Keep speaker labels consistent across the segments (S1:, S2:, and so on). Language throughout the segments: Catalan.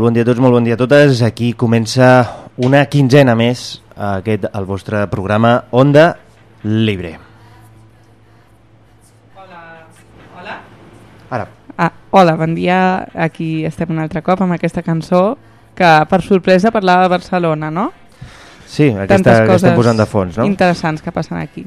S1: molt bon dia a tots, molt bon dia a totes. Aquí comença una quinzena més aquest, el vostre programa Onda Libre.
S2: Hola. Hola?
S1: Ara,
S2: Ah, hola, bon dia. Aquí estem un altre cop amb aquesta cançó que per sorpresa parlava de Barcelona, no?
S1: sí, aquesta que estem posant de fons, no?
S2: interessants que passen aquí.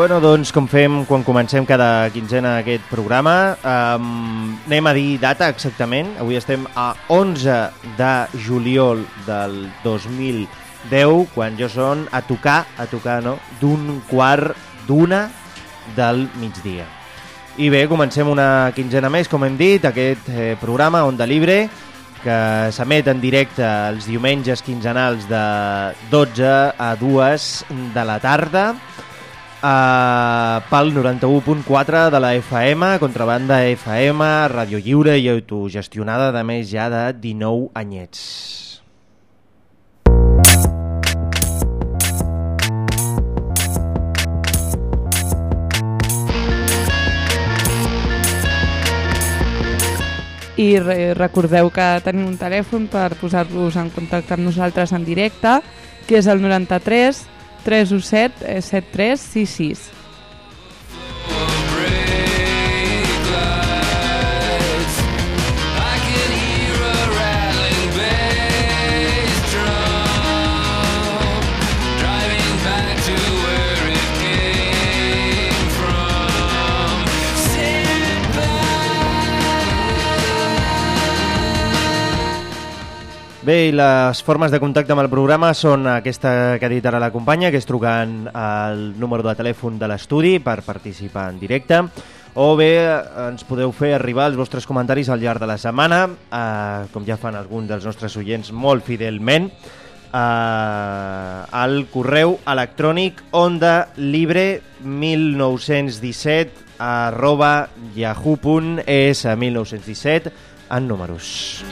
S1: Bueno, doncs, com fem quan comencem cada quinzena aquest programa, um, anem a dir data exactament. Avui estem a 11 de juliol del 2010, quan jo són a tocar, a tocar, no?, d'un quart d'una del migdia. I bé, comencem una quinzena més, com hem dit, aquest eh, programa Onda Libre, que s'emet en directe els diumenges quinzenals de 12 a 2 de la tarda, uh, pel 91.4 de la FM, contrabanda FM, ràdio lliure i autogestionada de més ja de 19 anyets.
S2: I re recordeu que tenim un telèfon per posar-vos en contacte amb nosaltres en directe, que és el 93 317 7366.
S1: Bé, i les formes de contacte amb el programa són aquesta que ha dit ara la companya, que és trucant al número de telèfon de l'estudi per participar en directe, o bé eh, ens podeu fer arribar els vostres comentaris al llarg de la setmana, eh, com ja fan alguns dels nostres oients molt fidelment, eh, al correu electrònic ondalibre1917 arroba yahoo.es 1917 en números.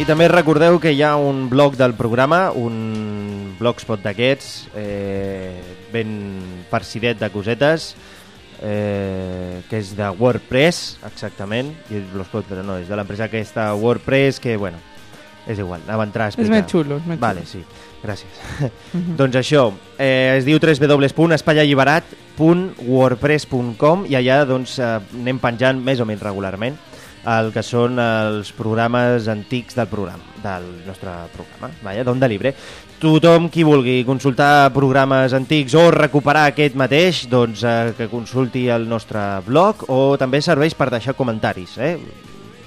S1: I també recordeu que hi ha un blog del programa, un blogspot d'aquests, eh, ben farcidet de cosetes, eh, que és de WordPress, exactament, i el blogspot, però no, és de l'empresa aquesta WordPress, que, bueno, és igual, anava a entrar a
S2: És
S1: explicar.
S2: més xulo, és més
S1: Vale,
S2: xulo.
S1: sí, gràcies. doncs això, eh, es diu www.espaialliberat.wordpress.com i allà doncs, eh, anem penjant més o menys regularment el que són els programes antics del programa, del nostre programa, vaja, d'Onda Libre. Tothom qui vulgui consultar programes antics o recuperar aquest mateix, doncs eh, que consulti el nostre blog o també serveix per deixar comentaris, eh?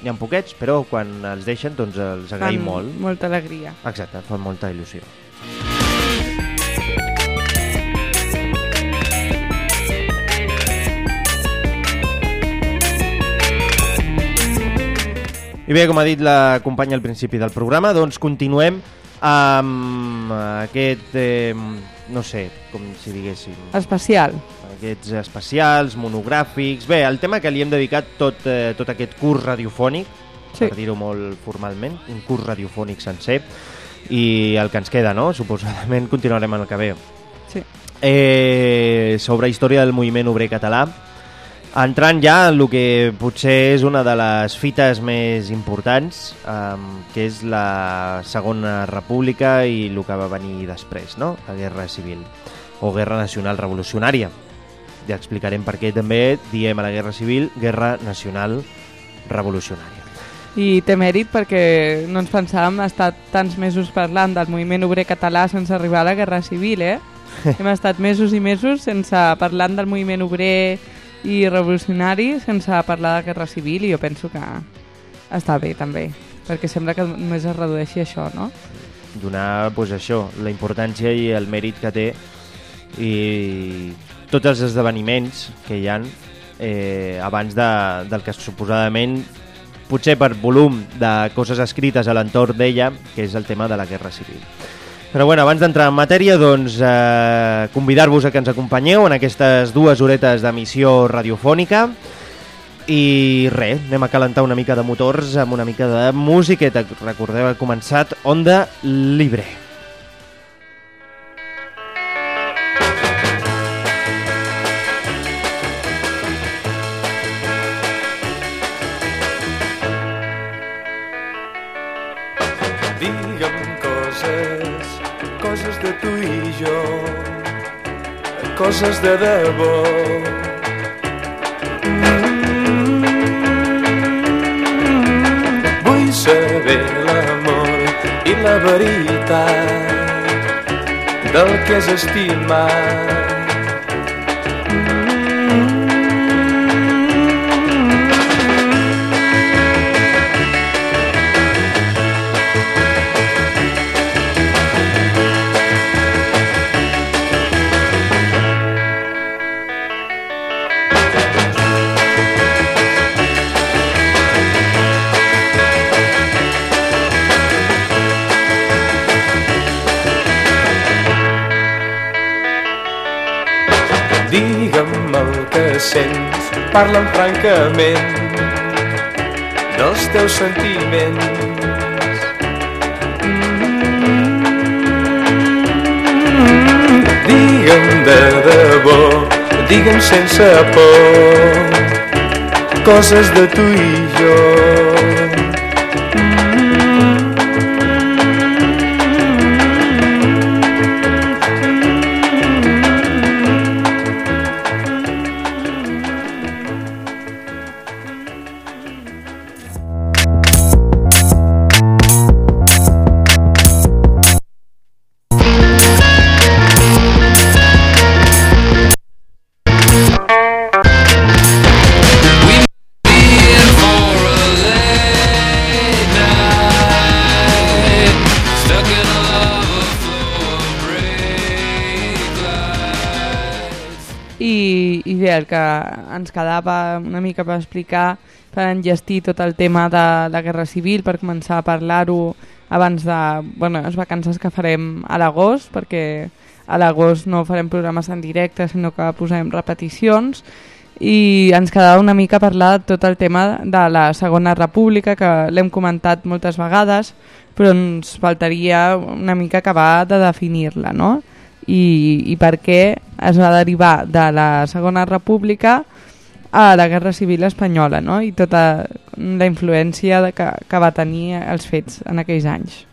S1: N'hi ha poquets, però quan els deixen doncs els agraïm
S2: Fan
S1: molt.
S2: Molta alegria.
S1: Exacte, fa molta il·lusió. I bé, com ha dit la companya al principi del programa, doncs continuem amb aquest, eh, no sé, com si diguéssim,
S2: Especial.
S1: aquests especials, monogràfics... Bé, el tema que li hem dedicat tot, eh, tot aquest curs radiofònic,
S2: Sí.
S1: per dir-ho molt formalment, un curs radiofònic sencer, i el que ens queda, no? Suposadament continuarem en el que ve.
S2: Sí.
S1: Eh, sobre història del moviment obrer català, entrant ja en el que potser és una de les fites més importants, eh, que és la Segona República i el que va venir després, no? la Guerra Civil o Guerra Nacional Revolucionària. Ja explicarem per què també diem a la Guerra Civil Guerra Nacional Revolucionària.
S2: I té mèrit perquè no ens pensàvem estar tants mesos parlant del moviment obrer català sense arribar a la Guerra Civil, eh? Hem estat mesos i mesos sense parlant del moviment obrer i revolucionari sense parlar de Guerra Civil i jo penso que està bé també, perquè sembla que només es redueixi això, no?
S1: donar pues, això, la importància i el mèrit que té i tots els esdeveniments que hi han eh, abans de, del que suposadament potser per volum de coses escrites a l'entorn d'ella, que és el tema de la Guerra Civil. Però bueno, abans d'entrar en matèria, doncs eh, convidar-vos a que ens acompanyeu en aquestes dues horetes d'emissió radiofònica i res, anem a calentar una mica de motors amb una mica de musiqueta. Recordeu, ha començat Onda Libre.
S3: Coses de debò. Mm, Vull saber l'amor i la veritat del que és estimar. Parla'm francament dels teus sentiments. Digue'm de debò, digue'm sense por, coses de tu i jo.
S2: Que ens quedava una mica per explicar, per enllestir tot el tema de la Guerra Civil, per començar a parlar-ho abans de bueno, les vacances que farem a l'agost, perquè a l'agost no farem programes en directe, sinó que posarem repeticions, i ens quedava una mica parlar de tot el tema de la Segona República, que l'hem comentat moltes vegades, però ens faltaria una mica acabar de definir-la, no? I, i per què es va derivar de la Segona República a la Guerra Civil Espanyola no? i tota la influència de que, que va tenir els fets en aquells anys.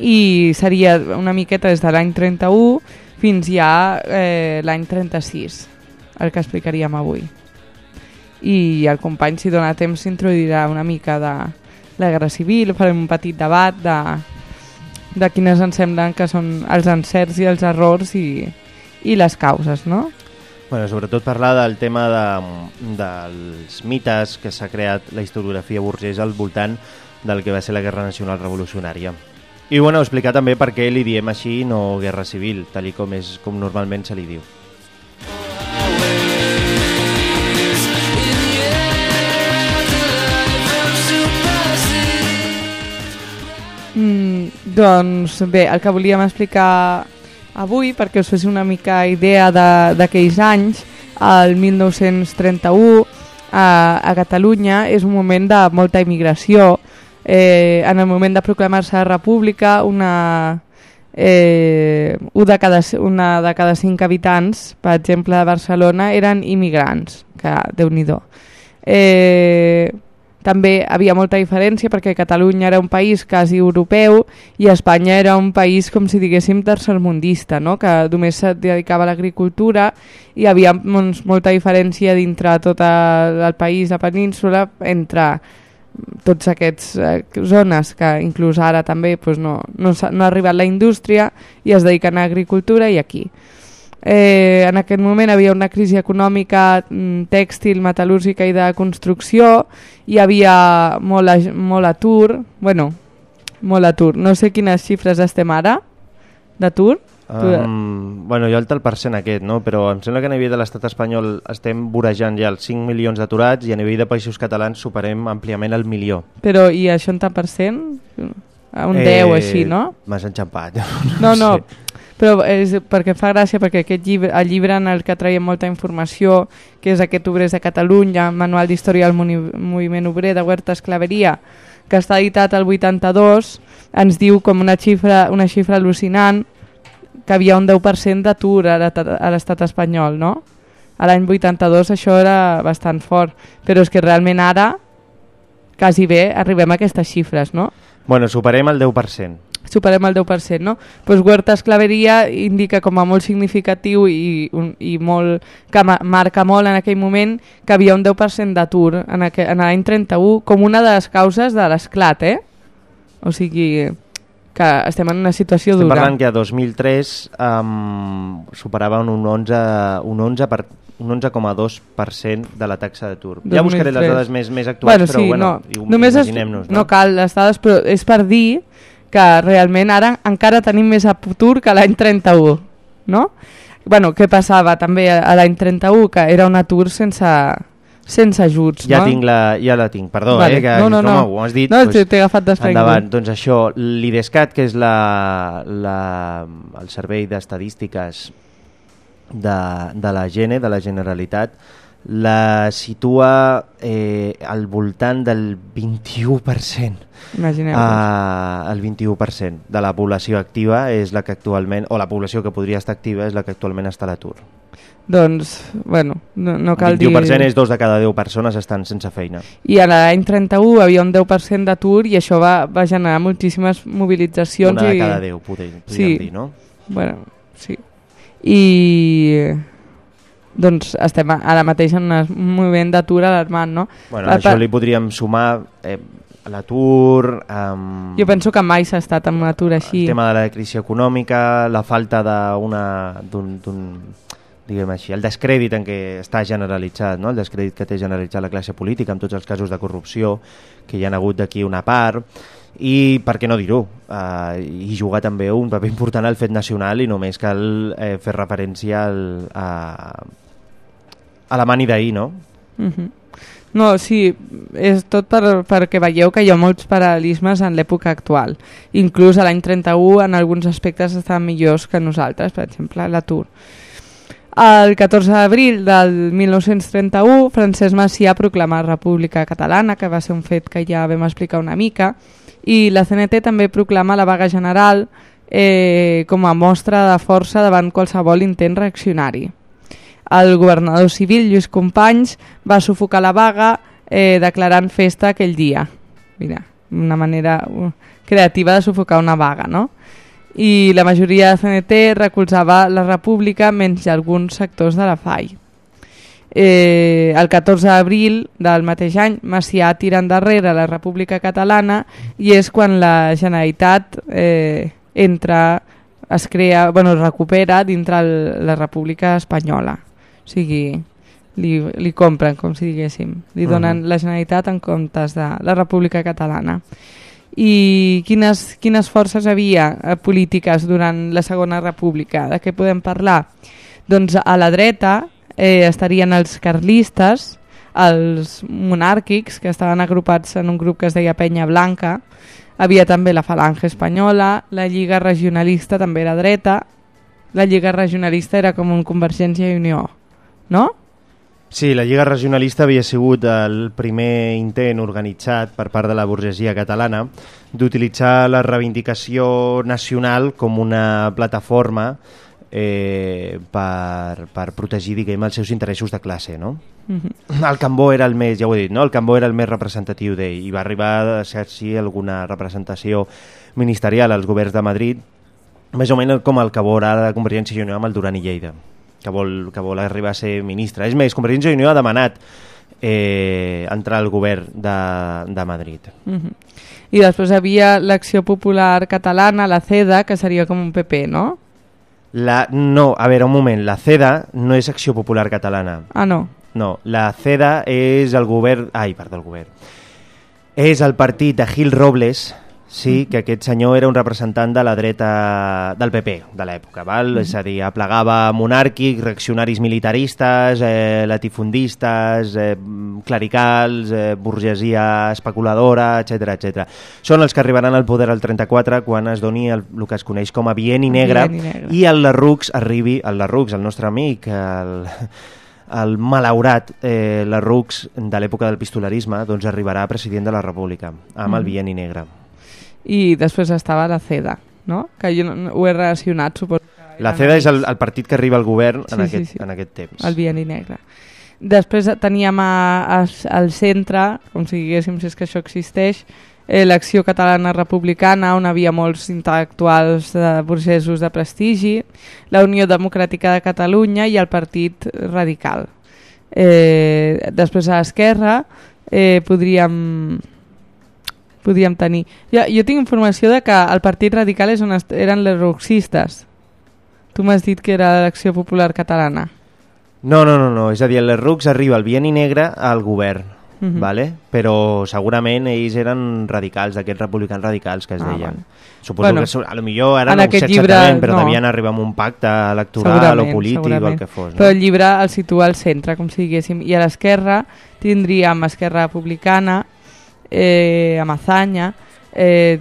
S2: I seria una miqueta des de l'any 31 fins ja eh, l'any 36, el que explicaríem avui. I el company, si dona temps, s'introduirà una mica de la Guerra Civil, farem un petit debat de, de quines ens semblen que són els encerts i els errors i, i les causes, no?
S1: Bueno, sobretot parlar del tema de, dels mites que s'ha creat la historiografia burgesa al voltant del que va ser la Guerra Nacional Revolucionària. I bueno, explicar també per què li diem així no Guerra Civil, tal com, és, com normalment se li diu.
S2: Mm, doncs bé, el que volíem explicar avui, perquè us fes una mica idea de- d'aquells anys, el 1931 a, a Catalunya és un moment de molta immigració. Eh, en el moment de proclamar-se la república, una, eh, un de cada, una de cada cinc habitants, per exemple, de Barcelona, eren immigrants, que déu-n'hi-do. Eh, també havia molta diferència perquè Catalunya era un país quasi europeu i Espanya era un país, com si diguéssim, tercermundista, no? que només se dedicava a l'agricultura i hi havia doncs, molta diferència dintre tot el, país, la península, entre tots aquests eh, zones que inclús ara també doncs, no, no, no ha arribat la indústria i es dediquen a agricultura i aquí. Eh, en aquest moment havia una crisi econòmica mm, tèxtil, metal·lúrgica i de construcció, hi havia molt, ag- molt atur, bueno, molt atur. No sé quines xifres estem ara d'atur. Tu-
S1: Um, bueno, jo el tal percent aquest, no? però em sembla que a nivell de l'estat espanyol estem vorejant ja els 5 milions d'aturats i a nivell de països catalans superem àmpliament el milió.
S2: Però i això en tant per cent? A un 10 o així, no?
S1: M'has enxampat.
S2: No, no,
S1: sé.
S2: Però és perquè fa gràcia perquè aquest llibre, el llibre en el que traiem molta informació, que és aquest Obrers de Catalunya, Manual d'Història del Moviment Obrer de Huerta Esclaveria, que està editat al 82, ens diu com una xifra, una xifra al·lucinant que havia un 10% d'atur a l'estat espanyol, no? A l'any 82 això era bastant fort, però és que realment ara quasi bé arribem a aquestes xifres, no?
S1: Bueno, superem el 10%.
S2: Superem el 10%, no? Pues Huerta Esclaveria indica com a molt significatiu i, un, i molt, que ma- marca molt en aquell moment que havia un 10% d'atur en, aqu- en l'any 31 com una de les causes de l'esclat, eh? O sigui, que estem en una situació
S1: Estem
S2: dura.
S1: parlant que a 2003 um, superaven un 11, un 11 per, un 11,2% de la taxa d'atur. Ja buscaré les
S2: 2003.
S1: dades més, més actuals,
S2: bueno,
S1: però
S2: sí,
S1: bueno,
S2: no. Només
S1: imaginem-nos.
S2: no cal les dades, però és per dir que realment ara encara tenim més atur que l'any 31, no? Bueno, què passava també a a l'any 31? Que era un atur sense, sense ajuts,
S1: Ja,
S2: no?
S1: tinc la, ja la tinc, perdó,
S2: Vale.
S1: eh, que
S2: no, no,
S1: com
S2: no.
S1: ho has dit.
S2: No,
S1: doncs,
S2: t'he agafat desprengut.
S1: Endavant, doncs això, l'IDESCAT, que és la, la, el servei d'estadístiques de, de la GENE, de la Generalitat, la situa eh, al voltant del 21%.
S2: Imagineu-vos.
S1: Uh, el 21% de la població activa és la que actualment, o la població que podria estar activa és la que actualment està a l'atur.
S2: Doncs, bueno, no, no cal
S1: El
S2: dir...
S1: 21% és dos de cada 10 persones estan sense feina.
S2: I a l'any 31 havia un 10% d'atur i això va, va generar moltíssimes mobilitzacions.
S1: Una de
S2: i...
S1: cada 10, podríem, podríem
S2: Sí.
S1: dir, no?
S2: Bueno, sí. I doncs estem ara mateix en un moviment d'atur alarmant, no?
S1: Bueno, a això li podríem sumar eh, l'atur, um,
S2: Jo penso que mai s'ha estat en un atur així.
S1: el tema de la crisi econòmica, la falta d'una d'un diguem així, el descrèdit en què està generalitzat, no? el descrèdit que té generalitzat la classe política amb tots els casos de corrupció que hi han hagut d'aquí una part i per què no dir-ho eh, i jugar també un paper important al fet nacional i només cal eh, fer referència al, a, a la mani d'ahir, no?
S2: Mhm. No, sí, és tot per, perquè veieu que hi ha molts paral·lelismes en l'època actual. Inclús a l'any 31 en alguns aspectes estan millors que nosaltres, per exemple, l'atur. El 14 d'abril del 1931, Francesc Macià proclama la República Catalana, que va ser un fet que ja vam explicar una mica, i la CNT també proclama la vaga general eh, com a mostra de força davant qualsevol intent reaccionari. El governador civil, Lluís Companys, va sufocar la vaga eh, declarant festa aquell dia. Mira, una manera uh, creativa de sufocar una vaga, no? I la majoria de CNT recolzava la república menys alguns sectors de la FAI. Eh, el 14 d'abril del mateix any, Macià tira endarrere la República Catalana i és quan la Generalitat eh, entra, es crea, bueno, recupera dintre el, la República Espanyola. O sigui, li, li compren, com si diguéssim. Li donen
S1: Mhm.
S2: la Generalitat en comptes de la República Catalana. I quines, quines forces havia eh, polítiques durant la Segona República? De què podem parlar? Doncs a la dreta eh, estarien els carlistes, els monàrquics, que estaven agrupats en un grup que es deia Penya Blanca, havia també la Falange Espanyola, la Lliga Regionalista també era dreta, la Lliga Regionalista era com un Convergència i Unió, no?
S1: Sí, la Lliga Regionalista havia sigut el primer intent organitzat per part de la burgesia catalana d'utilitzar la reivindicació nacional com una plataforma eh, per, per protegir diguem, els seus interessos de classe. No?
S2: Mhm.
S1: El Cambó era el més, ja ho he dit, no? el Cambó era el més representatiu d'ell i va arribar a ser sí, alguna representació ministerial als governs de Madrid, més o menys com el que ara de Convergència i Unió amb el Duran i Lleida, que vol, que vol arribar a ser ministre. És més, Convergència i Unió ha demanat eh, entrar al govern de, de Madrid.
S2: Mhm. I després havia l'Acció Popular Catalana, la CEDA, que seria com un PP, no?
S1: La, no, a veure, un moment, la CEDA no és Acció Popular Catalana.
S2: Ah, no.
S1: No, la CEDA és el govern... Ai, perdó, el govern. És el partit de Gil Robles, sí, que aquest senyor era un representant de la dreta del PP de l'època, val? és a dir, aplegava monàrquics, reaccionaris militaristes, eh, latifundistes, eh, clericals, eh, burgesia especuladora, etc etc. Són els que arribaran al poder al 34 quan es doni el, el que es coneix com a bienni negre,
S2: negre.
S1: i el Larrux arribi, el Larrux, el nostre amic, el, el malaurat eh, Larrux de l'època del pistolarisme doncs arribarà a president de la República amb el
S2: Mhm.
S1: bienni negre.
S2: I després estava la CEDA, no? Que jo ho he relacionat, suposo.
S1: La CEDA és el, el partit que arriba al govern en,
S2: Sí, sí,
S1: aquest,
S2: sí.
S1: en aquest temps.
S2: el bienni negre. Després teníem a, a, al centre, com si diguéssim si és que això existeix, eh, l'Acció Catalana Republicana, on havia molts intel·lectuals de burgesos de prestigi, la Unió Democràtica de Catalunya i el Partit Radical. Eh, després a l'esquerra eh, podríem podríem tenir... Jo, jo tinc informació de que el Partit Radical és on eren les roxistes. Tu m'has dit que era l'Acció Popular Catalana.
S1: No, no, no, no, és a dir, el Rux arriba el bienni negre al govern,
S2: Mhm.
S1: vale? però segurament ells eren radicals, d'aquests republicans radicals que es
S2: Ah,
S1: deien.
S2: vale.
S1: Suposo
S2: Bueno,
S1: que a lo millor ara no ho sé
S2: llibre,
S1: exactament, però
S2: no.
S1: devien arribar amb un pacte electoral o polític o el que fos. No?
S2: Però el llibre el situa al centre, com si diguéssim. I a l'esquerra tindríem Esquerra Republicana, eh, Amazanya, eh,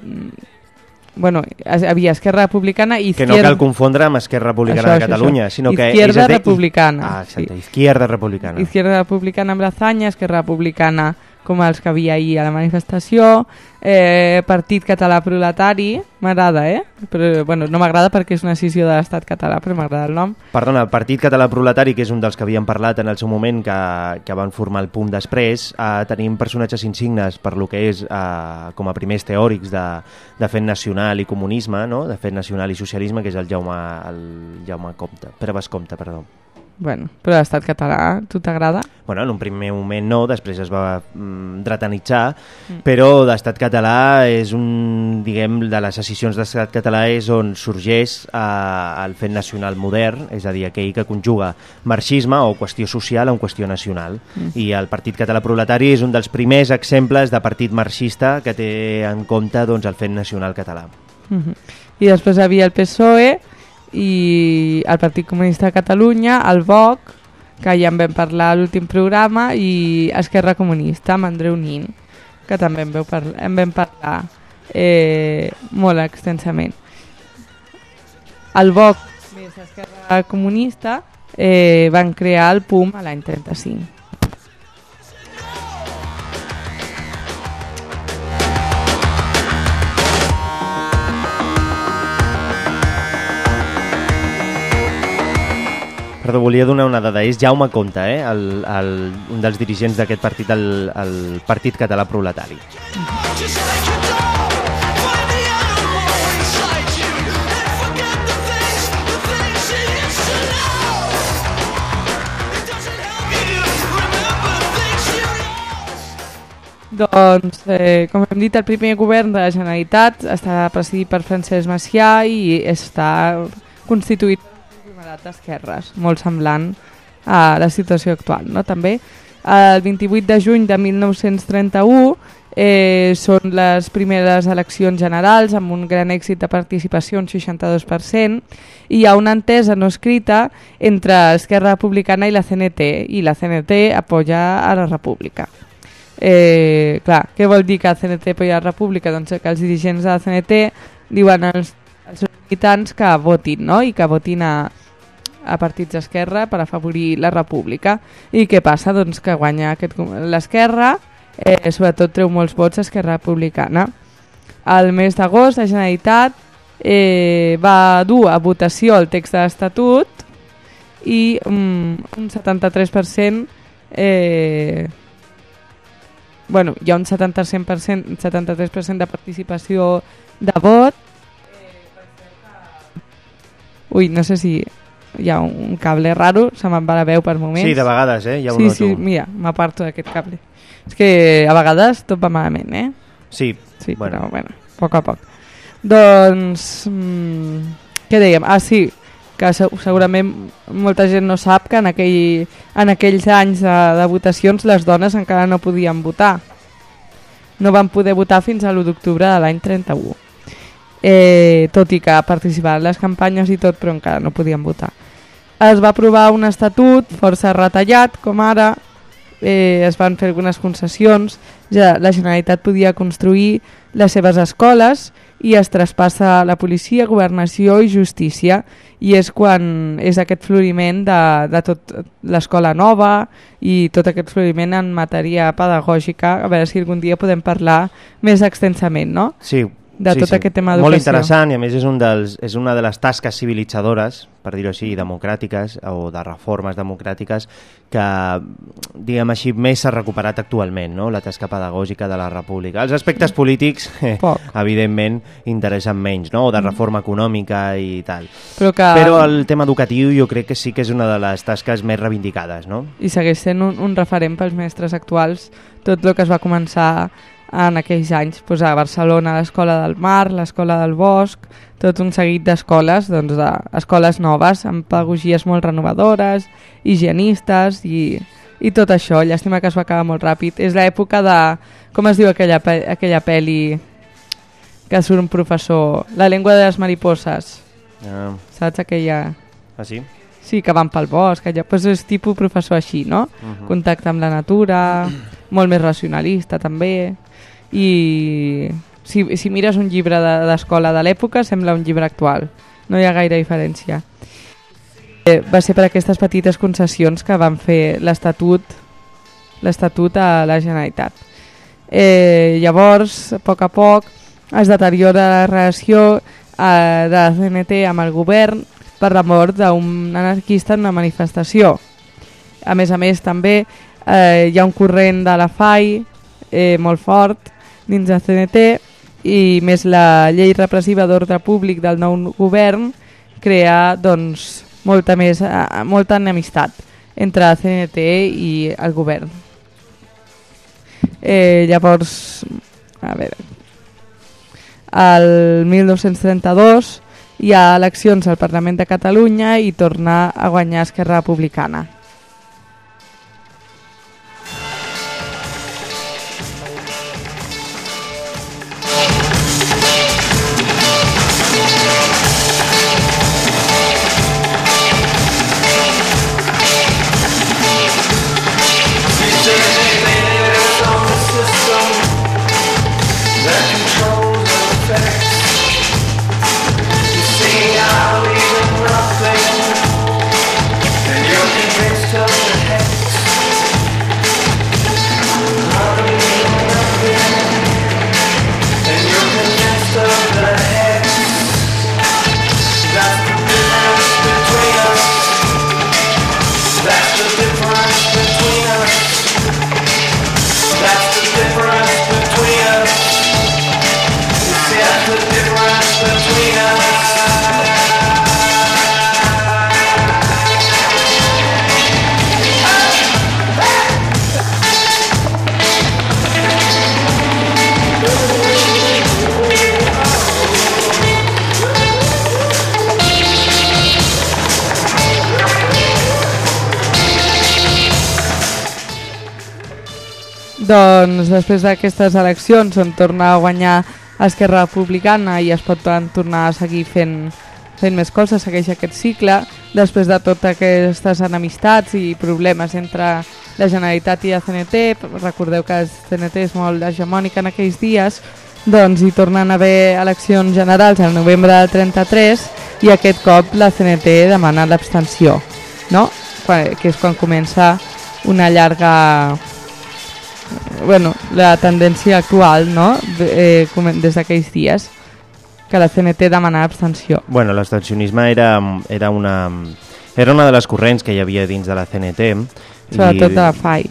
S2: bueno, havia Esquerra Republicana i
S1: Que no
S2: Izquierda,
S1: cal confondre amb Esquerra Republicana
S2: Això,
S1: de
S2: això,
S1: Catalunya,
S2: això.
S1: sinó que...
S2: Izquierda
S1: és dir-
S2: Republicana,
S1: Ah, exacte,
S2: sí.
S1: Izquierda Republicana.
S2: Izquierda Republicana amb Lazanya, Esquerra Republicana com els que havia ahir a la manifestació, eh, Partit Català Proletari, m'agrada, eh? Però, bueno, no m'agrada perquè és una decisió de l'estat català, però m'agrada el nom.
S1: Perdona, el Partit Català Proletari, que és un dels que havíem parlat en el seu moment, que, que van formar el punt després, eh, tenim personatges insignes per lo que és eh, com a primers teòrics de, de fet nacional i comunisme, no? de fet nacional i socialisme, que és el Jaume, el Jaume Comte, Pere Bascompte, perdó.
S2: Bueno, però l'estat català, tu t'agrada?
S1: Bueno, en un primer moment no, després es va mm, dretanitzar, mm. però d'estat català és un, diguem, de les decisions d'estat català és on sorgeix eh, el fet nacional modern, és a dir, aquell que conjuga marxisme o qüestió social amb qüestió nacional. Mm. I el Partit Català Proletari és un dels primers exemples de partit marxista que té en compte doncs, el fet nacional català.
S2: Uh -huh. I després hi havia el PSOE i el Partit Comunista de Catalunya, el VOC, que ja en vam parlar a l'últim programa, i Esquerra Comunista, amb Andreu Nin, que també en, veu parlar, en vam parlar eh, molt extensament. El VOC més Esquerra Comunista eh, van crear el PUM a l'any 35.
S1: Perdó, volia donar una dada. És Jaume Comte, eh? el, el, un dels dirigents d'aquest partit, el, el Partit Català Proletari.
S2: Doncs, eh, com hem dit, el primer govern de la Generalitat està presidit per Francesc Macià i està constituït conglomerat d'esquerres, molt semblant a la situació actual. No? També el 28 de juny de 1931 eh, són les primeres eleccions generals amb un gran èxit de participació, un 62%, i hi ha una entesa no escrita entre Esquerra Republicana i la CNT, i la CNT apoya a la República. Eh, clar, què vol dir que la CNT apoya la República? Doncs que els dirigents de la CNT diuen als, als militants que votin, no? I que votin a, a partits d'esquerra per afavorir la república. I què passa? Doncs que guanya aquest l'esquerra, eh, sobretot treu molts vots a Esquerra Republicana. Al mes d'agost, la Generalitat eh, va dur a votació el text de l'Estatut i mm, un 73% eh, bueno, hi ha un 70%, 73% de participació de vot ui, no sé si hi ha un cable raro, se me'n va la veu per moments
S1: Sí, de vegades, eh? Ja ho
S2: sí,
S1: noto.
S2: sí, mira, m'aparto d'aquest cable és que a vegades tot va malament, eh?
S1: Sí,
S2: Sí,
S1: Bueno.
S2: bueno. però bueno, a poc a poc. Doncs, mm, què dèiem? Ah, sí, que se- segurament molta gent no sap que en, aquell, en aquells anys de, de votacions les dones encara no podien votar. No van poder votar fins a l'1 d'octubre de l'any 31. Eh, tot i que participaven en les campanyes i tot, però encara no podien votar. Es va aprovar un estatut força retallat, com ara, eh, es van fer algunes concessions, ja la Generalitat podia construir les seves escoles i es traspassa la policia, governació i justícia i és quan és aquest floriment de, de tot l'escola nova i tot aquest floriment en matèria pedagògica a veure si algun dia podem parlar més extensament, no?
S1: sí.
S2: De
S1: sí,
S2: tot
S1: sí.
S2: aquest tema
S1: Molt
S2: d'educació.
S1: interessant i a més és, un dels, és una de les tasques civilitzadores, per dir-ho així, democràtiques o de reformes democràtiques que, diguem així, més s'ha recuperat actualment, no? la tasca pedagògica de la república. Els aspectes polítics, eh,
S2: Poc.
S1: evidentment, interessen menys, no? o de reforma econòmica i tal.
S2: Però que...
S1: Però el tema educatiu jo crec que sí que és una de les tasques més reivindicades, no?
S2: i segueix sent un, un referent pels mestres actuals tot el que es va començar en aquells anys pues, a Barcelona, l'Escola del Mar, l'Escola del Bosc, tot un seguit d'escoles, doncs, escoles noves, amb pedagogies molt renovadores, higienistes i, i tot això. Llàstima que es va acabar molt ràpid. És l'època de... Com es diu aquella, pe aquella pel·li que surt un professor? La llengua de les mariposes.
S1: Ah,
S2: Saps aquella...
S1: ah sí?
S2: Sí, que van pel bosc, allò, pues és tipus professor així, no?
S1: Mhm.
S2: Contacte amb la natura, molt més racionalista també, i si, si mires un llibre de- d'escola de, l'època sembla un llibre actual, no hi ha gaire diferència. Eh, va ser per aquestes petites concessions que van fer l'Estatut l'Estatut a la Generalitat. Eh, llavors, a poc a poc, es deteriora la relació eh, de la CNT amb el govern per la mort d'un anarquista en una manifestació. A més a més, també eh, hi ha un corrent de la FAI eh, molt fort dins de CNT i més la llei repressiva d'ordre públic del nou govern crea doncs, molta més eh, molta enemistat entre CNT i el govern. Eh, llavors, a veure, el 1932 hi ha eleccions al Parlament de Catalunya i torna a guanyar Esquerra Republicana. Doncs després d'aquestes eleccions on torna a guanyar Esquerra Republicana i es pot tor- tornar a seguir fent, fent més coses, segueix aquest cicle, després de totes aquestes enemistats i problemes entre la Generalitat i la CNT, recordeu que la CNT és molt hegemònica en aquells dies, doncs hi tornen a haver eleccions generals al novembre del 33, i aquest cop la CNT demana l'abstenció, no? Que és quan comença una llarga bueno, la tendència actual, no? Eh, des d'aquells dies que la CNT demana abstenció.
S1: Bueno, l'abstencionisme era, era, una, era una de les corrents que hi havia dins de la CNT.
S2: Sobretot de la FAI.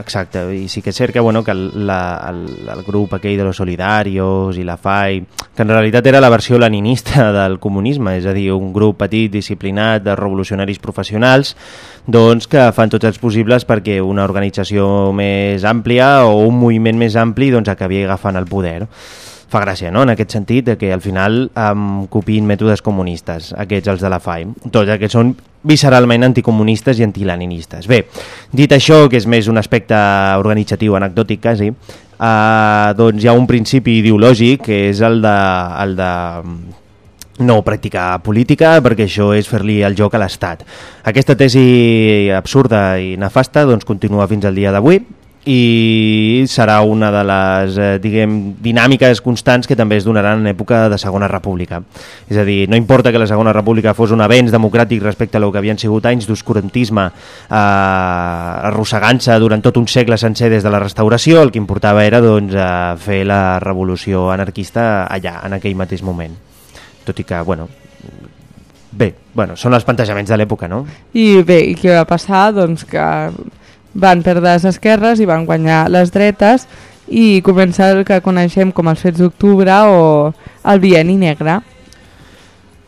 S1: Exacte, i sí que és cert que, bueno, que la, el, el grup aquell de los solidarios i la FAI, que en realitat era la versió leninista del comunisme, és a dir, un grup petit, disciplinat, de revolucionaris professionals, doncs que fan tots els possibles perquè una organització més àmplia o un moviment més ampli doncs acabi agafant el poder fa gràcia, no?, en aquest sentit, que al final um, copien mètodes comunistes, aquests, els de la FAI. Tots aquests són visceralment anticomunistes i antileninistes. Bé, dit això, que és més un aspecte organitzatiu, anecdòtic quasi, uh, doncs hi ha un principi ideològic que és el de, el de no practicar política perquè això és fer-li el joc a l'Estat. Aquesta tesi absurda i nefasta doncs, continua fins al dia d'avui i serà una de les eh, diguem, dinàmiques constants que també es donaran en època de Segona República. És a dir, no importa que la Segona República fos un avenç democràtic respecte a lo que havien sigut anys d'oscurantisme eh, arrossegant-se durant tot un segle sencer des de la restauració, el que importava era doncs, eh, fer la revolució anarquista allà, en aquell mateix moment. Tot i que, bueno, bé, bueno, són els plantejaments de l'època, no?
S2: I bé, i què va passar? Doncs que van perdre les esquerres i van guanyar les dretes i comença el que coneixem com els fets d'octubre o el bienni negre.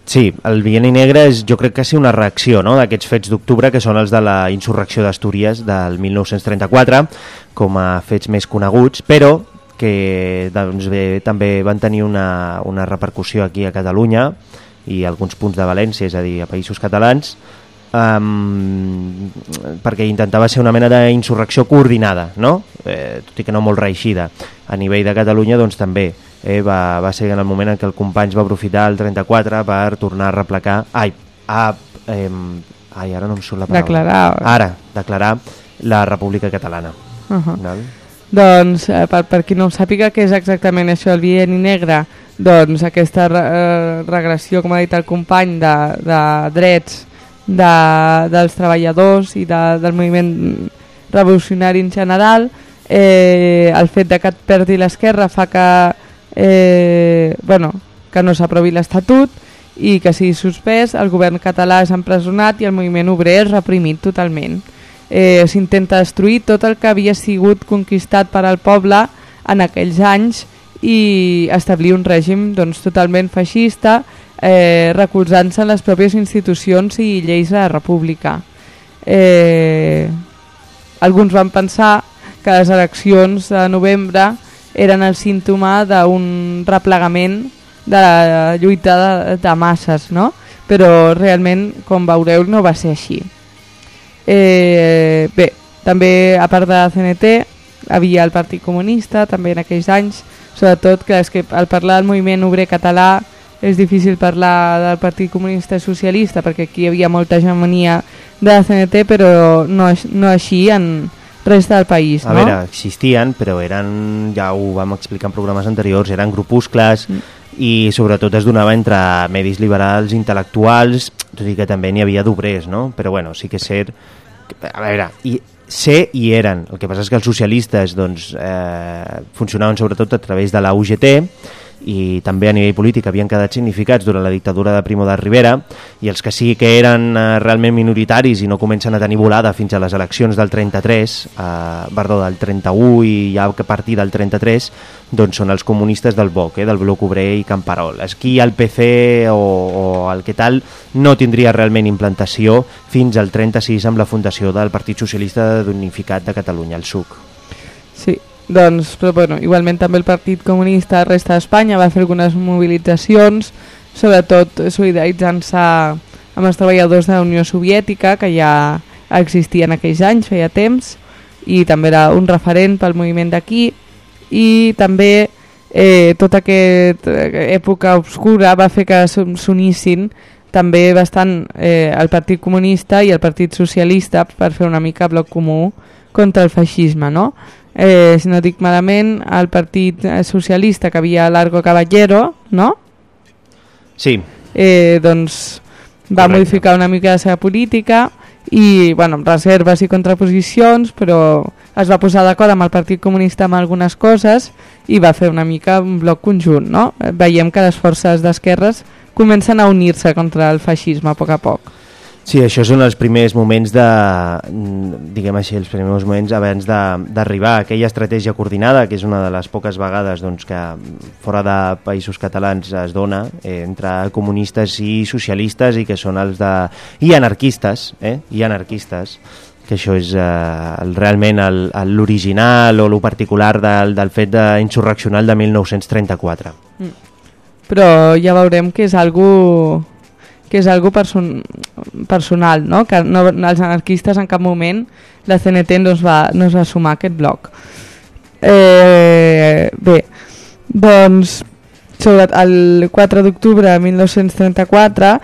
S1: Sí, el Bienni Negre és, jo crec que sí una reacció no? d'aquests fets d'octubre que són els de la insurrecció d'Astúries del 1934 com a fets més coneguts, però que doncs, bé, també van tenir una, una repercussió aquí a Catalunya i alguns punts de València, és a dir, a països catalans, um, perquè intentava ser una mena d'insurrecció coordinada, no? Eh, tot i que no molt reeixida. A nivell de Catalunya, doncs també eh, va, va ser en el moment en què el Companys va aprofitar el 34 per tornar a replacar... Ai, a, eh, ai ara no em surt la paraula.
S2: Declarar.
S1: Ara, declarar la República Catalana.
S2: Uh -huh. Doncs, eh, per, per qui no ho sàpiga què és exactament això, el bienni negre, doncs aquesta re, eh, regressió, com ha dit el company, de, de drets de, dels treballadors i de, del moviment revolucionari en general, eh, el fet de que et perdi l'esquerra fa que, eh, bueno, que no s'aprovi l'Estatut i que sigui suspès, el govern català és empresonat i el moviment obrer és reprimit totalment. Eh, s'intenta destruir tot el que havia sigut conquistat per al poble en aquells anys i establir un règim doncs, totalment feixista eh, recolzant-se en les pròpies institucions i lleis de la república. Eh, alguns van pensar que les eleccions de novembre eren el símptoma d'un replegament de la lluita de, de masses, no? però realment, com veureu, no va ser així. Eh, bé, també a part de la CNT havia el Partit Comunista també en aquells anys, sobretot que, és que al parlar del moviment obrer català és difícil parlar del Partit Comunista Socialista perquè aquí hi havia molta hegemonia de la CNT però no, no així en resta del país,
S1: A
S2: no?
S1: veure, existien, però eren, ja ho vam explicar en programes anteriors, eren grupuscles mm. i sobretot es donava entre medis liberals, intel·lectuals, tot i que també n'hi havia d'obrers, no? Però bueno, sí que és cert... A veure, i ser i eren. El que passa és que els socialistes doncs, eh, funcionaven sobretot a través de la UGT i també a nivell polític havien quedat significats durant la dictadura de Primo de Rivera i els que sí que eren eh, realment minoritaris i no comencen a tenir volada fins a les eleccions del 33, eh, perdó, del 31 i ja a partir del 33 doncs són els comunistes del BOC, eh, del Bloc Obrer i Camperol. Aquí el PC o, o el que tal no tindria realment implantació fins al 36 amb la fundació del Partit Socialista Unificat de Catalunya, el SUC.
S2: Sí, doncs, però bueno, igualment també el Partit Comunista de resta d'Espanya va fer algunes mobilitzacions, sobretot solidaritzant-se amb els treballadors de la Unió Soviètica, que ja existia en aquells anys, feia temps, i també era un referent pel moviment d'aquí, i també eh, tota aquesta època obscura va fer que s'un- s'unissin també bastant eh, el Partit Comunista i el Partit Socialista per fer una mica bloc comú contra el feixisme, no? Eh, si no dic malament, el Partit Socialista que havia Largo Caballero, no?
S1: Sí,
S2: eh, doncs, va
S1: Correcte.
S2: modificar una mica la seva política i bueno, amb reserves i contraposicions però es va posar d'acord amb el Partit Comunista amb algunes coses i va fer una mica un bloc conjunt no? veiem que les forces d'esquerres comencen a unir-se contra el feixisme a poc a poc
S1: Sí, això són els primers moments de, mm, diguem així, els primers moments abans de- d'arribar a aquella estratègia coordinada, que és una de les poques vegades doncs, que fora de països catalans es dona eh, entre comunistes i socialistes i que són els de... i anarquistes, eh? i anarquistes, que això és eh, el, realment el- el- l'original o lo particular del, del fet d'insurreccional de 1934.
S2: però ja veurem que és algo que és algo person personal, no? que no, els anarquistes en cap moment la CNT no es va, no es va sumar a aquest bloc. Eh, bé, doncs sobre el 4 d'octubre de 1934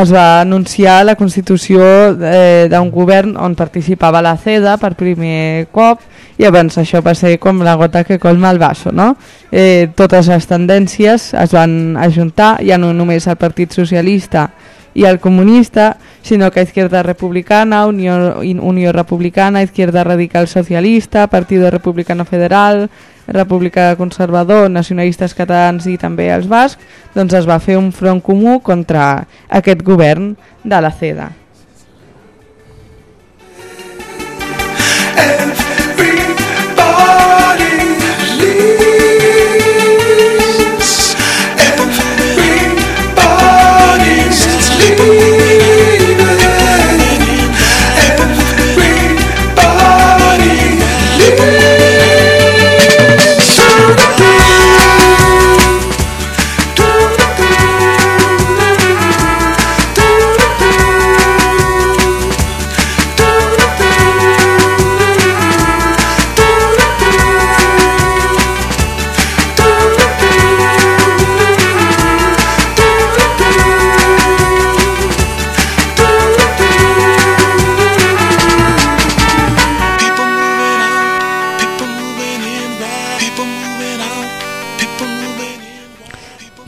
S2: es va anunciar la constitució eh, d'un govern on participava la CEDA per primer cop i abans això va ser com la gota que colma el vaso, no? Eh, totes les tendències es van ajuntar, ja no només el Partit Socialista i el Comunista, sinó que Izquierda Republicana, Unió, Unió Republicana, Izquierda Radical Socialista, Partido Republicano Federal, República Conservador, Nacionalistes Catalans i també els bascs, doncs es va fer un front comú contra aquest govern de la CEDA.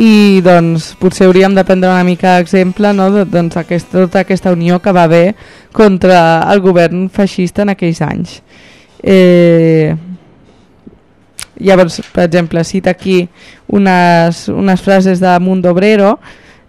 S2: I doncs potser hauríem de prendre una mica d'exemple no? de, doncs, aquest, tota aquesta unió que va haver contra el govern feixista en aquells anys. Eh, llavors, per exemple, cita aquí unes, unes frases de Mundo Obrero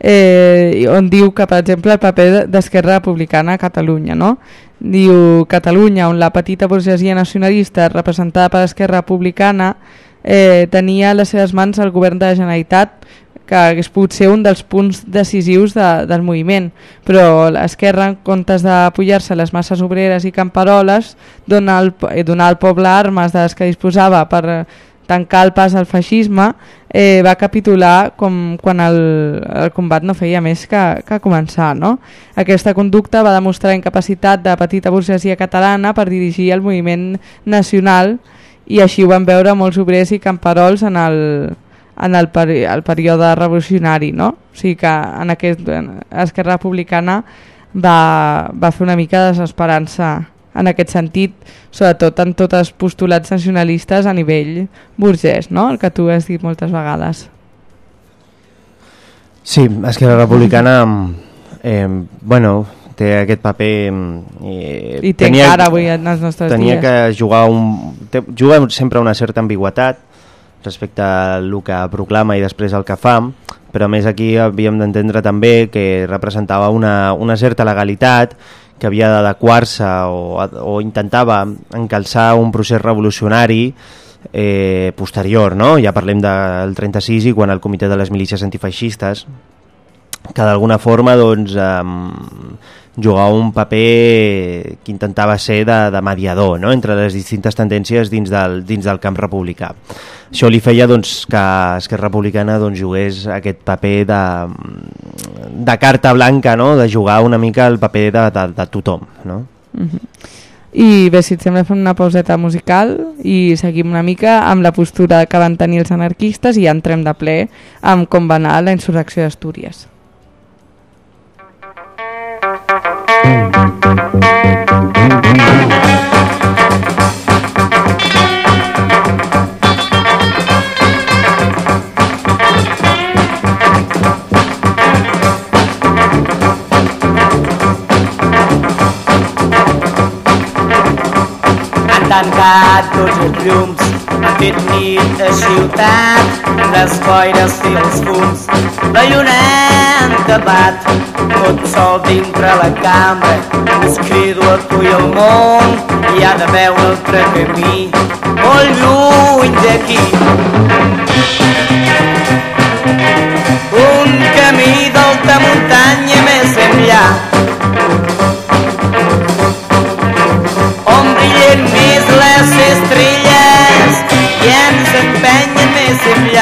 S2: eh, on diu que, per exemple, el paper d'Esquerra Republicana a Catalunya, no? Diu Catalunya, on la petita burgesia nacionalista representada per Esquerra Republicana eh, tenia a les seves mans el govern de la Generalitat que hagués pogut ser un dels punts decisius de, del moviment, però l'esquerra, en comptes d'apoyar-se a les masses obreres i camperoles, donar al, eh, donar al poble armes de les que disposava per tancar el pas al feixisme, eh, va capitular com quan el, el combat no feia més que, que començar. No? Aquesta conducta va demostrar incapacitat de petita burgesia catalana per dirigir el moviment nacional i així ho van veure molts obrers i camperols en el, en el, peri el període revolucionari, no? O sigui que en aquest, en Esquerra Republicana va, va fer una mica de desesperança en aquest sentit, sobretot en tots els postulats nacionalistes a nivell burgès, no? el que tu has dit moltes vegades.
S1: Sí, Esquerra Republicana eh, bueno, té aquest paper eh,
S2: I té encara avui en els nostres
S1: tenia
S2: dies.
S1: que jugar un, té, juga sempre una certa ambigüetat respecte al que proclama i després el que fa però més aquí havíem d'entendre també que representava una, una certa legalitat que havia d'adequar-se o, o intentava encalçar un procés revolucionari eh, posterior, no? Ja parlem del 36 i quan el Comitè de les Milícies Antifeixistes que d'alguna forma doncs, um, jugava un paper que intentava ser de, de mediador no? entre les distintes tendències dins del, dins del camp republicà. Això li feia doncs, que Esquerra Republicana doncs, jugués aquest paper de, de carta blanca, no? de jugar una mica el paper de, de, de tothom. No?
S2: I bé, si et sembla fem una pauseta musical i seguim una mica amb la postura que van tenir els anarquistes i entrem de ple amb com va anar la insurrecció d'Astúries. Mm-hmm.
S4: Tancat tots els llums. Han fet nit a ciutat, les boires i els fums. La lluna han tapat, tot sol dintre la cambra. Us crido a tu i al món, hi ha d'haver un altre camí, molt lluny d'aquí. Un camí d'alta muntanya més enllà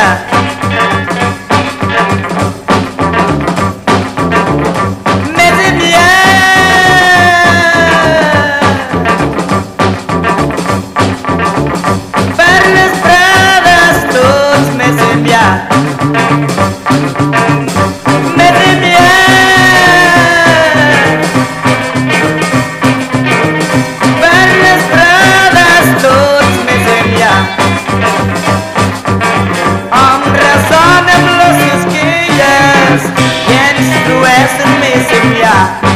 S4: més
S5: yeah.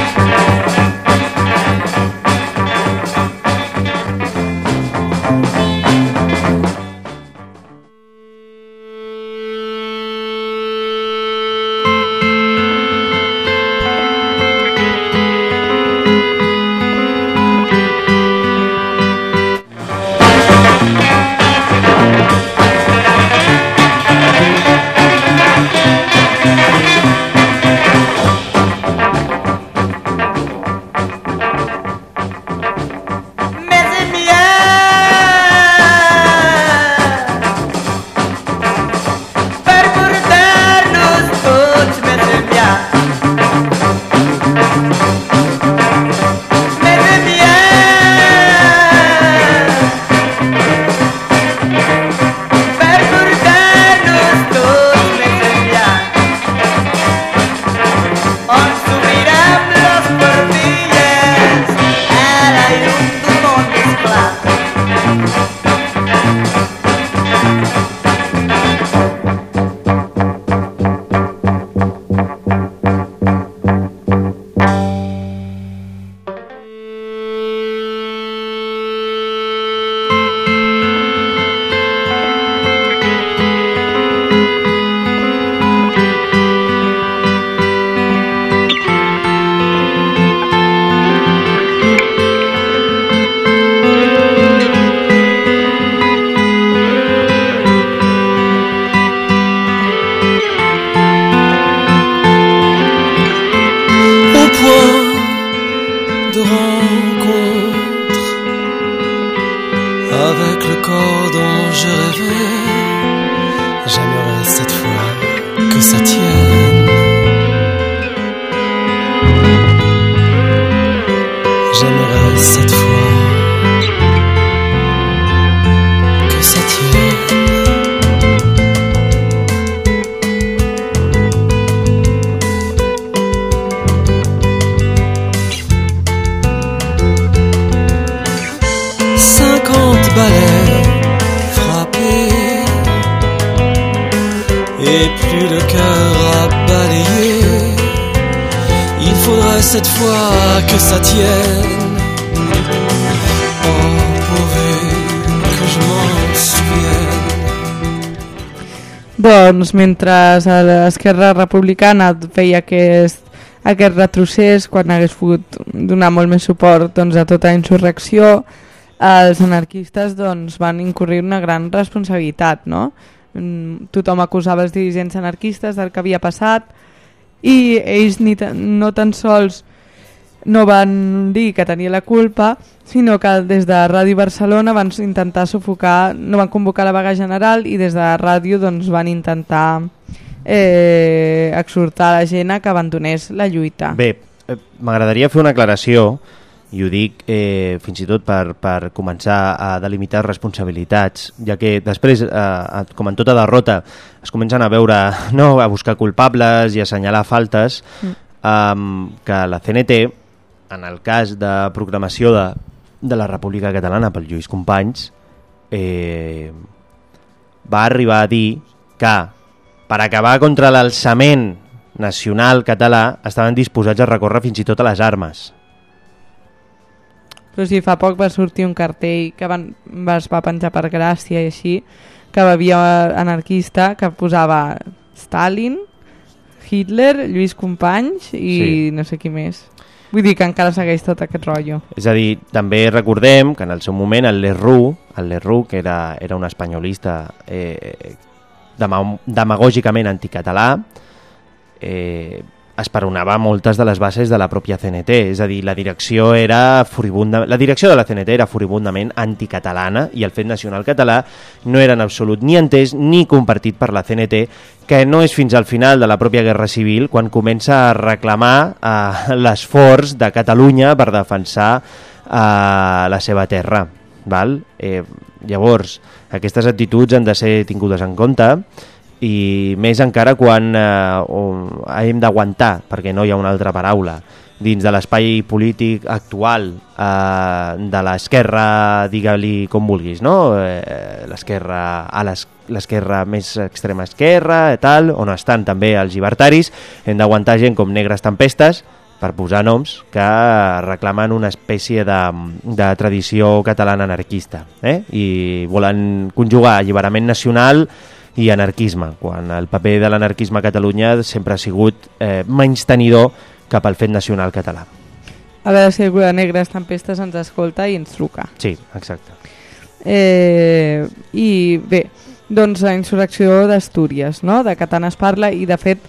S5: J'aimerais
S2: Doncs mentre l'Esquerra Republicana feia aquest, aquest retrocés quan hagués pogut donar molt més suport doncs, a tota la insurrecció, els anarquistes doncs, van incurrir una gran responsabilitat. No? Mm, Tothom acusava els dirigents anarquistes del que havia passat i ells ni no tan sols no van dir que tenia la culpa, sinó que des de Ràdio Barcelona van intentar sufocar, no van convocar la vaga general i des de ràdio doncs, van intentar eh, exhortar la gent a que abandonés la lluita.
S1: Bé, eh, m'agradaria fer una aclaració i ho dic eh, fins i tot per, per començar a delimitar responsabilitats, ja que després, eh, com en tota derrota, es comencen a veure, no, a buscar culpables i assenyalar faltes, mm. um, que la CNT, en el cas de proclamació de, de la República Catalana pel Lluís Companys, eh, va arribar a dir que per acabar contra l'alçament nacional català estaven disposats a recórrer fins i tot a les armes.
S2: Però sí, fa poc va sortir un cartell que van, va, es va penjar per Gràcia i així, que havia anarquista que posava Stalin, Hitler, Lluís Companys i
S1: Sí.
S2: no sé qui més. Vull dir que encara segueix tot aquest rotllo.
S1: És a dir, també recordem que en el seu moment el Lerroux, el Lerroux que era, era un espanyolista eh, dema demagògicament anticatalà, eh, esperonava moltes de les bases de la pròpia CNT, és a dir, la direcció era furibunda, la direcció de la CNT era furibundament anticatalana i el fet nacional català no era en absolut ni entès ni compartit per la CNT, que no és fins al final de la pròpia Guerra Civil quan comença a reclamar eh, l'esforç de Catalunya per defensar eh, la seva terra. Val? Eh, llavors, aquestes actituds han de ser tingudes en compte i més encara quan eh, hem d'aguantar, perquè no hi ha una altra paraula, dins de l'espai polític actual eh, de l'esquerra, digue-li com vulguis, no? Eh, l'esquerra a l'es- l'esquerra més extrema esquerra, tal, on estan també els llibertaris, hem d'aguantar gent com Negres Tempestes, per posar noms, que reclamen una espècie de, de tradició catalana anarquista eh? i volen conjugar alliberament nacional i anarquisme, quan el paper de l'anarquisme a Catalunya sempre ha sigut eh, menys tenidor cap al fet nacional català.
S2: A veure si algú de Negres Tempestes ens escolta i ens truca.
S1: Sí, exacte.
S2: Eh, I bé, doncs la insurrecció d'Astúries, no? de tant es parla i de fet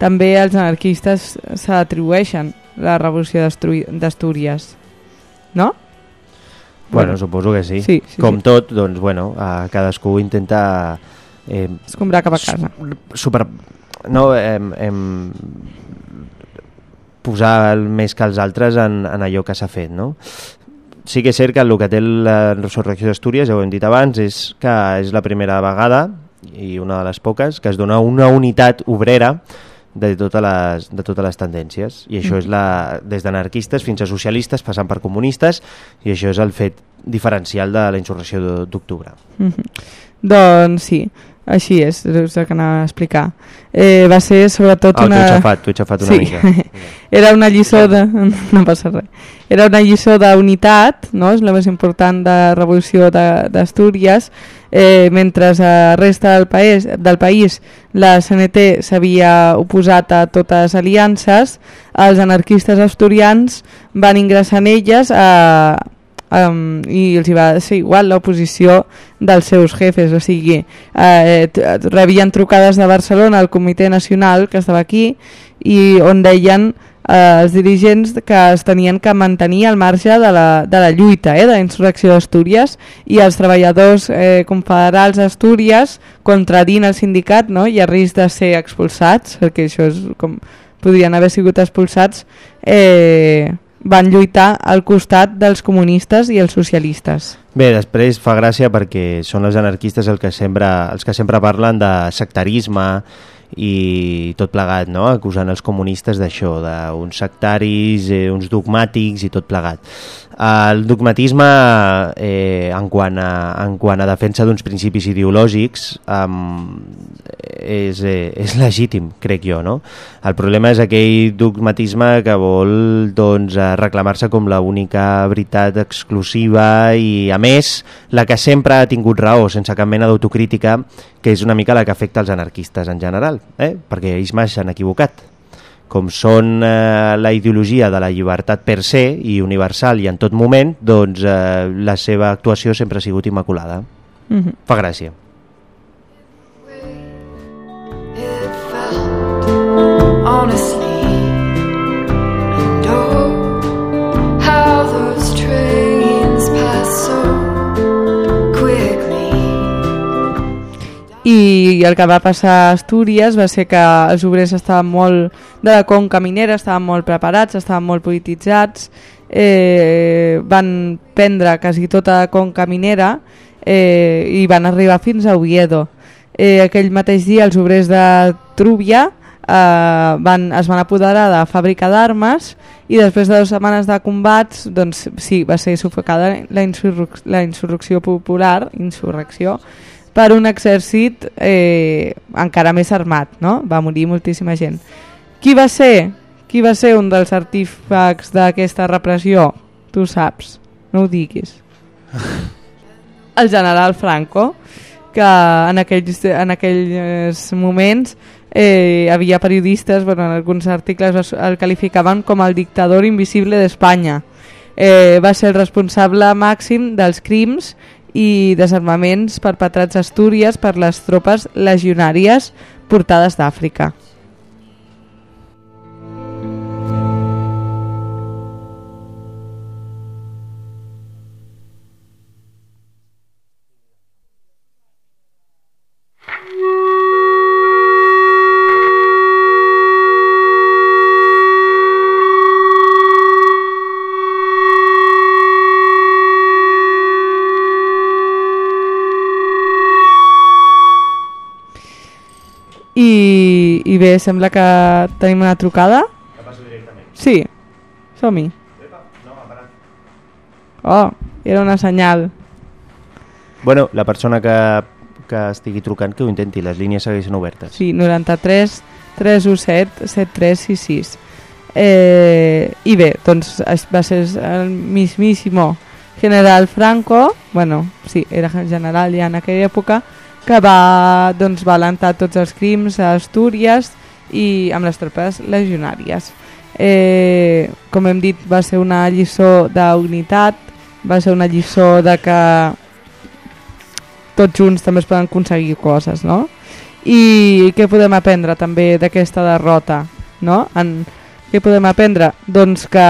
S2: també els anarquistes s'atribueixen la revolució d'Astúries. No?
S1: Bueno, suposo que sí.
S2: Sí, sí,
S1: Com
S2: sí.
S1: tot, doncs, bueno, a cadascú intenta eh,
S2: Escombrar cap a casa.
S1: super... No, em, em, posar el més que els altres en, en allò que s'ha fet, no? Sí que és cert que el que té la resurrecció d'Astúries, ja ho hem dit abans, és que és la primera vegada, i una de les poques, que es dona una unitat obrera de totes les, de totes les tendències. I això és la, des d'anarquistes fins a socialistes, passant per comunistes, i això és el fet diferencial de la insurrecció d'o- d'octubre.
S2: Mhm. Doncs sí, així és, és el que anava a explicar. Eh, va ser sobretot
S1: Ah,
S2: una...
S1: t'ho he xafat, t'ho he xafat una
S2: sí.
S1: mica.
S2: Era una lliçó de... No passa res. Era una lliçó d'unitat, no? és la més important de revolució de- d'Astúries, eh, mentre a resta del país, del país la CNT s'havia oposat a totes les aliances, els anarquistes asturians van ingressar en elles a, um, i els hi va ser igual l'oposició dels seus jefes, o sigui, eh, t- rebien trucades de Barcelona al Comitè Nacional que estava aquí i on deien eh, els dirigents que es tenien que mantenir al marge de la, de la lluita, eh, de la insurrecció d'Astúries i els treballadors eh, confederals d'Astúries contradint el sindicat no? i a risc de ser expulsats, perquè això és com podrien haver sigut expulsats, eh, van lluitar al costat dels comunistes i els socialistes.
S1: Bé, després fa gràcia perquè són els anarquistes el que sempre, els que sempre parlen de sectarisme i tot plegat, no? acusant els comunistes d'això, d'uns sectaris, eh, uns dogmàtics i tot plegat. El dogmatisme, eh, en, quant a, en quant a defensa d'uns principis ideològics, um, és, eh, és legítim, crec jo. No? El problema és aquell dogmatisme que vol doncs, eh, reclamar-se com la única veritat exclusiva i, a més, la que sempre ha tingut raó, sense cap mena d'autocrítica, que és una mica la que afecta els anarquistes en general, eh? perquè ells s'han equivocat. Com són eh, la ideologia de la llibertat per se i universal i en tot moment, doncs eh, la seva actuació sempre ha sigut immaculada.
S2: Mm -hmm.
S1: Fa gràcia.
S6: Honestly,
S2: I el que va passar a Astúries va ser que els obrers estaven molt de la conca minera, estaven molt preparats, estaven molt polititzats, eh, van prendre quasi tota la conca minera eh, i van arribar fins a Oviedo. Eh, aquell mateix dia els obrers de Trúbia eh, van, es van apoderar de la fàbrica d'armes i després de dues setmanes de combats doncs sí, va ser sufocada la, insurrec la insurrecció popular insurrecció per un exèrcit eh, encara més armat, no? Va morir moltíssima gent. Qui va ser? Qui va ser un dels artífex d'aquesta repressió? Tu saps. no ho diguis. El general Franco, que en aquells, en aquells moments eh, havia periodistes, bueno, en alguns articles es- el qualificaven com el dictador invisible d'Espanya. Eh, va ser el responsable màxim dels crims i desarmaments perpetrats a Astúries per les tropes legionàries portades d'Àfrica. I, I bé, sembla que tenim una trucada. Sí, som-hi. Oh, era una senyal.
S1: Bueno, la persona que, que estigui trucant que ho intenti, les línies segueixen obertes.
S2: Sí, 93 317 7366. Eh, I bé, doncs va ser el mismíssimo general Franco, bueno, sí, era general ja en aquella època, que va, doncs, va alentar tots els crims a Astúries i amb les tropes legionàries. Eh, com hem dit, va ser una lliçó d'unitat, va ser una lliçó de que tots junts també es poden aconseguir coses, no? I què podem aprendre també d'aquesta derrota, no? En, què podem aprendre? Doncs que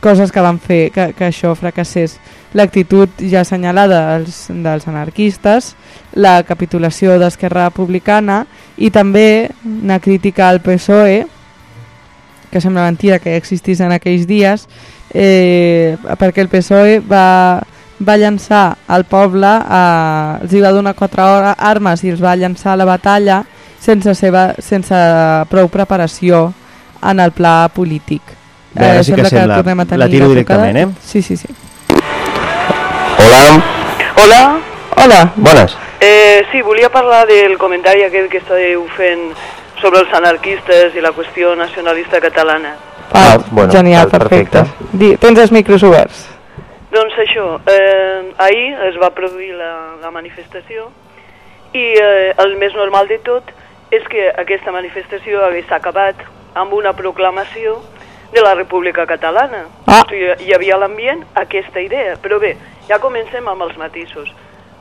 S2: coses que van fer que, que això fracassés. L'actitud ja assenyalada dels, dels anarquistes, la capitulació d'Esquerra Republicana i també una crítica al PSOE, que sembla mentira que existís en aquells dies, eh, perquè el PSOE va, va llançar al poble, a, els hi va donar quatre hora, armes i els va llançar a la batalla sense, seva, sense prou preparació en el pla polític.
S1: Bé, ara sí que sembla.
S2: tornem a tenir
S1: La tiro directament, eh?
S2: Sí, sí, sí.
S1: Hola,
S7: Hola,
S2: Hola,
S1: bones.
S7: eh, sí, volia parlar del comentari aquest que estàveu fent sobre els anarquistes i la qüestió nacionalista catalana.
S2: ah,
S1: Ah, bueno,
S2: genial, perfecte.
S1: perfecte.
S2: Di, tens els micros oberts.
S7: Doncs això, eh, ahir es va produir la, la manifestació i eh, el més normal de tot és que aquesta manifestació hagués acabat amb una proclamació de la República Catalana.
S2: Ah.
S7: O sigui, hi havia l'ambient aquesta idea, però bé, ja comencem amb els matisos.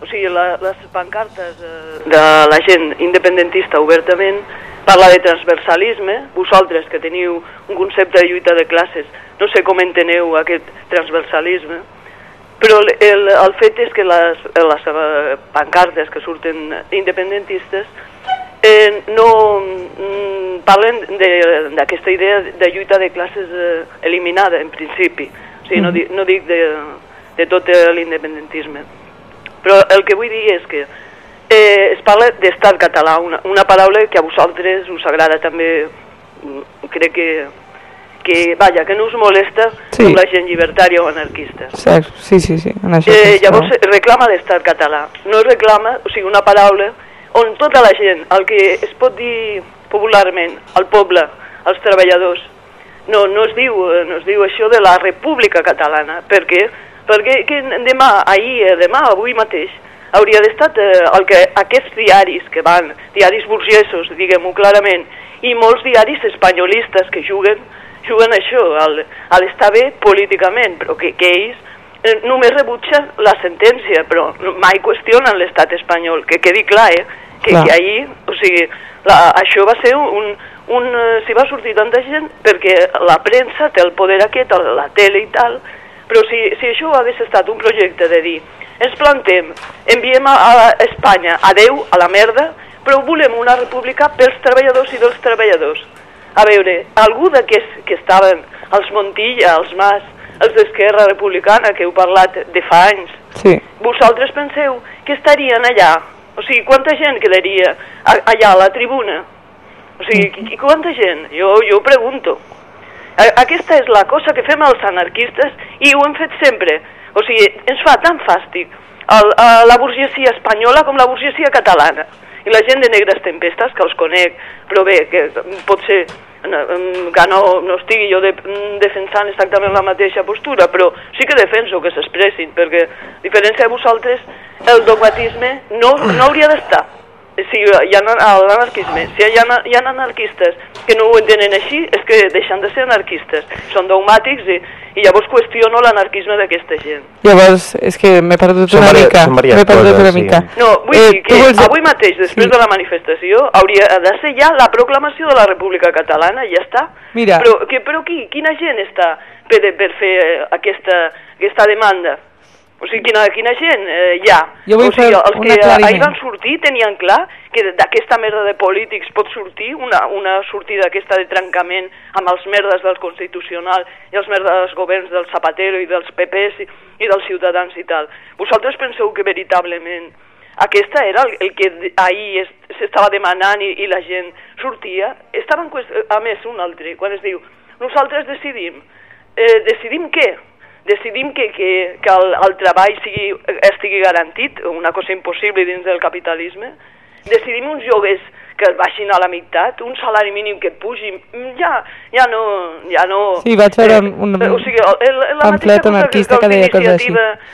S7: O sigui, la, les pancartes eh, de la gent independentista obertament parla de transversalisme, vosaltres que teniu un concepte de lluita de classes, no sé com enteneu aquest transversalisme, però el, el, el fet és que les, les eh, pancartes que surten independentistes eh, no mm, parlen d'aquesta idea de lluita de classes eh, eliminada, en principi. O sigui, no, di, no dic de, de tot l'independentisme. Però el que vull dir és que eh, es parla d'estat català, una, una paraula que a vosaltres us agrada també, mm, crec que, que vaja, que no us molesta
S2: Sí.
S7: com la gent llibertària o anarquista.
S2: Sí, sí, sí. En això
S7: Eh, llavors reclama l'estat català. No es reclama, o sigui, una paraula on tota la gent, el que es pot dir popularment, el poble, els treballadors, no, no, es diu, eh, no es diu això de la República Catalana. Per què? Perquè que demà, ahir, eh, demà, avui mateix, hauria d'estar eh, el que aquests diaris que van, diaris burgesos, diguem-ho clarament, i molts diaris espanyolistes que juguen, juguen això, al, a l'estar bé políticament, però que, que ells eh, només rebutgen la sentència, però mai qüestionen l'estat espanyol, que quedi clar, eh? Que,
S2: Clar.
S7: que ahir, o sigui, la, això va ser un, un eh, s'hi va sortir tanta gent perquè la premsa té el poder aquest, la tele i tal, però si, si això hagués estat un projecte de dir ens plantem, enviem a, a Espanya a Déu, a la merda, però volem una república pels treballadors i dels treballadors. A veure, algú d'aquests que estaven, els Montilla, els Mas, els d'Esquerra Republicana, que heu parlat de fa anys,
S2: Sí.
S7: vosaltres penseu que estarien allà? O sigui, quanta gent quedaria allà a la tribuna? O sigui, qui- quanta gent? Jo, jo ho pregunto. Aquesta és la cosa que fem els anarquistes i ho hem fet sempre. O sigui, ens fa tan fàstic el, a la burgesia espanyola com la burgesia catalana. I la gent de Negres Tempestes, que els conec, però bé, que potser que no, no estigui jo de, mm, defensant exactament la mateixa postura, però sí que defenso que s'expressin, perquè, a diferència de vosaltres, el dogmatisme no, no hauria d'estar. Si hi ha l'anarquisme, si hi ha, hi ha anarquistes que no ho entenen així, és que deixen de ser anarquistes, són dogmàtics i, i llavors qüestiono l'anarquisme d'aquesta gent.
S2: Llavors, és que m'he perdut una
S1: vari-
S2: mica. M'he perdut
S1: coses,
S2: una
S1: sí.
S2: mica.
S7: No, vull
S2: Eh,
S7: dir que
S2: vols-
S7: avui mateix, després
S2: Sí.
S7: de la manifestació, hauria de ser ja la proclamació de la República Catalana, i ja està.
S2: Mira.
S7: Però, que, però qui, quina gent està per, per fer aquesta, aquesta demanda? O sigui, quina, quina gent eh, hi ha?
S2: Jo vull
S7: o sigui, els que ahir van sortir tenien clar que d'aquesta merda de polítics pot sortir una, una sortida aquesta de trencament amb els merdes del Constitucional i els merdes dels governs del Zapatero i dels PPs i, i dels ciutadans i tal. Vosaltres penseu que veritablement aquesta era el, el que ahir es- s'estava demanant i, i la gent sortia? Estaven, a més, un altre, quan es diu, nosaltres decidim. Eh, decidim què? Decidim que, que, que el, el treball sigui, estigui garantit, una cosa impossible dins del capitalisme. Decidim uns joves que es baixin a la meitat, un salari mínim que pugi, ja, ja no... Ja no
S2: Sí, vaig veure un- un
S7: o sigui, el, el, la
S2: pamflet anarquista
S7: que,
S2: que deia coses així.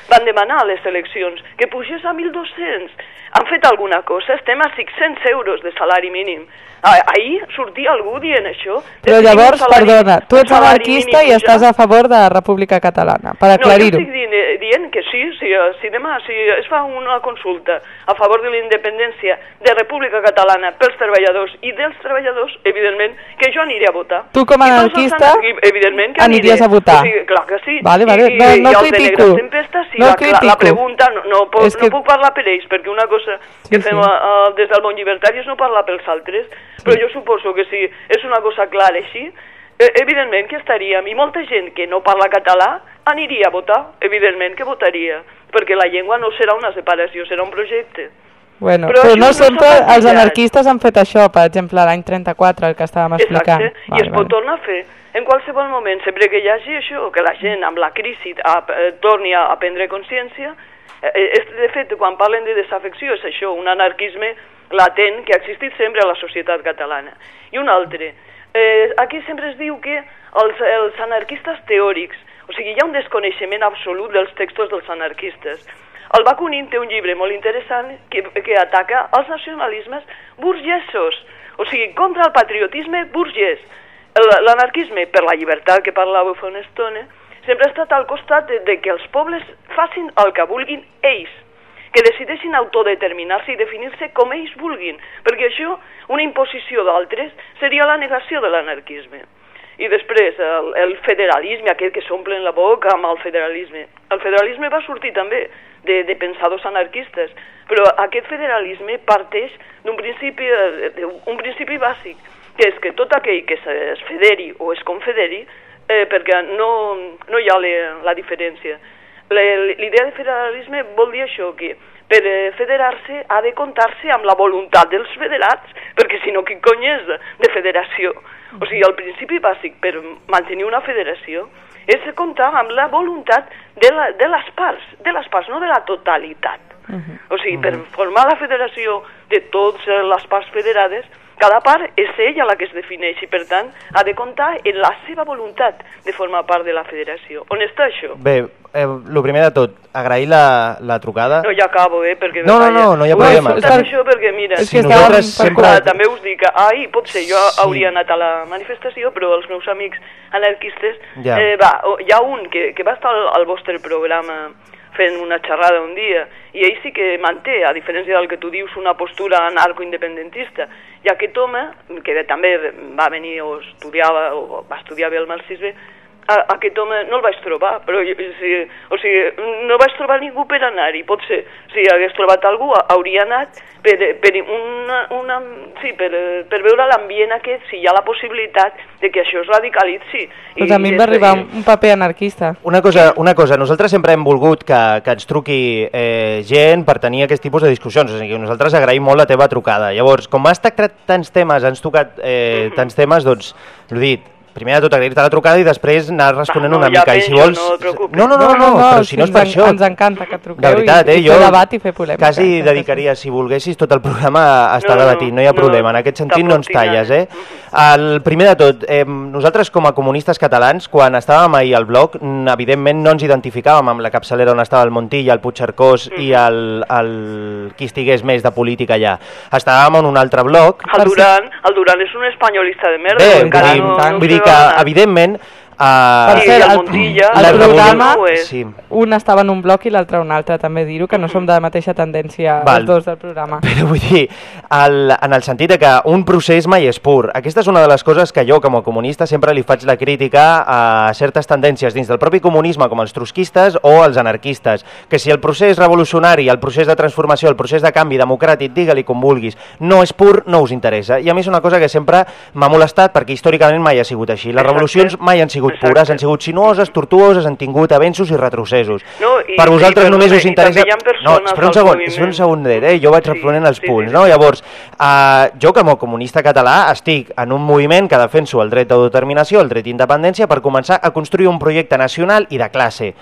S7: van demanar a les eleccions, que pugés a 1.200. Han fet alguna cosa? Estem a 600 euros de salari mínim. Ah, Ahir sortia algú dient això.
S2: Però llavors,
S7: salari-
S2: perdona, tu ets anarquista i estàs a favor de la República Catalana, per
S7: No,
S2: aclarir-ho.
S7: jo estic dient, eh, dient que sí, si, si demà si es fa una consulta a favor de la independència de República Catalana pels treballadors i dels treballadors, evidentment que jo aniré a votar.
S2: Tu com a anarquista
S7: anarqui- evidentment que
S2: aniries
S7: aniré.
S2: a votar.
S7: O sigui, clar que sí.
S2: Vale, vale,
S7: I,
S2: no- no
S7: i
S2: critico.
S7: Tempestes, sí,
S2: No
S7: la, la, la
S2: critico.
S7: pregunta no, no, puc,
S2: que-
S7: no puc parlar per ells, perquè una cosa que
S2: Sí,
S7: fem
S2: sí.
S7: a, a, des del món llibertari és no parlar pels altres, però jo suposo que si és una cosa clara així, eh, evidentment que estaríem, i molta gent que no parla català aniria a votar, evidentment que votaria, perquè la llengua no serà una separació, serà un projecte.
S2: Bueno,
S7: Però
S2: però, no
S7: no
S2: sempre els anarquistes han fet això, per exemple, l'any 34, el que estàvem explicant.
S7: Exacte, i es pot tornar a fer en qualsevol moment, sempre que hi hagi això, que la gent amb la crisi a, eh, torni a, a prendre consciència. Eh, eh, de fet, quan parlen de desafecció és això, un anarquisme latent que ha existit sempre a la societat catalana. I un altre, eh, aquí sempre es diu que els, els anarquistes teòrics, o sigui, hi ha un desconeixement absolut dels textos dels anarquistes. El Bakunin té un llibre molt interessant que, que ataca els nacionalismes burgesos, o sigui, contra el patriotisme burgès. L'anarquisme per la llibertat que parlàveu fa una estona sempre ha estat al costat de, de que els pobles facin el que vulguin ells, que decideixin autodeterminar-se i definir-se com ells vulguin, perquè això, una imposició d'altres, seria la negació de l'anarquisme. I després, el, el federalisme, aquest que s'omplen la boca amb el federalisme. El federalisme va sortir també de, de pensadors anarquistes, però aquest federalisme parteix d'un principi, eh, d'un principi bàsic, que és que tot aquell que es federi o es confederi, eh, perquè no, no hi ha le, la diferència. L'idea de federalisme vol dir això, que per eh, federar-se ha de comptar-se amb la voluntat dels federats, perquè si no, quin cony és de, de federació? O sigui, el principi bàsic per mantenir una federació és comptar amb la voluntat de, la, de les parts, de les parts, no de la totalitat. O sigui, per formar la federació de totes les parts federades, cada part és ella la que es defineix i, per tant, ha de comptar en la seva voluntat de formar part de la federació. On està això?
S1: Bé, eh, el primer de tot, agrair la, la trucada.
S7: No, ja acabo, eh, perquè...
S1: No, no, no, no hi ha
S7: Ho he
S1: problema.
S7: escoltat
S2: És
S7: això perquè, mira,
S2: És que
S1: Si nosaltres sempre-
S7: Ah, també us dic que ahir potser jo
S1: Sí.
S7: hauria anat a la manifestació, però els meus amics anarquistes,
S1: Ja.
S7: eh, va, hi ha un que, que va estar al, al vostre programa fent una xerrada un dia, i ell sí que manté, a diferència del que tu dius, una postura anarcoindependentista. I aquest home, que també va venir o estudiava, o va estudiar bé el marxisme, a, aquest home no el vaig trobar, però jo, o, sigui, o sigui, no vaig trobar ningú per anar-hi. Potser, si hagués trobat algú, hauria anat per, per, una, una, sí, per, per veure l'ambient aquest, si hi ha la possibilitat de que això es radicalitzi.
S2: A mi em va arribar un, un paper anarquista.
S1: Una cosa, una cosa, nosaltres sempre hem volgut que, que ens truqui eh, gent per tenir aquest tipus de discussions, o sigui, nosaltres agraïm molt la teva trucada. Llavors, com has tractat tants temes, has tocat eh, tants temes, doncs, l'he dit, primer de tot agrair-te la trucada i després anar responent
S7: no,
S1: una
S7: ja
S1: mica. I si vols...
S7: no et preocupis.
S1: no, no, no, no, però si no és per això...
S2: Ens encanta que truqueu
S1: De veritat,
S2: i,
S1: eh?
S2: i
S1: Jo
S2: fer debat i fer polèmica.
S1: quasi
S2: Aquestes
S1: dedicaria, si volguessis, tot el programa a estar
S7: No, no,
S1: debatint, no hi ha
S7: no,
S1: problema. En aquest sentit no ens talles, eh? El primer de tot, eh, nosaltres com a comunistes catalans, quan estàvem ahir al blog, mm, evidentment no ens identificàvem amb la capçalera on estava el Montilla, el Puigcercós i el, el qui estigués més de política allà. Estàvem en un altre blog,
S7: El Duran, el Duran és un espanyolista de merda.
S1: Bé,
S7: encara
S1: dir,
S7: no, no
S1: vull dir
S7: va
S1: que, evidentment, Uh,
S7: Sí,
S2: cert,
S7: el
S2: el,
S7: Montilla,
S2: el
S1: la
S2: programa.
S1: Sí.
S2: un estava en un bloc i l'altre un altre, també dir-ho, que no som de la mateixa tendència
S1: Val.
S2: els dos del programa.
S1: Però vull dir, el, en el sentit de que un procés mai és pur. Aquesta és una de les coses que jo, com a comunista, sempre li faig la crítica a certes tendències dins del propi comunisme, com els trotskistes o els anarquistes. Que si el procés revolucionari, el procés de transformació, el procés de canvi democràtic, digue-li com vulguis, no és pur, no us interessa. I a mi és una cosa que sempre m'ha molestat perquè històricament mai ha sigut així. Les revolucions mai han sigut
S7: Exacte.
S1: pures, han sigut sinuoses, tortuoses, han tingut avenços i retrocessos.
S7: No, i-
S1: per vosaltres
S7: i,
S1: només us interessa... no, espera un segon, espera un segundet, eh? jo vaig
S7: Sí,
S1: responent els
S7: sí,
S1: punts,
S7: sí,
S1: no?
S7: sí.
S1: Llavors, uh, jo com a comunista català estic en un moviment que defenso el dret d'autodeterminació, el dret d'independència, per començar a construir un projecte nacional i de classe.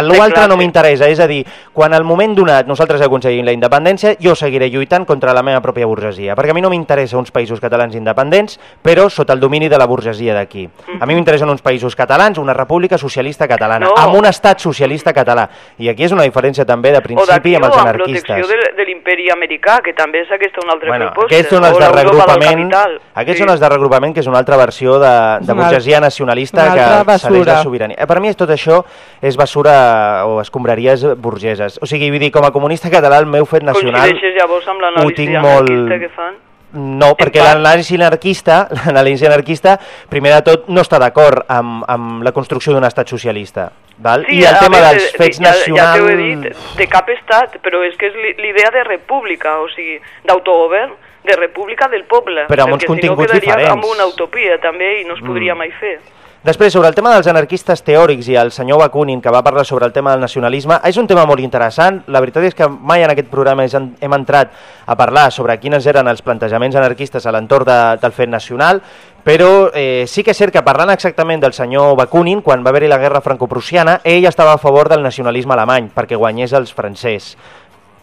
S1: L'altre no m'interessa, és a dir, quan al moment donat nosaltres aconseguim la independència, jo seguiré lluitant contra la meva pròpia burgesia, perquè a mi no m'interessa uns països catalans independents, però sota el domini de la burgesia d'aquí. A mi m'interessen uns països catalans, una república socialista catalana,
S7: No.
S1: amb un estat socialista català. I aquí és una diferència també de
S7: O
S1: principi amb
S7: o
S1: els anarquistes.
S7: protecció de, de l'imperi americà, que també és aquesta una altra
S1: Bueno,
S7: proposta.
S1: aquests són els
S7: o
S1: de regrupament, aquests
S7: Sí.
S1: són els de regrupament, que és una altra versió de, de burgesia nacionalista
S2: una
S1: que cedeix la
S2: basura.
S1: sobirania. Eh, Per mi és tot això és basura o escombraries burgeses. O sigui, vull dir, com a comunista català, el meu fet nacional...
S7: Coincideixes llavors amb l'anàlisi anarquista
S1: molt-
S7: que fan?
S1: No, perquè l'anàlisi anarquista, l'anàlisi anarquista, primer de tot, no està d'acord amb, amb la construcció d'un estat socialista. Val? I el tema dels fets
S7: ja,
S1: nacionals...
S7: Ja t'ho he dit, de cap estat, però és que és l'i- l'idea de república, o sigui, d'autogovern, de república del poble.
S1: Però amb uns
S7: perquè si
S1: continguts
S7: no quedaria
S1: diferents.
S7: amb una utopia també i no es podria
S1: Mm.
S7: mai fer.
S1: Després, sobre el tema dels anarquistes teòrics i el senyor Bakunin, que va parlar sobre el tema del nacionalisme, és un tema molt interessant. La veritat és que mai en aquest programa hem entrat a parlar sobre quines eren els plantejaments anarquistes a l'entorn de, del fet nacional, però eh, sí que és cert que parlant exactament del senyor Bakunin, quan va haver-hi la guerra franco-prussiana, ell estava a favor del nacionalisme alemany, perquè guanyés els francès.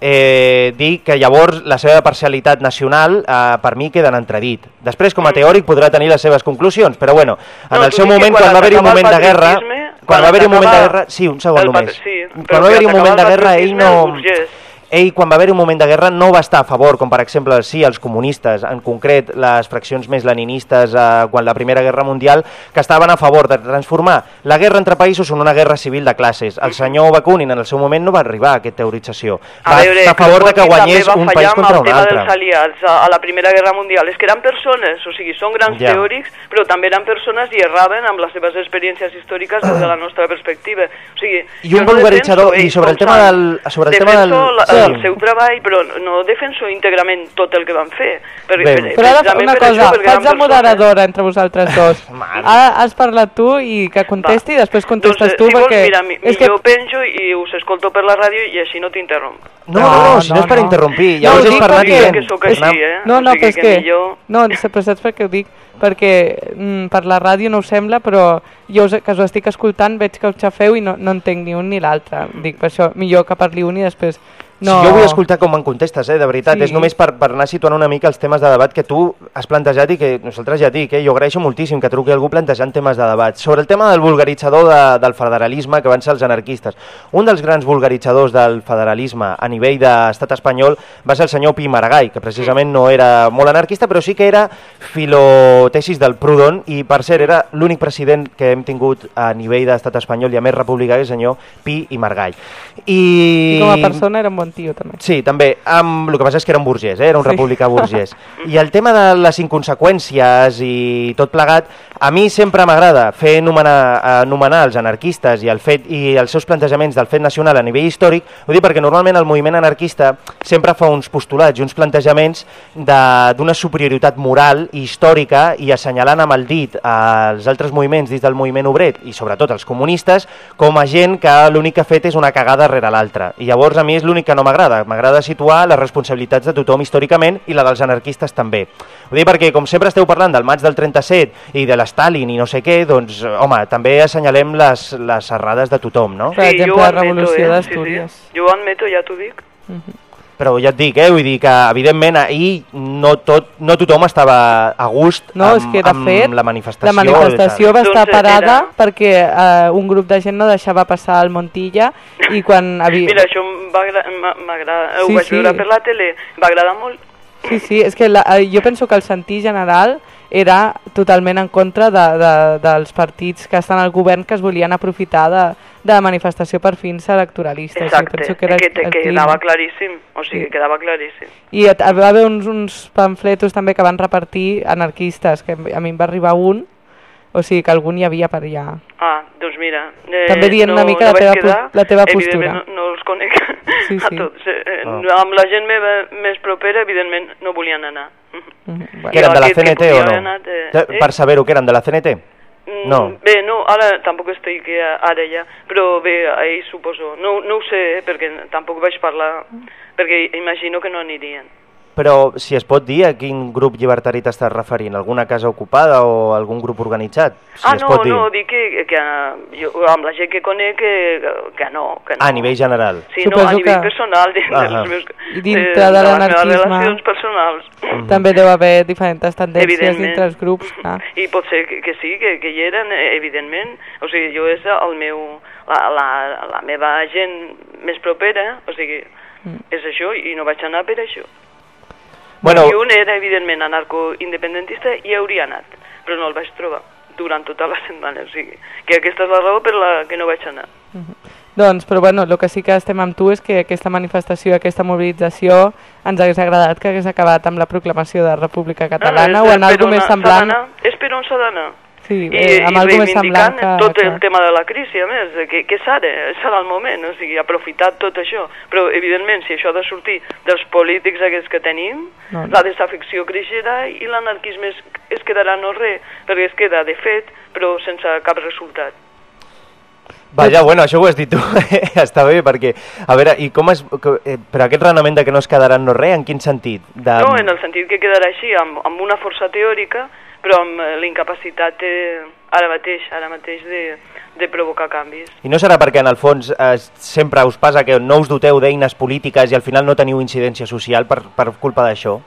S1: Eh, dir que llavors la seva parcialitat nacional eh, per mi queda en entredit. Després, com a teòric, podrà tenir les seves conclusions, però bueno, en
S7: No,
S1: el seu moment,
S7: quan
S1: quan va haver-hi un moment de guerra... Quan va haver-hi un moment de guerra... Sí, un segon només.
S7: sí,
S1: quan va haver-hi un moment de guerra, ell no... Ell, quan va haver-hi un moment de guerra, no va estar a favor, com per exemple, sí, els comunistes, en concret les fraccions més leninistes, eh, quan la Primera Guerra Mundial, que estaven a favor de transformar la guerra entre països en una guerra civil de classes. El senyor Bakunin, en el seu moment, no va arribar a aquesta teorització.
S7: A
S1: Va
S7: veure,
S1: estar a favor de que guanyés un país contra un altre.
S7: dels aliats a, a la Primera Guerra Mundial. És que eren persones, o sigui, són grans
S1: Ja.
S7: teòrics, però també eren persones i erraven amb les seves experiències històriques des de la nostra perspectiva. O sigui,
S1: I un
S7: no
S1: vulgaritzador-
S7: defenso
S1: i sobre el tema del- sobre el tema del-
S7: la,
S1: sí.
S7: El seu treball, però no defenso íntegrament tot el que van fer. Per,
S1: Bé.
S7: per,
S2: Però ara una
S7: per
S2: cosa,
S7: això,
S2: faig de moderadora entre vosaltres dos. Ara has parlat tu i que contesti i després contestes
S7: doncs,
S2: tu
S7: si vols,
S2: perquè...
S7: mira, mi,
S2: és que...
S7: jo penjo i us escolto per la ràdio i així no t'interromp.
S1: No, no, no, si no,
S2: no,
S1: és per
S2: no.
S1: interrompir,
S2: No,
S1: llavors
S2: ho perquè-
S1: dient.
S7: que sóc així,
S1: Anar-
S7: eh?
S2: No, no,
S7: O sigui
S2: però és
S7: que
S2: que...
S7: millor-
S2: No, però saps per què ho dic? Perquè mm, per la ràdio no ho sembla, però jo us, que us estic escoltant veig que us xafeu i no, no entenc ni un ni l'altre. Dic, per això, millor que parli un i després... No.
S1: Si jo vull escoltar com em contestes, eh, de veritat,
S2: Sí.
S1: és només per, per anar situant una mica els temes de debat que tu has plantejat i que nosaltres ja dic, eh, jo agraeixo moltíssim que truqui algú plantejant temes de debat. Sobre el tema del vulgaritzador de, del federalisme que van ser els anarquistes, un dels grans vulgaritzadors del federalisme a nivell d'estat espanyol va ser el senyor Pi Maragall, que precisament no era molt anarquista, però sí que era filotesis del Proudhon i, per cert, era l'únic president que hem tingut a nivell d'estat espanyol i a més que és el senyor Pi i Maragall. I...
S2: I com a persona era un bon tio, també.
S1: Sí, també. Um, el que passa és que era un burgès, eh? era un
S2: Sí.
S1: republicà burgès. I el tema de les inconseqüències i tot plegat, a mi sempre m'agrada fer anomenar, anomenar els anarquistes i, el fet, i els seus plantejaments del fet nacional a nivell històric, ho dic perquè normalment el moviment anarquista sempre fa uns postulats i uns plantejaments d'una superioritat moral i històrica i assenyalant amb el dit als altres moviments dins del moviment obrer i sobretot els comunistes com a gent que l'únic que ha fet és una cagada rere l'altra. I llavors a mi és l'únic que no m'agrada. M'agrada situar les responsabilitats de tothom històricament i la dels anarquistes també. Ho dic perquè, com sempre esteu parlant del maig del 37 i de l'Stalin i no sé què, doncs, home, també assenyalem les, les errades de tothom, no?
S2: Per exemple,
S7: jo ho
S2: la
S7: admeto,
S2: Revolució
S7: eh?
S2: d'Astúries.
S7: Sí, sí. Jo ho admeto, ja t'ho dic.
S1: Però ja et dic, eh, vull dir que evidentment ahir no, tot, no tothom estava a gust
S2: No,
S1: amb,
S2: és que de
S1: amb
S2: fet
S1: la manifestació.
S2: la manifestació va estar
S7: Doncs
S2: parada
S7: era-
S2: perquè eh, un grup de gent no deixava passar el Montilla i quan havia...
S7: Mira, això m'agrada,
S2: Sí,
S7: ho vaig
S2: sí.
S7: veure per la tele, va agradar molt.
S2: Sí, sí, és que la, eh, jo penso que el sentir general era totalment en contra de, de, dels partits que estan al govern que es volien aprofitar de, de la manifestació per fins electoralistes.
S7: Exacte,
S2: Jo penso que era
S7: que, que quedava claríssim, o sigui,
S2: Sí.
S7: quedava claríssim.
S2: I va haver uns, uns pamfletos també que van repartir anarquistes, que a mi em va arribar un, o sigui que algun hi havia per allà.
S7: Ah, doncs mira... Eh,
S2: També dient una mica la
S7: vaig
S2: teva
S7: quedar,
S2: la teva postura.
S7: No, no els conec
S2: Sí,
S7: a
S2: sí.
S7: tots. Eh,
S1: Ah.
S7: Amb la gent meva més propera, evidentment, no volien anar.
S2: Mhm,
S1: Que
S2: bueno.
S1: eren de la
S7: que
S1: CNT o no?
S7: anat, eh,
S1: Ja,
S7: eh?
S1: Per saber-ho, que eren de la CNT?
S7: Mm,
S1: No.
S7: Bé, no, ara tampoc estic eh, ara ja, però bé, ahir suposo. No, no ho sé, eh, perquè tampoc vaig parlar, perquè imagino que no anirien.
S1: Però si es pot dir a quin grup llibertari t'estàs referint? Alguna casa ocupada o algun grup organitzat? Si
S7: ah,
S1: es
S7: no,
S1: pot dir.
S7: no, dic que, que eh, jo, amb la gent que conec que, que no. Que no.
S1: Ah, a nivell general.
S7: Sí,
S2: Suposo
S7: no, a nivell
S2: que-
S7: personal, de, de,
S1: Ahà.
S7: les meus,
S2: I dintre
S7: de,
S2: de
S7: les
S2: l'anarquisme-
S7: meves relacions personals.
S2: També deu haver diferents tendències dintre els grups. Clar.
S7: I pot ser que, que sí, que, que hi eren, eh, evidentment. O sigui, jo és el meu, la, la, la meva gent més propera, o sigui,
S2: Mm.
S7: és això, i no vaig anar per això.
S1: Bueno,
S7: I un era, evidentment, anarco-independentista i hauria anat, però no el vaig trobar durant tota la setmana, o sigui, que aquesta és la raó per la que no vaig anar.
S2: Doncs, però bueno, el que sí que estem amb tu és que aquesta manifestació, aquesta mobilització ens hagués agradat que hagués acabat amb la proclamació de República Catalana
S7: Ah,
S2: o
S7: és
S2: en
S7: on
S2: més semblant.
S7: És per on s'ha d'anar.
S2: Sí,
S7: I,
S2: eh, amb
S7: i
S2: més semblant
S7: reivindicant
S2: que...
S7: tot el
S2: que-
S7: tema de la crisi, a més, que, que s'ara, serà el moment, o sigui, aprofitar tot això. Però, evidentment, si això ha de sortir dels polítics aquests que tenim,
S2: No, no.
S7: la desafecció creixerà i l'anarquisme es, es quedarà no res, perquè es queda de fet, però sense cap resultat.
S1: Vaja, bueno, això ho has dit tu, està bé, perquè, a veure, i com es, eh, però aquest raonament de que no es quedaran no res, en quin sentit? De...
S7: No, en el sentit que quedarà així, amb, amb una força teòrica, però amb eh, l'incapacitat eh, ara mateix, ara mateix de, de provocar canvis.
S1: I no serà perquè en el fons eh, sempre us passa que no us doteu d'eines polítiques i al final no teniu incidència social per, per culpa d'això?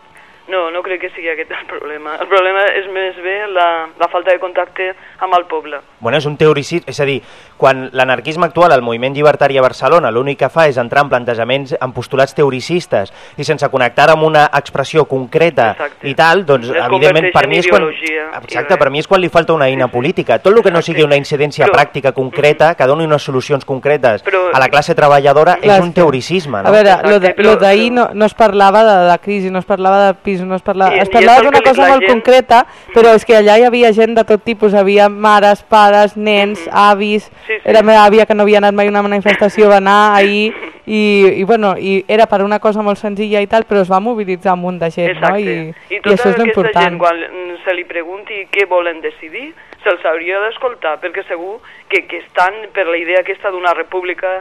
S7: No, no crec que sigui aquest el problema. El problema és més bé la, la falta de contacte amb el poble.
S1: Bueno, és un teoricist, és a dir, quan l'anarquisme actual, el moviment llibertari a Barcelona, l'únic que fa és entrar en plantejaments, en postulats teoricistes i sense connectar amb una expressió concreta
S7: Exacte.
S1: i tal, doncs
S7: Es
S1: evidentment per mi és quan... Exacte, per mi és quan li falta una eina política. Tot el que no
S7: Exacte.
S1: sigui una incidència
S7: Però-
S1: pràctica concreta, que doni unes solucions concretes
S7: Però-
S1: a la classe treballadora,
S2: Clar,
S1: és un teoricisme, no?
S2: A veure,
S7: Exacte,
S2: lo d'ahir no, no es parlava de la crisi, no es parlava de pis, no es parlava...
S7: I-
S2: es
S7: i
S2: parlava d'una cosa molt
S7: gent-
S2: concreta, però és que allà hi havia gent de tot tipus, havia mares, pares, nens, avis...
S7: Sí, sí.
S2: Era meva àvia que no havia anat mai a una manifestació, va anar ahir... I, i, bueno, i era per una cosa molt senzilla i tal, però es va mobilitzar un munt de gent, no?
S7: Exacte.
S2: I,
S7: I
S2: i
S7: tota
S2: això és
S7: aquesta
S2: l'important.
S7: gent, quan mm, se li pregunti què volen decidir, se'ls hauria d'escoltar, perquè segur que, que estan per la idea aquesta d'una república,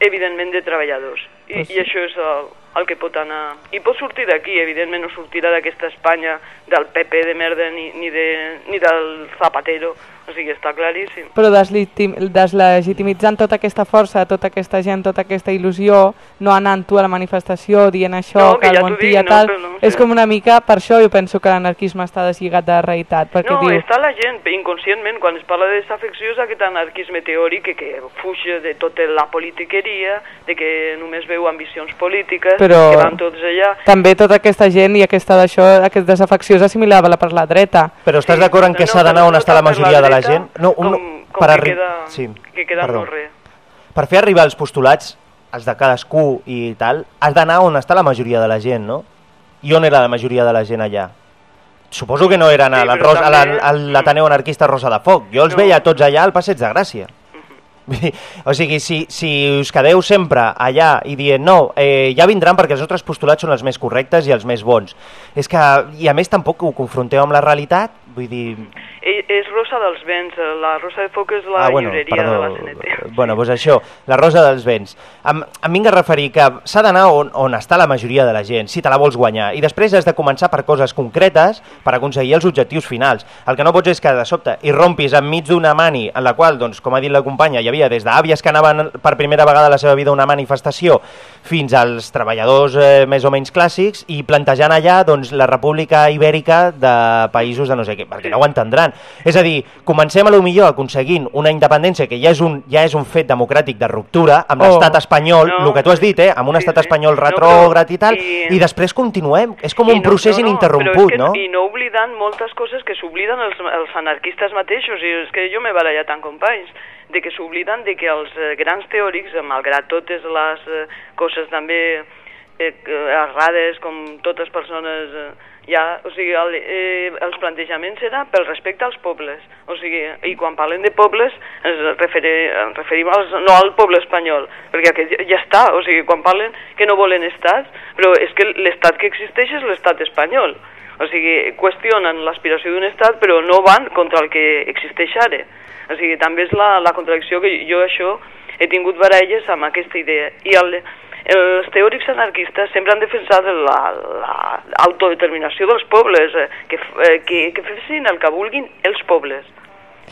S7: evidentment, de treballadors. I,
S2: Pues sí.
S7: i això és el, el que pot anar... I pot sortir d'aquí, evidentment, no sortirà d'aquesta Espanya del PP de merda ni, ni, de, ni del Zapatero, o sigui, està claríssim.
S2: Però deslegitim, deslegitimitzant tota aquesta força, tota aquesta gent, tota aquesta il·lusió, no anant tu a la manifestació dient això,
S7: No, que
S2: que el
S7: ja t'ho
S2: Montilla
S7: no,
S2: tal,
S7: no,
S2: és
S7: sí.
S2: com una mica, per això jo penso que l'anarquisme està deslligat de la realitat, perquè
S7: No,
S2: diu,
S7: està la gent, inconscientment, quan es parla de desafecció és aquest anarquisme teòric que, que fuig de tota la politiqueria, de que només veu ambicions polítiques,
S2: Però-
S7: que van tots allà.
S2: també tota aquesta gent i aquesta d'això, aquesta desafecció és assimilable per la dreta.
S1: Però estàs
S7: Sí,
S1: d'acord en que
S7: no,
S1: s'ha d'anar on està la majoria de la
S7: dreta,
S1: gent? No, un,
S7: com, com
S1: per
S7: que,
S1: arri-
S7: queda,
S1: sí,
S7: que queda
S1: perdó.
S7: no res.
S1: Per fer arribar els postulats, els de cadascú i tal, has d'anar on està la majoria de la gent, no? I on era la majoria de la gent allà? Suposo que no eren a
S7: Sí,
S1: la a la-
S7: també-
S1: l'Ateneu Anarquista Rosa de Foc. Jo els
S7: No.
S1: veia tots allà al Passeig de Gràcia. O sigui, si, si us quedeu sempre allà i dient no, eh, ja vindran perquè els nostres postulats són els més correctes i els més bons. És que, i a més tampoc ho confronteu amb la realitat, vull dir...
S7: I, és Rosa dels Vents, eh, la Rosa de Foc és la
S1: ah, bueno,
S7: llibreria
S1: perdó.
S7: de la CNT.
S1: Bueno, doncs això, la Rosa dels Vents. Em, em vinc a referir que s'ha d'anar on, on està la majoria de la gent, si te la vols guanyar, i després has de començar per coses concretes per aconseguir els objectius finals. El que no pots és que de sobte irrompis enmig d'una mani en la qual, doncs, com ha dit la companya, hi havia des d'àvies que anaven per primera vegada a la seva vida una manifestació fins als treballadors eh, més o menys clàssics i plantejant allà doncs, la república ibèrica de països de no sé què, perquè no ho entendran. És a dir, comencem a lo millor aconseguint una independència que ja és un, ja és un fet democràtic de ruptura amb
S2: Oh.
S1: l'estat espanyol,
S7: No,
S1: el que tu has dit, eh, amb un
S7: sí,
S1: estat
S7: sí.
S1: espanyol
S7: No, però-
S1: retrògrad i tal,
S7: i-
S1: i després continuem. És com un procés
S7: però
S1: ininterromput,
S7: és que,
S1: no?
S7: I no oblidant moltes coses que s'obliden els, els anarquistes mateixos, i és que jo m'he barallat amb companys, de que s'obliden de que els eh, grans teòrics, malgrat totes les eh, coses també eh, errades, com totes persones... Eh, ja, o sigui, el, eh, els plantejaments era pel respecte als pobles. O sigui, i quan parlem de pobles ens, referi, ens referim als, no al poble espanyol, perquè aquest ja, ja està. O sigui, quan parlen que no volen estats, però és que l'estat que existeix és l'estat espanyol. O sigui, qüestionen l'aspiració d'un estat, però no van contra el que existeix ara. O sigui, també és la, la contradicció que jo això he tingut baralles amb aquesta idea. I el, els teòrics anarquistes sempre han defensat l'autodeterminació la, dels pobles, eh, que, eh, que, que fessin el que vulguin els pobles.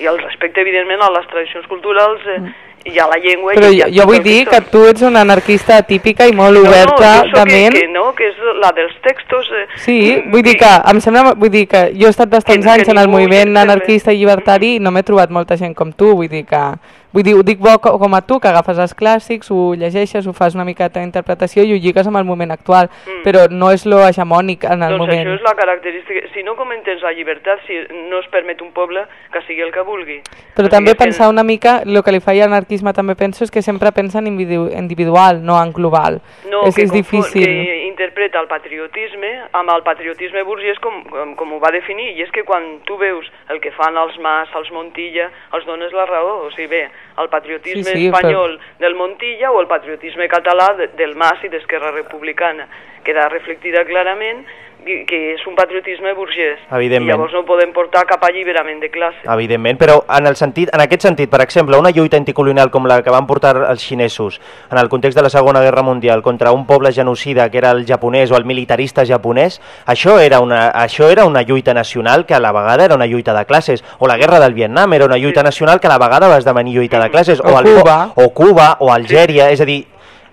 S7: I el respecte, evidentment, a les tradicions culturals eh, i a la llengua.
S2: Però
S7: i
S2: jo, jo vull dir que tu ets una anarquista típica i molt
S7: no,
S2: oberta
S7: no,
S2: de
S7: sóc que,
S2: ment.
S7: que no, que és la dels textos... Eh,
S2: Sí, vull dir que em sembla, vull dir que jo he estat bastants
S7: Que- que
S2: anys en el moviment anarquista i llibertari i no m'he trobat molta gent com tu, vull dir que vull dir, ho dic bo co- com a tu, que agafes els clàssics, ho llegeixes, ho fas una miqueta d'interpretació i ho lligues amb el moment actual,
S7: Mm.
S2: però no és lo hegemònic en el
S7: doncs
S2: moment.
S7: això és la característica. Si no comentes la llibertat, si no es permet un poble que sigui el que vulgui.
S2: Però
S7: O
S2: també
S7: és que-
S2: pensar una mica, el que li fa l'anarquisme també penso és que sempre pensa en individu individual, no en global.
S7: No,
S2: és,
S7: que,
S2: és difícil.
S7: que interpreta el patriotisme amb el patriotisme burgès com, com, com ho va definir, i és que quan tu veus el que fan els Mas, els Montilla, els dones la raó, o sigui, bé, el patriotisme
S2: Sí, sí,
S7: espanyol del Montilla o el patriotisme català de, del Mas i d'Esquerra Republicana. Queda reflectida clarament que és un patriotisme burgès.
S1: Evidentment.
S7: I llavors no podem portar cap alliberament de classe.
S1: Evidentment, però en, el sentit, en aquest sentit, per exemple, una lluita anticolonial com la que van portar els xinesos en el context de la Segona Guerra Mundial contra un poble genocida que era el japonès o el militarista japonès, això era, una, això era una lluita nacional que a la vegada era una lluita de classes, o la guerra del Vietnam era una lluita nacional que a la vegada va esdevenir lluita de classes,
S2: O
S1: el po-
S2: Cuba.
S1: o Cuba, o Algèria, és a dir,